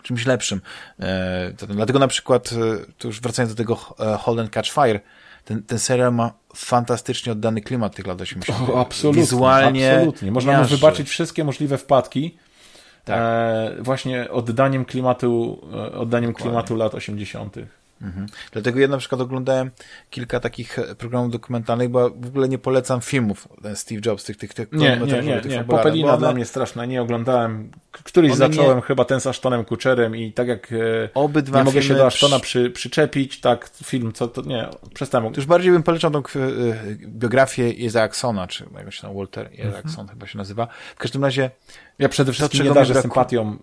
czymś lepszym. E, dlatego na przykład, e, tu już wracając do tego e, Hold and Catch Fire, ten, ten serial ma fantastycznie oddany klimat tych lat 80. O, absolutnie, Wizualnie. Absolutnie. Można mu wybaczyć wszystkie możliwe wpadki. Tak. E, właśnie oddaniem klimatu, oddaniem Dokładnie. klimatu lat 80. Mhm. Dlatego ja na przykład oglądałem kilka takich programów dokumentalnych, bo w ogóle nie polecam filmów Steve Jobs, tych, tych, tych Nie, nie, nie, nie. Popelina one... dla mnie straszna, nie oglądałem. Któryś zacząłem nie... chyba ten z Ashtonem Kuczerem i tak jak e, Obydwa nie mogę się do Ashtona przy, przyczepić, tak film, co to, nie, przestałem. Już bardziej bym polecał tą e, biografię Izaacsona, czy jak się tam Walter Isaacson mhm. chyba się nazywa. W każdym razie ja przede wszystkim nie darzę sympatią,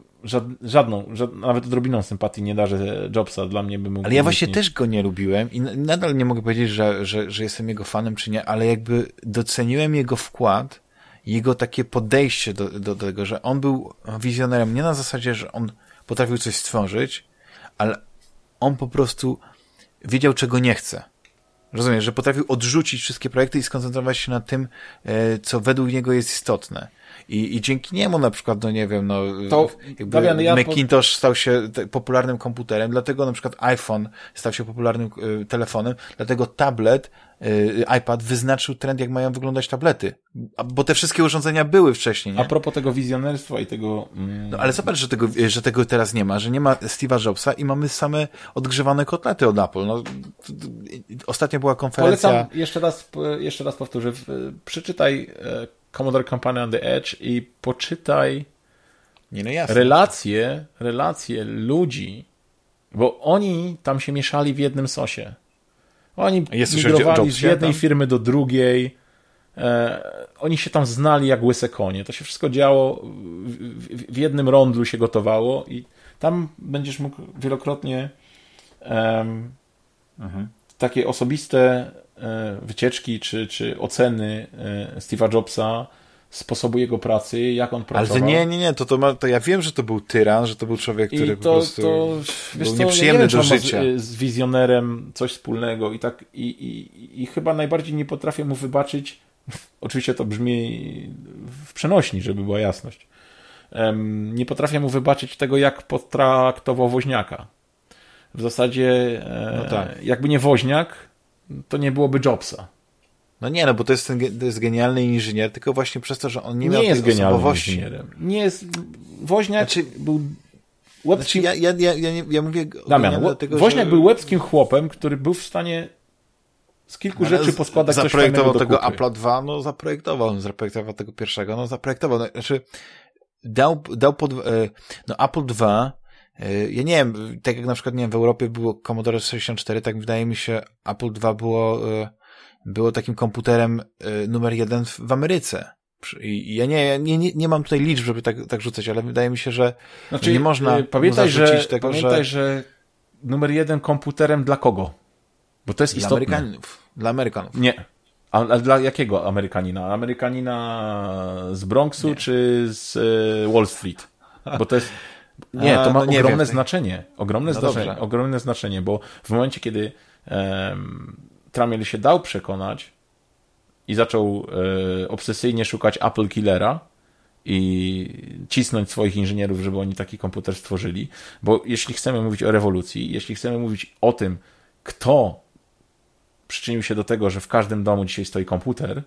żadną, żad, nawet odrobiną sympatii nie darzę Jobsa, dla mnie by mógł... Ale ja właśnie też go nie lubiłem i nadal nie mogę powiedzieć, że, że, że jestem jego fanem czy nie, ale jakby doceniłem jego wkład, jego takie podejście do, do, tego, że on był wizjonerem nie na zasadzie, że on potrafił coś stworzyć, ale on po prostu wiedział, czego nie chce. Rozumiesz, że potrafił odrzucić wszystkie projekty i skoncentrować się na tym, e, co według niego jest istotne. I, I dzięki niemu na przykład, no nie wiem, no to, jakby Damian, ja Macintosh stał się popularnym komputerem, dlatego na przykład iPhone stał się popularnym y, telefonem, dlatego tablet, y, iPad wyznaczył trend, jak mają wyglądać tablety. Bo te wszystkie urządzenia były wcześniej, nie? A propos tego wizjonerstwa i tego... Mm... No ale zobacz, że tego, że tego teraz nie ma, że nie ma Steve'a Jobsa i mamy same odgrzewane kotlety od Apple. No, ostatnio była konferencja... Polecam, jeszcze raz, jeszcze raz powtórzę, przeczytaj e, Commodore Company on the Edge i poczytaj nie, no jasne. relacje, relacje ludzi, bo oni tam się mieszali w jednym sosie. Oni Jest migrowali z jednej tam? firmy do drugiej. E, oni się tam znali jak łyse konie. To się wszystko działo, w, w, w jednym rondlu się gotowało i tam będziesz mógł wielokrotnie um, mhm. takie osobiste wycieczki czy, czy oceny e, Steve'a Jobsa, sposobu jego pracy, jak on pracował. Ale nie, nie, nie, to, to, ma, to ja wiem, że to był tyran, że to był człowiek, który to, po prostu to, wiesz, był nieprzyjemny do życia. Z, z wizjonerem coś wspólnego i tak i, i, i chyba najbardziej nie potrafię mu wybaczyć, [LAUGHS] oczywiście to brzmi w przenośni, żeby była jasność, um, nie potrafię mu wybaczyć tego, jak potraktował woźniaka. W zasadzie, e, no tak. jakby nie woźniak, to nie byłoby Jobsa. No nie, no bo to jest, ten, to jest genialny inżynier, tylko właśnie przez to, że on nie, nie miał jest tej genialnym inżynierem. Nie jest, Woźniak znaczy, był łebskim... Znaczy ja, ja, ja, ja mówię Damian, dlatego, Woźniak że... był łebskim chłopem, który był w stanie z kilku no, rzeczy poskładać zaprojektował coś tego Apple 2, no zaprojektował, zaprojektował tego pierwszego, no zaprojektował, no, znaczy dał, dał pod, e, no Apple 2 y, ja nie wiem, tak jak na przykład, nie wiem, w Europie było Commodore 64, tak wydaje mi się, Apple II było, y, było takim komputerem numer jeden w Ameryce. I ja nie, nie, nie, nie mam tutaj liczb, żeby tak, tak rzucać, ale wydaje mi się, że znaczy, nie można pamiętaj, że, tego, pamiętaj, że... że numer jeden komputerem dla kogo? Bo to jest dla istotne. Amerykanów. Dla Amerykanów. Nie. A, a dla jakiego Amerykanina? Amerykanina z Bronxu nie. czy z Wall Street? Bo to jest. Nie, to ma no ogromne wiem. znaczenie. Ogromne, no znaczenie, ogromne znaczenie, bo w momencie, kiedy um, Tramiel się dał przekonać i zaczął e, obsesyjnie szukać Apple Killera i cisnąć swoich inżynierów, żeby oni taki komputer stworzyli, bo jeśli chcemy mówić o rewolucji, jeśli chcemy mówić o tym, kto przyczynił się do tego, że w każdym domu dzisiaj stoi komputer,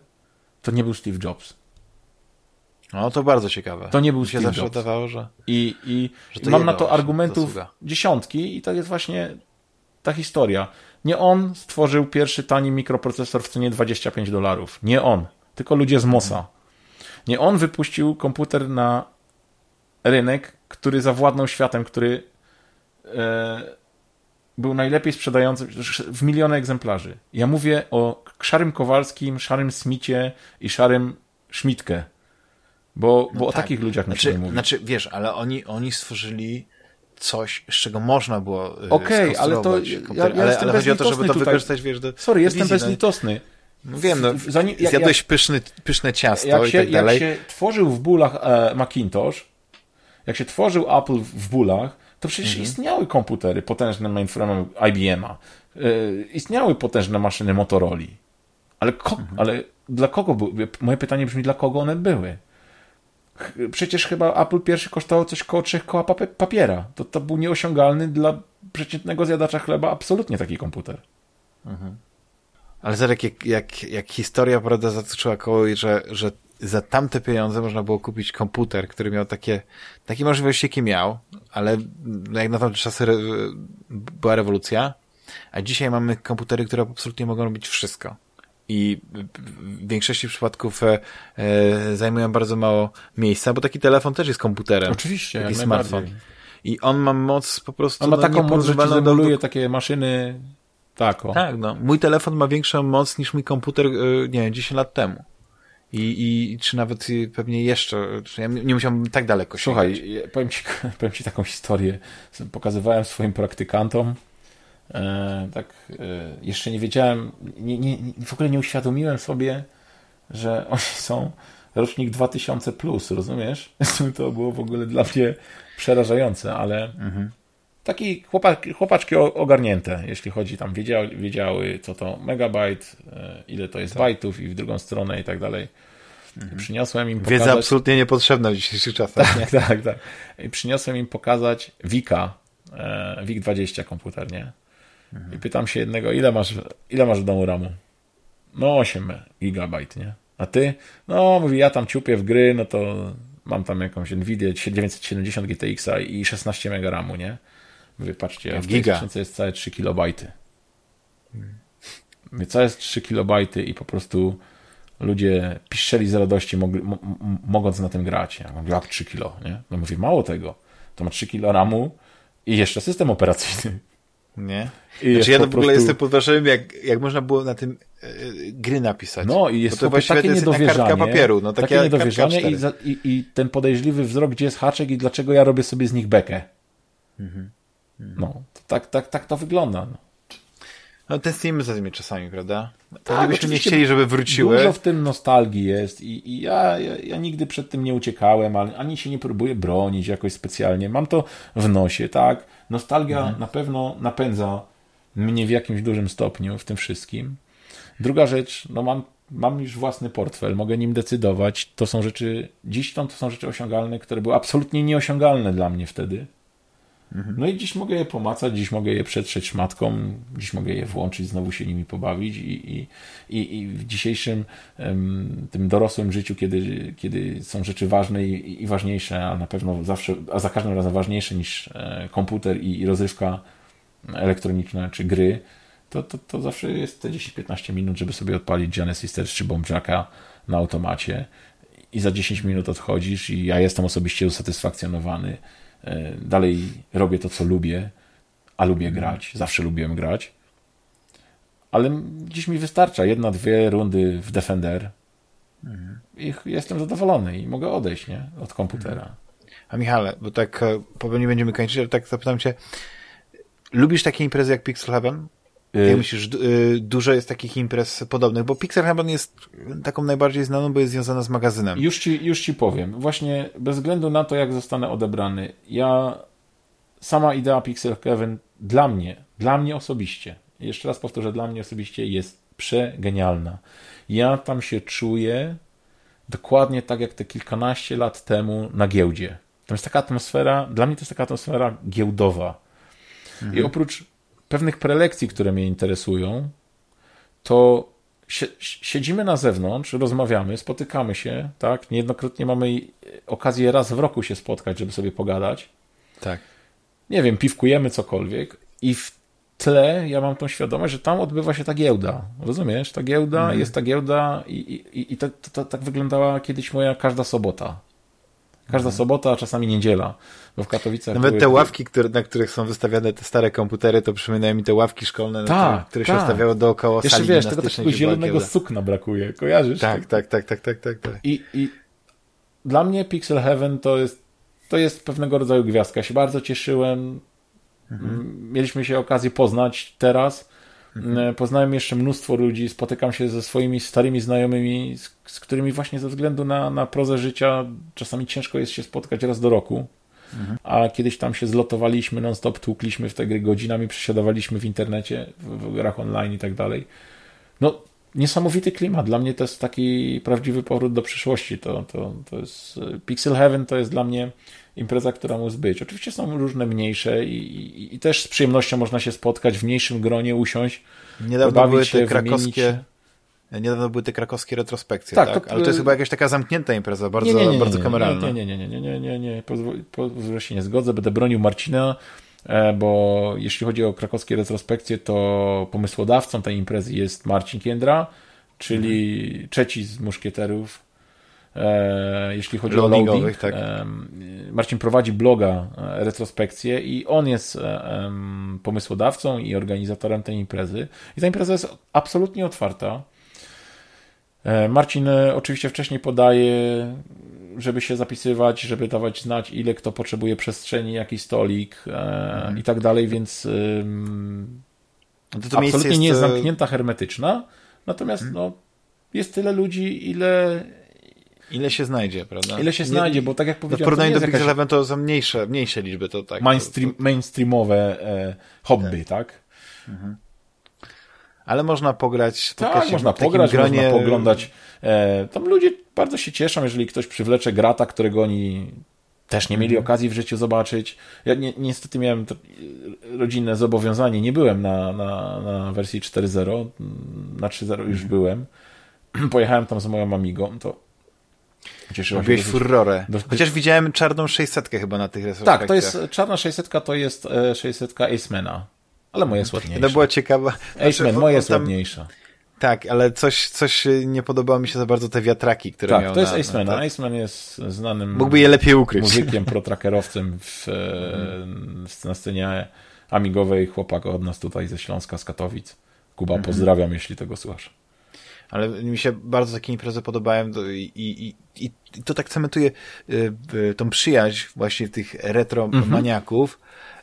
to nie był Steve Jobs. No to bardzo ciekawe. To nie był Steve zawsze Jobs. Wydawało, że, I, i że mam na to argumentów zasługa. dziesiątki i to jest właśnie ta historia. Nie on stworzył pierwszy tani mikroprocesor w cenie 25 dolarów. Nie on, tylko ludzie z Mosa. Nie on wypuścił komputer na rynek, który zawładnął światem, który e, był najlepiej sprzedający w miliony egzemplarzy. Ja mówię o Szarym Kowalskim, Szarym Smicie i Szarym Szmitkę. Bo, no bo tak. o takich ludziach znaczy, musimy mówić. Znaczy, wiesz, ale oni, oni stworzyli coś, z czego można było y, Okej, okay, ale to ja, ja ale, ale chodzi o to, żeby to tutaj. wykorzystać, wiesz, do Sorry, jestem wizji, no. bezlitosny. No, wiem, no, Zanim, jak, zjadłeś jak, pyszny, pyszne ciasto jak się, i tak dalej. Jak się tworzył w bólach e, Macintosh, jak się tworzył Apple w bólach, to przecież mhm. istniały komputery potężne mainframe IBM-a, yy, istniały potężne maszyny Motorola. Ale, mhm. ale dla kogo były? Moje pytanie brzmi, dla kogo one były? Przecież chyba Apple pierwszy kosztował coś koło trzech koła papiera. To, to był nieosiągalny dla przeciętnego zjadacza chleba absolutnie taki komputer. Mhm. Ale Zarek, jak, jak, jak historia prawda zatoczyła koło, że, że za tamte pieniądze można było kupić komputer, który miał takie, takie możliwości, jakie miał, ale jak na tamte czasy re, była rewolucja, a dzisiaj mamy komputery, które absolutnie mogą robić wszystko. I w większości przypadków e, e, zajmują bardzo mało miejsca, bo taki telefon też jest komputerem. Oczywiście, taki smartfon. I on ma moc po prostu. On ma no, taką moc, że do... takie maszyny. Tak, o. tak, no. Mój telefon ma większą moc niż mój komputer, e, nie wiem, 10 lat temu. I, i czy nawet pewnie jeszcze, ja nie musiałbym tak daleko Słuchaj, powiem ci, [LAUGHS] powiem ci taką historię. Pokazywałem swoim praktykantom, tak, e, jeszcze nie wiedziałem, nie, nie, w ogóle nie uświadomiłem sobie, że oni są rocznik 2000 plus, rozumiesz? [LAUGHS] To było w ogóle dla mnie przerażające, ale mhm. taki chłopak, chłopaczki ogarnięte, jeśli chodzi tam, wiedziały, wiedziały co to megabajt, e, ile to jest tak. bajtów i w drugą stronę i tak dalej. Mhm. Przyniosłem im pokazać... Wiedza absolutnie niepotrzebna w dzisiejszych czasach. Tak, [LAUGHS] tak, tak. I przyniosłem im pokazać Wika, e, WIK 20 komputer, nie? Mhm. I pytam się jednego, ile masz, ile masz w domu RAMu? No 8 gigabajt, nie? A ty? No, mówi, ja tam ciupię w gry, no to mam tam jakąś Nvidia 970 GTX i 16 MB RAMu, nie? Mówię, patrzcie, ja w Giga. tej jest całe 3 kilobajty. Mówię, co jest 3 kilobajty i po prostu ludzie piszczeli z radości, mogąc na tym grać. Ja mówię, jak 3 kilo, nie? No mówię, mało tego. To ma 3 kilo RAMu i jeszcze system operacyjny. Nie? I znaczy ja w ogóle prostu... jestem pod wrażeniem, jak, jak można było na tym e, gry napisać. No i jest to właściwie takie niedowierzanie. papieru. No, takie, niedowierzanie i, za, i, i, ten podejrzliwy wzrok, gdzie jest haczek i dlaczego ja robię sobie z nich bekę. Mhm. No, tak, tak, tak to wygląda. No. No tęsknimy za tymi czasami, prawda? Tak, byśmy nie chcieli, żeby wróciły. Dużo w tym nostalgii jest i, i ja, ja, ja, nigdy przed tym nie uciekałem, ale ani się nie próbuję bronić jakoś specjalnie. Mam to w nosie, tak? Nostalgia mhm. na pewno napędza mnie w jakimś dużym stopniu w tym wszystkim. Druga rzecz, no mam, mam już własny portfel, mogę nim decydować. To są rzeczy, dziś to, to są rzeczy osiągalne, które były absolutnie nieosiągalne dla mnie wtedy. Mhm. No i dziś mogę je pomacać, dziś mogę je przetrzeć szmatką, dziś mogę je włączyć, znowu się nimi pobawić i, i, i, w dzisiejszym tym dorosłym życiu, kiedy, kiedy są rzeczy ważne i, i, ważniejsze, a na pewno zawsze, a za każdym razem ważniejsze niż e, komputer i, i rozrywka elektroniczna czy gry, to, to, to zawsze jest te 10-15 minut, żeby sobie odpalić Genesis też czy Bombjacka na automacie i za 10 minut odchodzisz i ja jestem osobiście usatysfakcjonowany dalej robię to, co lubię, a lubię mhm. grać, zawsze lubiłem grać. Ale dziś mi wystarcza jedna, dwie rundy w Defender mhm. i jestem zadowolony i mogę odejść nie? od komputera. Mhm. A Michale, bo tak e, powoli będziemy kończyć, ale tak zapytam cię, lubisz takie imprezy jak Pixel Heaven? Jak y, myślisz, y, dużo jest takich imprez podobnych, bo Pixel Heaven jest taką najbardziej znaną, bo jest związana z magazynem. Już ci, już ci powiem. Właśnie bez względu na to, jak zostanę odebrany, ja sama idea Pixel Heaven dla mnie, dla mnie osobiście, jeszcze raz powtórzę, dla mnie osobiście jest przegenialna. Ja tam się czuję dokładnie tak jak te kilkanaście lat temu na giełdzie. Tam jest taka atmosfera, dla mnie to jest taka atmosfera giełdowa. Mhm. I oprócz pewnych prelekcji, które mnie interesują, to siedzimy na zewnątrz, rozmawiamy, spotykamy się, tak? Niejednokrotnie mamy okazję raz w roku się spotkać, żeby sobie pogadać. Tak. Nie wiem, piwkujemy cokolwiek i w tle ja mam tą świadomość, że tam odbywa się ta giełda. Rozumiesz? Ta giełda mhm. jest ta giełda i, i, i to, to, to, tak wyglądała kiedyś moja każda sobota. Każda mhm. sobota, a czasami niedziela. Bo w Katowicach. Nawet były... te ławki, które, na których są wystawiane te stare komputery, to przypominają mi te ławki szkolne, ta, które ta. się ustawiało dookoła Jeszcze sali wiesz, tego takiego zielonego sukna brakuje. Kojarzysz? Tak, tak, tak, tak, tak, tak, tak. I, I dla mnie Pixel Heaven to jest, to jest pewnego rodzaju gwiazdka. Ja się bardzo cieszyłem. Mhm. Mieliśmy się okazję poznać teraz. Mhm. E, poznałem jeszcze mnóstwo ludzi, spotykam się ze swoimi starymi znajomymi, z, z którymi właśnie ze względu na, na prozę życia czasami ciężko jest się spotkać raz do roku. Mhm. A kiedyś tam się zlotowaliśmy, non-stop tłukliśmy w te gry godzinami, przesiadowaliśmy w internecie, w, w grach online i tak dalej. No, niesamowity klimat. Dla mnie to jest taki prawdziwy powrót do przyszłości. To, to, to jest Pixel Heaven to jest dla mnie impreza, która może być. Oczywiście są różne mniejsze i, i, i, też z przyjemnością można się spotkać w mniejszym gronie, usiąść, Niedawno były te krakowskie Niedawno były te krakowskie retrospekcje, tak? tak? To, Ale to jest chyba jakaś taka zamknięta impreza, bardzo, nie, nie, nie, bardzo kameralna. Nie, nie, nie, nie, nie, nie, nie, nie, pozwól się nie zgodzę, będę bronił Marcina, e, bo jeśli chodzi o krakowskie retrospekcje, to pomysłodawcą tej imprezy jest Marcin Kiendra, czyli mhm. trzeci z muszkieterów, e, jeśli chodzi o loading. Tak. E, Marcin prowadzi bloga retrospekcje i on jest pomysłodawcą i organizatorem tej imprezy. I ta impreza jest absolutnie otwarta. E, Marcin e, oczywiście wcześniej podaje, żeby się zapisywać, żeby dawać znać, ile kto potrzebuje przestrzeni, jaki stolik e, mhm. i tak dalej, więc to to absolutnie jest... nie jest zamknięta, hermetyczna. Natomiast mhm. no, jest tyle ludzi, ile Ile się znajdzie, prawda? Ile się znajdzie, bo tak jak powiedziałem... No w porównaniu do Pixel jakaś... Eleven to są mniejsze, mniejsze liczby, to tak. Mainstream, to, to... Mainstreamowe e, hobby, tak? tak? Mhm. Ale można pograć. Tak, można pograć, gronie... można poglądać. E, tam ludzie bardzo się cieszą, jeżeli ktoś przywlecze grata, którego oni też nie mieli mhm. okazji w życiu zobaczyć. Ja ni niestety miałem rodzinne zobowiązanie, nie byłem na, na, na wersji 4.0, na 3.0 już mhm. byłem. [CLEARS THROAT] Pojechałem tam z moją Amigą, to cieszyłem się. furorę. Chociaż widziałem czarną 600 chyba na tych resortach. Tak, to jest, czarna 600 to jest 600 e, Acemana. Ale moja jest ładniejsza. To była ciekawa. Znaczy, Aceman, moja jest tam... ładniejsza. Tak, ale coś, coś nie podobało mi się za bardzo te wiatraki, które tak, miał to jest Aceman. Tak? Aceman jest znanym Mógłby je lepiej ukryć. muzykiem, protrackerowcem w, mm. na scenie amigowej chłopak od nas tutaj ze Śląska, z Katowic. Kuba, mhm. pozdrawiam, jeśli tego słuchasz. Ale mi się bardzo takie imprezy podobają i, i, i, i to tak cementuje y, y, tą przyjaźń właśnie tych retro mhm.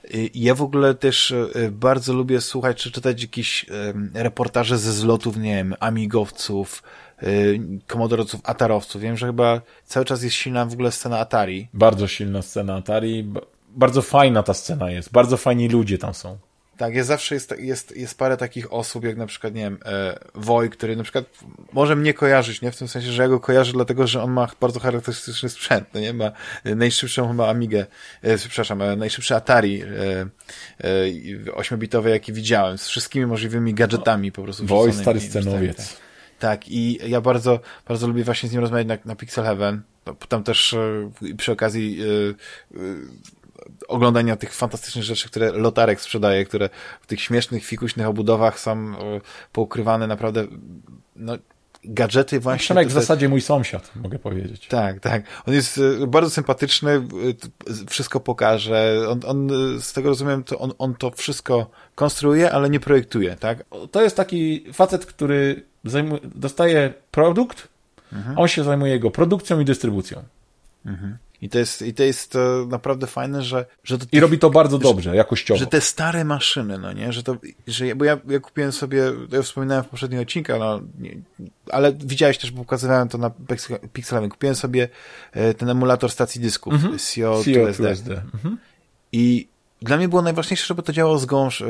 Maniaków, ja w ogóle też e, bardzo lubię słuchać czy czytać jakieś reportaże ze zlotów, nie wiem, amigowców, komodorowców, atarowców. Wiem, że chyba cały czas jest silna w ogóle scena Atari. Bardzo silna scena Atari. Bardzo fajna ta scena jest. Bardzo fajni ludzie tam są. Tak, jest zawsze jest, jest, jest parę takich osób, jak na przykład, nie wiem, e, Woj, który na przykład może mnie kojarzyć, nie? W tym sensie, że ja go kojarzę dlatego, że on ma bardzo charakterystyczny sprzęt, no nie? Ma najszybszą chyba Amigę, e, przepraszam, e, najszybszy Atari e, e, jaki widziałem, z wszystkimi możliwymi gadżetami po prostu. Woj, stary scenowiec. Tak, tak, i ja bardzo, bardzo lubię właśnie z nim rozmawiać na, na Pixel Heaven. Tam też e, przy okazji e, oglądania tych fantastycznych rzeczy, które Lotarek sprzedaje, które w tych śmiesznych, fikuśnych obudowach są e, poukrywane naprawdę no, gadżety właśnie. Przemek w zasadzie mój sąsiad, mogę powiedzieć. Tak, tak. On jest e, bardzo sympatyczny, e, wszystko pokaże. On, on z tego rozumiem, to on, on to wszystko konstruuje, ale nie projektuje, tak? To jest taki facet, który dostaje produkt, mhm. on się zajmuje jego produkcją i dystrybucją. Mhm. I to jest, i to jest naprawdę fajne, że, że to, I robi to bardzo dobrze, że, jakościowo. Że te stare maszyny, no nie, że to, że bo ja, ja kupiłem sobie, ja wspominałem w poprzednim odcinku, no, nie, ale widziałeś też, bo pokazywałem to na Pixelami, kupiłem sobie e, ten emulator stacji dysków, mm -hmm. CO2SD. Mhm. I dla mnie było najważniejsze, żeby to działało z gąż e, e,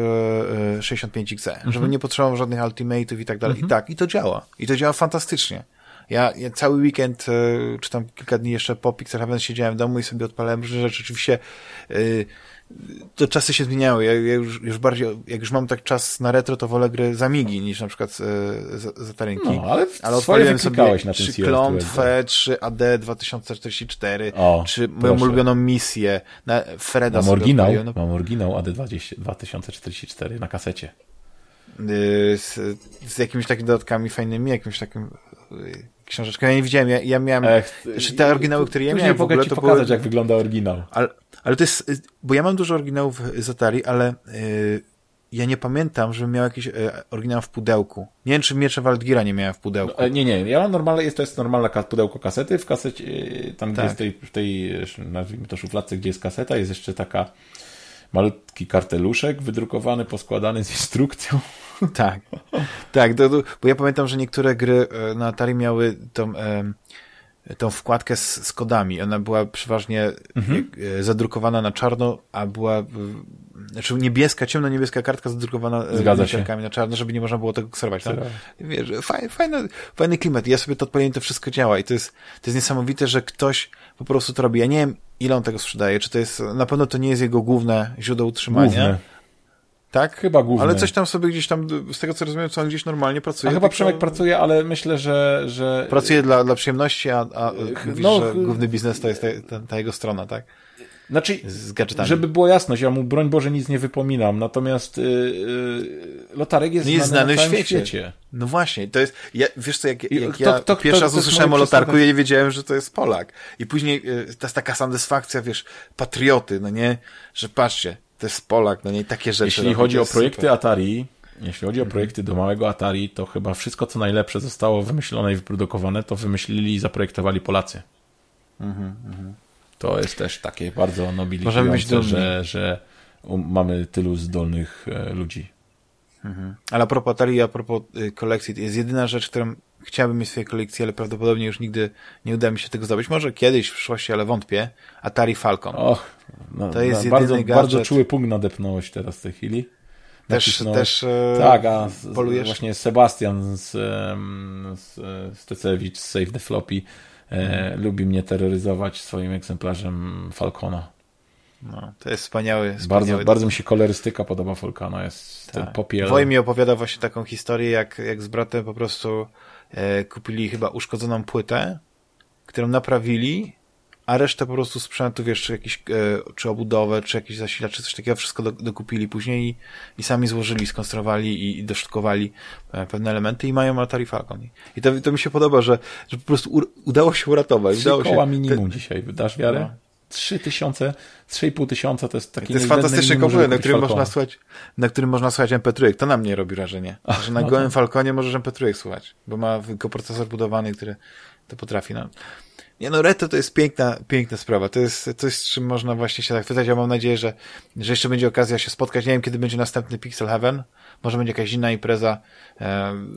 65XE, mm -hmm. żeby nie potrzebował żadnych ultimate'ów i tak dalej. I mhm. tak, i to działa. I to działa fantastycznie. Ja, ja cały weekend, e, czy tam kilka dni jeszcze po Pixel Heaven siedziałem w domu i sobie odpalałem różne rzeczy. Oczywiście yy, to czasy się zmieniały. Ja, ja, już, już bardziej, jak już mam tak czas na retro, to wolę gry z Amigi niż na przykład yy, z, z Atarinki. No, ale, ale odpaliłem sobie na trzy klątwę, trzy AD 2044, o, czy moją ulubioną misję na Freda mam oryginał, no. Mam oryginał AD 20, 2044 na kasecie. z, z jakimiś takimi dodatkami fajnymi, jakimś takim książeczkę. Ja nie widziałem, ja, ja miałem Ech, znaczy te oryginały, które ja miałem w ogóle, ci to pokazać, były... jak wygląda oryginał. Ale, ale to jest, bo ja mam dużo oryginałów z Atari, ale yy, ja nie pamiętam, żebym miał jakiś yy, oryginał w pudełku. Nie wiem, czy Miecze Waldgira nie miałem w pudełku. No, nie, nie, ja mam normalne, jest, to jest normalne pudełko kasety, w kasecie, yy, tam tak. gdzie jest tej, w tej, nazwijmy to szufladce, gdzie jest kaseta, jest jeszcze taka malutki karteluszek wydrukowany, poskładany z instrukcją. [LAUGHS] Tak, tak, do, do, bo ja pamiętam, że niektóre gry e, na Atari miały tą, e, tą wkładkę z, z kodami. Ona była przeważnie mhm. E, zadrukowana na czarno, a była znaczy niebieska, ciemno-niebieska kartka zadrukowana literkami na czarno, żeby nie można było tego kserować. No? Wiesz, fajny, fajny, fajny klimat. Ja sobie to odpaliłem, to wszystko działa i to jest, to jest niesamowite, że ktoś po prostu to robi. Ja nie wiem, ile on tego sprzedaje, czy to jest, na pewno to nie jest jego główne źródło utrzymania. Główne. Tak? Chyba główny. Ale coś tam sobie gdzieś tam, z tego co rozumiem, co on gdzieś normalnie pracuje. A chyba Przemek pracuje, ale myślę, że... że... Pracuje dla, dla przyjemności, a, a mówisz, no, że główny biznes to jest ta, ta jego strona, tak? Znaczy, z gadżetami. żeby było jasność, ja mu broń Boże nic nie wypominam, natomiast yy, yy, Lotarek jest, jest znany, znany w świecie. świecie. No właśnie, to jest, ja, wiesz co, jak, jak to, ja to, pierwszy raz usłyszałem o Lotarku, ja nie wiedziałem, że to jest Polak. I później yy, to jest taka satysfakcja, wiesz, patrioty, no nie, że patrzcie, to jest Polak, no nie, takie rzeczy. Jeśli chodzi o projekty super. Atari, jeśli chodzi o projekty do małego Atari, to chyba wszystko, co najlepsze zostało wymyślone i wyprodukowane, to wymyślili i zaprojektowali Polacy. Mhm, mhm. To jest też takie bardzo nobilitujące, że, że mamy tylu zdolnych e, ludzi. Mhm. Ale a propos Atari, a propos y, kolekcji, to jest jedyna rzecz, którą chciałbym mieć w swojej kolekcji, ale prawdopodobnie już nigdy nie uda mi się tego zdobyć. Może kiedyś w przyszłości, ale wątpię. Atari Falcon. Och, no, to jest no, bardzo, gadżet. bardzo czuły punkt nadepnąłeś teraz w tej chwili. Też, też e, tak, a polujesz? właśnie Sebastian z, z, z Tecewicz, z Save the Floppy e, lubi mnie terroryzować swoim egzemplarzem Falcona. No, to jest wspaniały. wspaniały bardzo, bardzo mi się kolorystyka podoba Falcona, jest tak. ten popiel. Woj mi opowiada właśnie taką historię, jak, jak z bratem po prostu e, kupili chyba uszkodzoną płytę, którą naprawili a resztę po prostu sprzętu, wiesz, czy, jakiś, e, czy obudowę, czy jakiś zasilacz, czy coś takiego, wszystko do, dokupili później i, i sami złożyli, skonstruowali i, i dosztukowali e, pewne elementy i mają Atari Falcon. I to, to mi się podoba, że, że po prostu u, udało się uratować. Trzy udało koła się, minimum te... dzisiaj, dasz wiarę? No. Trzy tysiące, trzy i pół tysiąca to jest taki To jest fantastyczny komputer, na którym można słuchać, na którym można słuchać MP3. To na mnie robi wrażenie. Ach, że na no gołym to... Falconie możesz MP3 słuchać, bo ma tylko procesor budowany, który to potrafi. No. Nie no, retro to jest piękna, piękna sprawa. To jest coś, z czym można właśnie się tak chwytać. Ja mam nadzieję, że, że jeszcze będzie okazja się spotkać. Nie wiem, kiedy będzie następny Pixel Heaven. Może będzie jakaś inna impreza.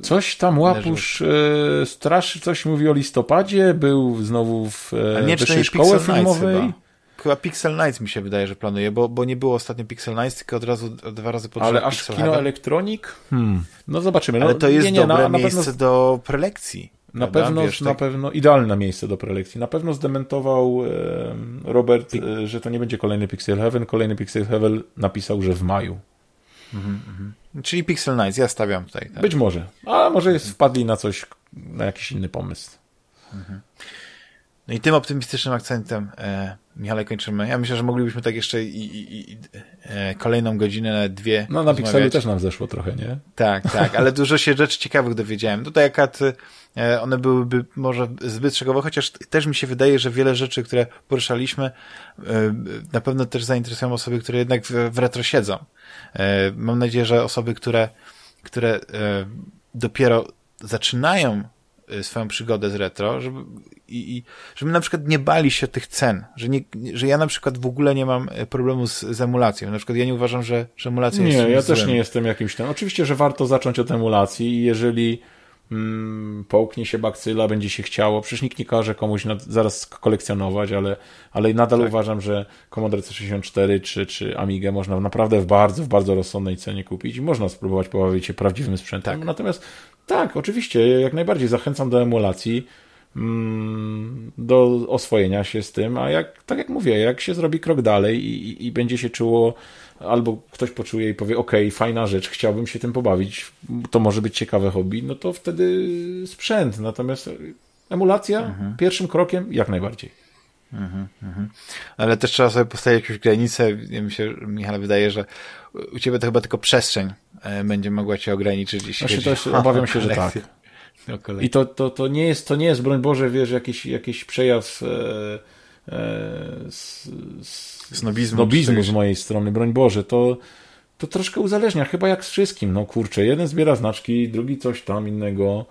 coś tam Łapusz e, straszy, coś mówi o listopadzie. Był znowu w e, nie, wyższej szkoły filmowej. Chyba. Chyba. Pixel Nights mi się wydaje, że planuje, bo, bo nie było ostatnio Pixel Nights, tylko od razu dwa razy po Ale aż Pixel kino Heaven. Elektronik? Hmm. No zobaczymy. No, Ale to jest nie, nie, dobre na, na miejsce pewno... do prelekcji. Na pewno, Wiesz, na tak... pewno idealne miejsce do prelekcji. Na pewno zdementował e, Robert, e, że to nie będzie kolejny Pixel Heaven. Kolejny Pixel Heaven napisał, że w maju. Mhm, mhm. Czyli Pixel Nights, ja stawiam tutaj. Tak? Być może, a może jest, wpadli na coś, na jakiś inny pomysł. Mhm. No i tym optymistycznym akcentem, e, Michale, kończymy. Ja myślę, że moglibyśmy tak jeszcze i, i, i e, kolejną godzinę, nawet dwie. No na Pixelu też nam zeszło trochę, nie? Tak, tak, ale dużo się rzeczy ciekawych dowiedziałem. Tutaj akurat e, one byłyby może zbyt szczegółowe, chociaż też mi się wydaje, że wiele rzeczy, które poruszaliśmy, e, na pewno też zainteresują osoby, które jednak w, w retro siedzą. E, mam nadzieję, że osoby, które, które e, dopiero zaczynają swoją przygodę z retro, żeby, i, i, żeby na przykład nie bali się tych cen, że, nie, że ja na przykład w ogóle nie mam y, problemu z, z emulacją. Na przykład ja nie uważam, że, że emulacja nie, jest Nie, ja też złym. nie jestem jakimś tam. Oczywiście, że warto zacząć od emulacji i jeżeli mm, połknie się bakcyla, będzie się chciało. Przecież nikt nie każe komuś nad, zaraz kolekcjonować, ale, ale nadal tak. uważam, że Commodore C64 czy, czy Amigę można naprawdę w bardzo, w bardzo rozsądnej cenie kupić i można spróbować pobawić się prawdziwym sprzętem. Tak. Natomiast tak, oczywiście, jak najbardziej zachęcam do emulacji, mm, do oswojenia się z tym, a jak, tak jak mówię, jak się zrobi krok dalej i, i, i będzie się czuło, albo ktoś poczuje i powie, ok, fajna rzecz, chciałbym się tym pobawić, to może być ciekawe hobby, no to wtedy sprzęt, natomiast emulacja mhm. pierwszym krokiem jak najbardziej. Mhm, mhm. Ale też trzeba sobie postawić jakąś granicę. Ja mi się, Michale, wydaje, że u ciebie to chyba tylko przestrzeń będzie mogła cię ograniczyć. Jeśli obawiam się, że tak. [LAUGHS] I to, to, to, nie jest, to nie jest, broń Boże, wiesz, jakiś, jakiś przejaw e, e, snobizmu, snobizmu z mojej strony, broń Boże. To, to troszkę uzależnia, chyba jak z wszystkim. No kurczę, jeden zbiera znaczki, drugi coś tam innego.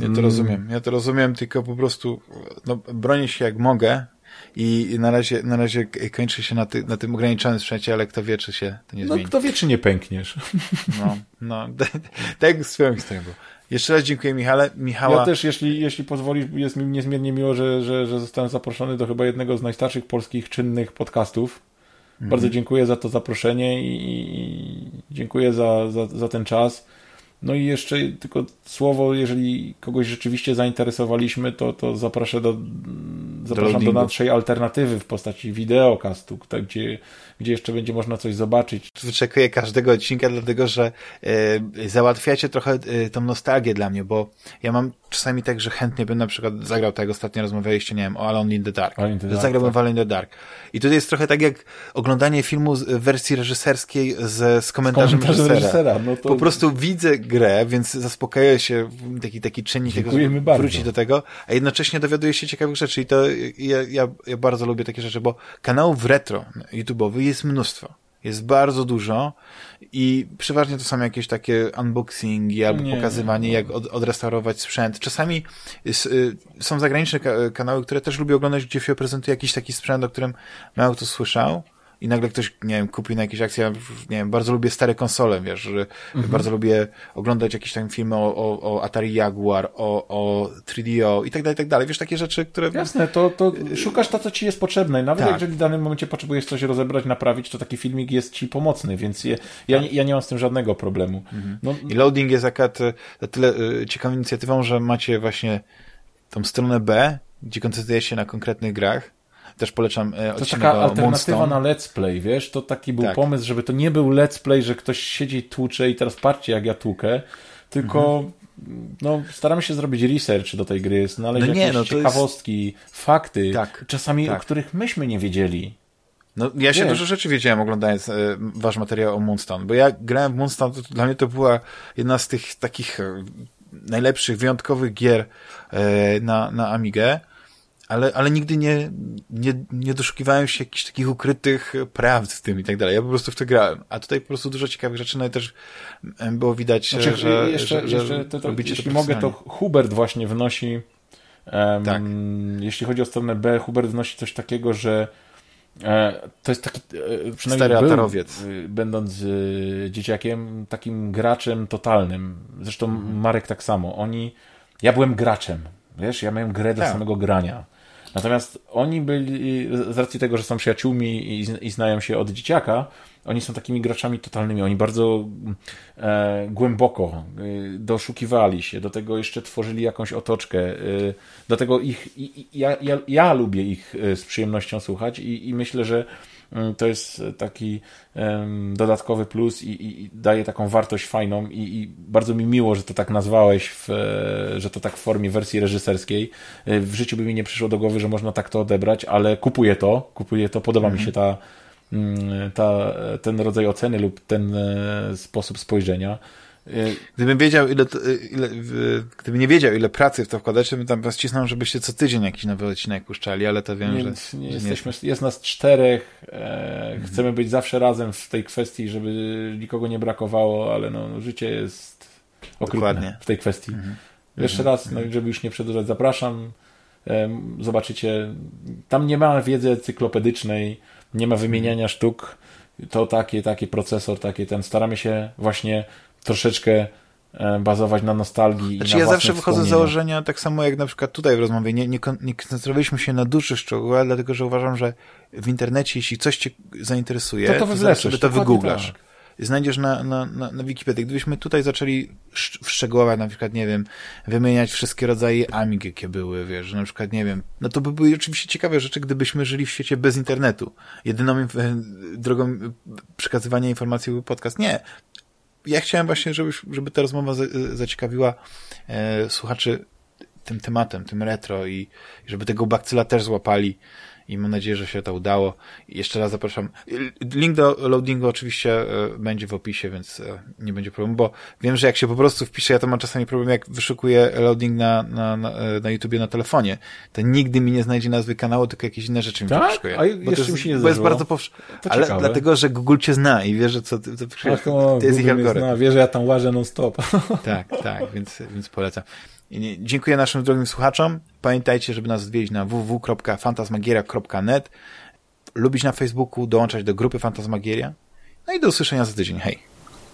Ja to rozumiem, ja to rozumiem, tylko po prostu no, bronię się jak mogę, i na razie, na razie kończy się na, ty, na tym ograniczonym sprzęcie, ale kto wie, czy się to nie no, zmieni. No kto wie, czy nie pękniesz. [LAUGHS] No, no, [LAUGHS] tak z swoją historią Jeszcze raz dziękuję Michale. Michała... Ja też, jeśli, jeśli pozwolisz, jest mi niezmiernie miło, że, że, że zostałem zaproszony do chyba jednego z najstarszych polskich czynnych podcastów. Mhm. Bardzo dziękuję za to zaproszenie i dziękuję za, za, za ten czas. No i jeszcze tylko słowo, jeżeli kogoś rzeczywiście zainteresowaliśmy, to, to zapraszam do, zapraszam do, do naszej alternatywy w postaci wideokastu, tak, gdzie, gdzie jeszcze będzie można coś zobaczyć. Wyczekuję każdego odcinka, dlatego że e, załatwiacie trochę e, tą nostalgię dla mnie, bo ja mam czasami tak, że chętnie bym na przykład zagrał, tak jak ostatnio rozmawialiście, nie wiem, o Alone in the Dark. In the dark Zagrałbym tak. w Alone in the Dark. I tutaj jest trochę tak jak oglądanie filmu w wersji reżyserskiej z, z komentarzem, z komentarzem reżysera. reżysera. No to... Po prostu widzę grę, więc zaspokaja się taki, taki czynnik tego, że wróci do tego, a jednocześnie dowiaduje się ciekawych rzeczy i to ja, ja, ja bardzo lubię takie rzeczy, bo kanałów retro YouTube'owych jest mnóstwo. Jest bardzo dużo i przeważnie to są jakieś takie unboxingi albo nie, pokazywanie, nie. jak od, odrestaurować sprzęt. Czasami jest, y, są zagraniczne kanały, które też lubię oglądać, gdzie się prezentuje jakiś taki sprzęt, o którym mało kto słyszał i nagle ktoś, nie wiem, kupi na jakieś akcje, ja, nie wiem, bardzo lubię stare konsole, wiesz, że mhm. bardzo lubię oglądać jakieś tam filmy o, o, o Atari Jaguar, o, o 3DO i tak dalej, i tak dalej, wiesz, takie rzeczy, które... Jasne, to, to szukasz to, co ci jest potrzebne nawet tak. jeżeli w danym momencie potrzebujesz coś rozebrać, naprawić, to taki filmik jest ci pomocny, więc je, ja, tak. ja nie mam z tym żadnego problemu. Mhm. No, I loading jest akurat na tyle y, ciekawą inicjatywą, że macie właśnie tą stronę B, gdzie koncentruje się na konkretnych grach, też polecam e, To taka alternatywa na let's play, wiesz? To taki był tak. pomysł, żeby to nie był let's play, że ktoś siedzi i tłucze i teraz patrzcie jak ja tłukę, tylko mhm. no, staramy się zrobić research do tej gry, znaleźć no nie, jakieś no, ciekawostki, jest... fakty, tak, czasami tak. o których myśmy nie wiedzieli. No, ja się dużo rzeczy wiedziałem oglądając e, wasz materiał o Moonstone, bo ja grałem w Moonstone, to dla mnie to była jedna z tych takich e, najlepszych, wyjątkowych gier e, na, na Amigę ale, ale nigdy nie, nie, nie doszukiwałem się jakichś takich ukrytych prawd w tym i tak dalej. Ja po prostu w to grałem. A tutaj po prostu dużo ciekawych rzeczy, no i też było widać, znaczy, że, jeszcze, że, jeszcze to, to, robicie jeśli to mogę, to Hubert właśnie wnosi um, tak. jeśli chodzi o stronę B, Hubert wnosi coś takiego, że e, to jest taki, e, przynajmniej Stary był, e, będąc dzieciakiem, takim graczem totalnym. Zresztą mhm. Marek tak samo. Oni, ja byłem graczem. Wiesz, ja miałem grę dla tak. samego grania. Natomiast oni byli, z racji tego, że są przyjaciółmi i, i znają się od dzieciaka, oni są takimi graczami totalnymi, oni bardzo e, głęboko e, doszukiwali się, do tego jeszcze tworzyli jakąś otoczkę, e, do tego ich, i, ja, ja, ja lubię ich e, z przyjemnością słuchać i, i myślę, że to jest taki dodatkowy plus i, i, daje taką wartość fajną i, i, bardzo mi miło, że to tak nazwałeś, w, e, że to tak w formie wersji reżyserskiej. W życiu by mi nie przyszło do głowy, że można tak to odebrać, ale kupuję to, kupuję to, podoba mi się mhm. ta Mm, ta, ten rodzaj oceny lub ten e, sposób spojrzenia. E, gdybym wiedział, ile, ile gdybym nie wiedział, ile pracy w to wkładacie, bym tam was cisnął, żebyście co tydzień jakiś nowy odcinek puszczali, ale to wiem, nie, że... Nie, że jesteśmy, nie... jest nas czterech, e, mhm. chcemy być zawsze razem w tej kwestii, żeby nikogo nie brakowało, ale no, życie jest okrutne w tej kwestii. Mhm. Jeszcze mhm. raz, no, żeby już nie przedłużać, zapraszam, e, zobaczycie, tam nie ma wiedzy encyklopedycznej, nie ma wymieniania sztuk, to takie, taki procesor, takie ten. Staramy się właśnie troszeczkę e, bazować na nostalgii. Znaczy, i na ja zawsze wychodzę z założenia, tak samo jak na przykład tutaj w rozmowie, nie, nie, nie koncentrowaliśmy się na dużych szczegółach, dlatego że uważam, że w internecie, jeśli coś cię zainteresuje, to, to, to sobie to wygooglasz. Tak znajdziesz na, na, na, na Wikipedii. Gdybyśmy tutaj zaczęli szczegółować, na przykład, nie wiem, wymieniać wszystkie rodzaje Amig, jakie były, wiesz, że na przykład, nie wiem, no to by były oczywiście ciekawe rzeczy, gdybyśmy żyli w świecie bez internetu. Jedyną drogą przekazywania informacji był podcast. Nie. Ja chciałem właśnie, żeby, żeby ta rozmowa zaciekawiła e, słuchaczy tym tematem, tym retro i, żeby tego bakcyla też złapali i mam nadzieję, że się to udało. Jeszcze raz zapraszam. Link do loadingu oczywiście e, będzie w opisie, więc e, nie będzie problemu, bo wiem, że jak się po prostu wpisze, ja to mam czasami problem, jak wyszukuję loading na, na, na, e, na YouTubie na telefonie, to nigdy mi nie znajdzie nazwy kanału, tylko jakieś inne rzeczy mi tak? wyszukuje. A bo to jest, nie bo jest bardzo powszechne. Ale ciekawe. dlatego, że Google cię zna i wie, że co ty, to, Ach, o, to jest ich algorytm. Wie, że ja tam łażę non stop. tak, tak, więc, więc polecam. Dziękuję naszym drogim słuchaczom. Pamiętajcie, żeby nas odwiedzić na www.fantasmagieria.net lubić na Facebooku, dołączać do grupy Fantasmagieria. No i do usłyszenia za tydzień. Hej!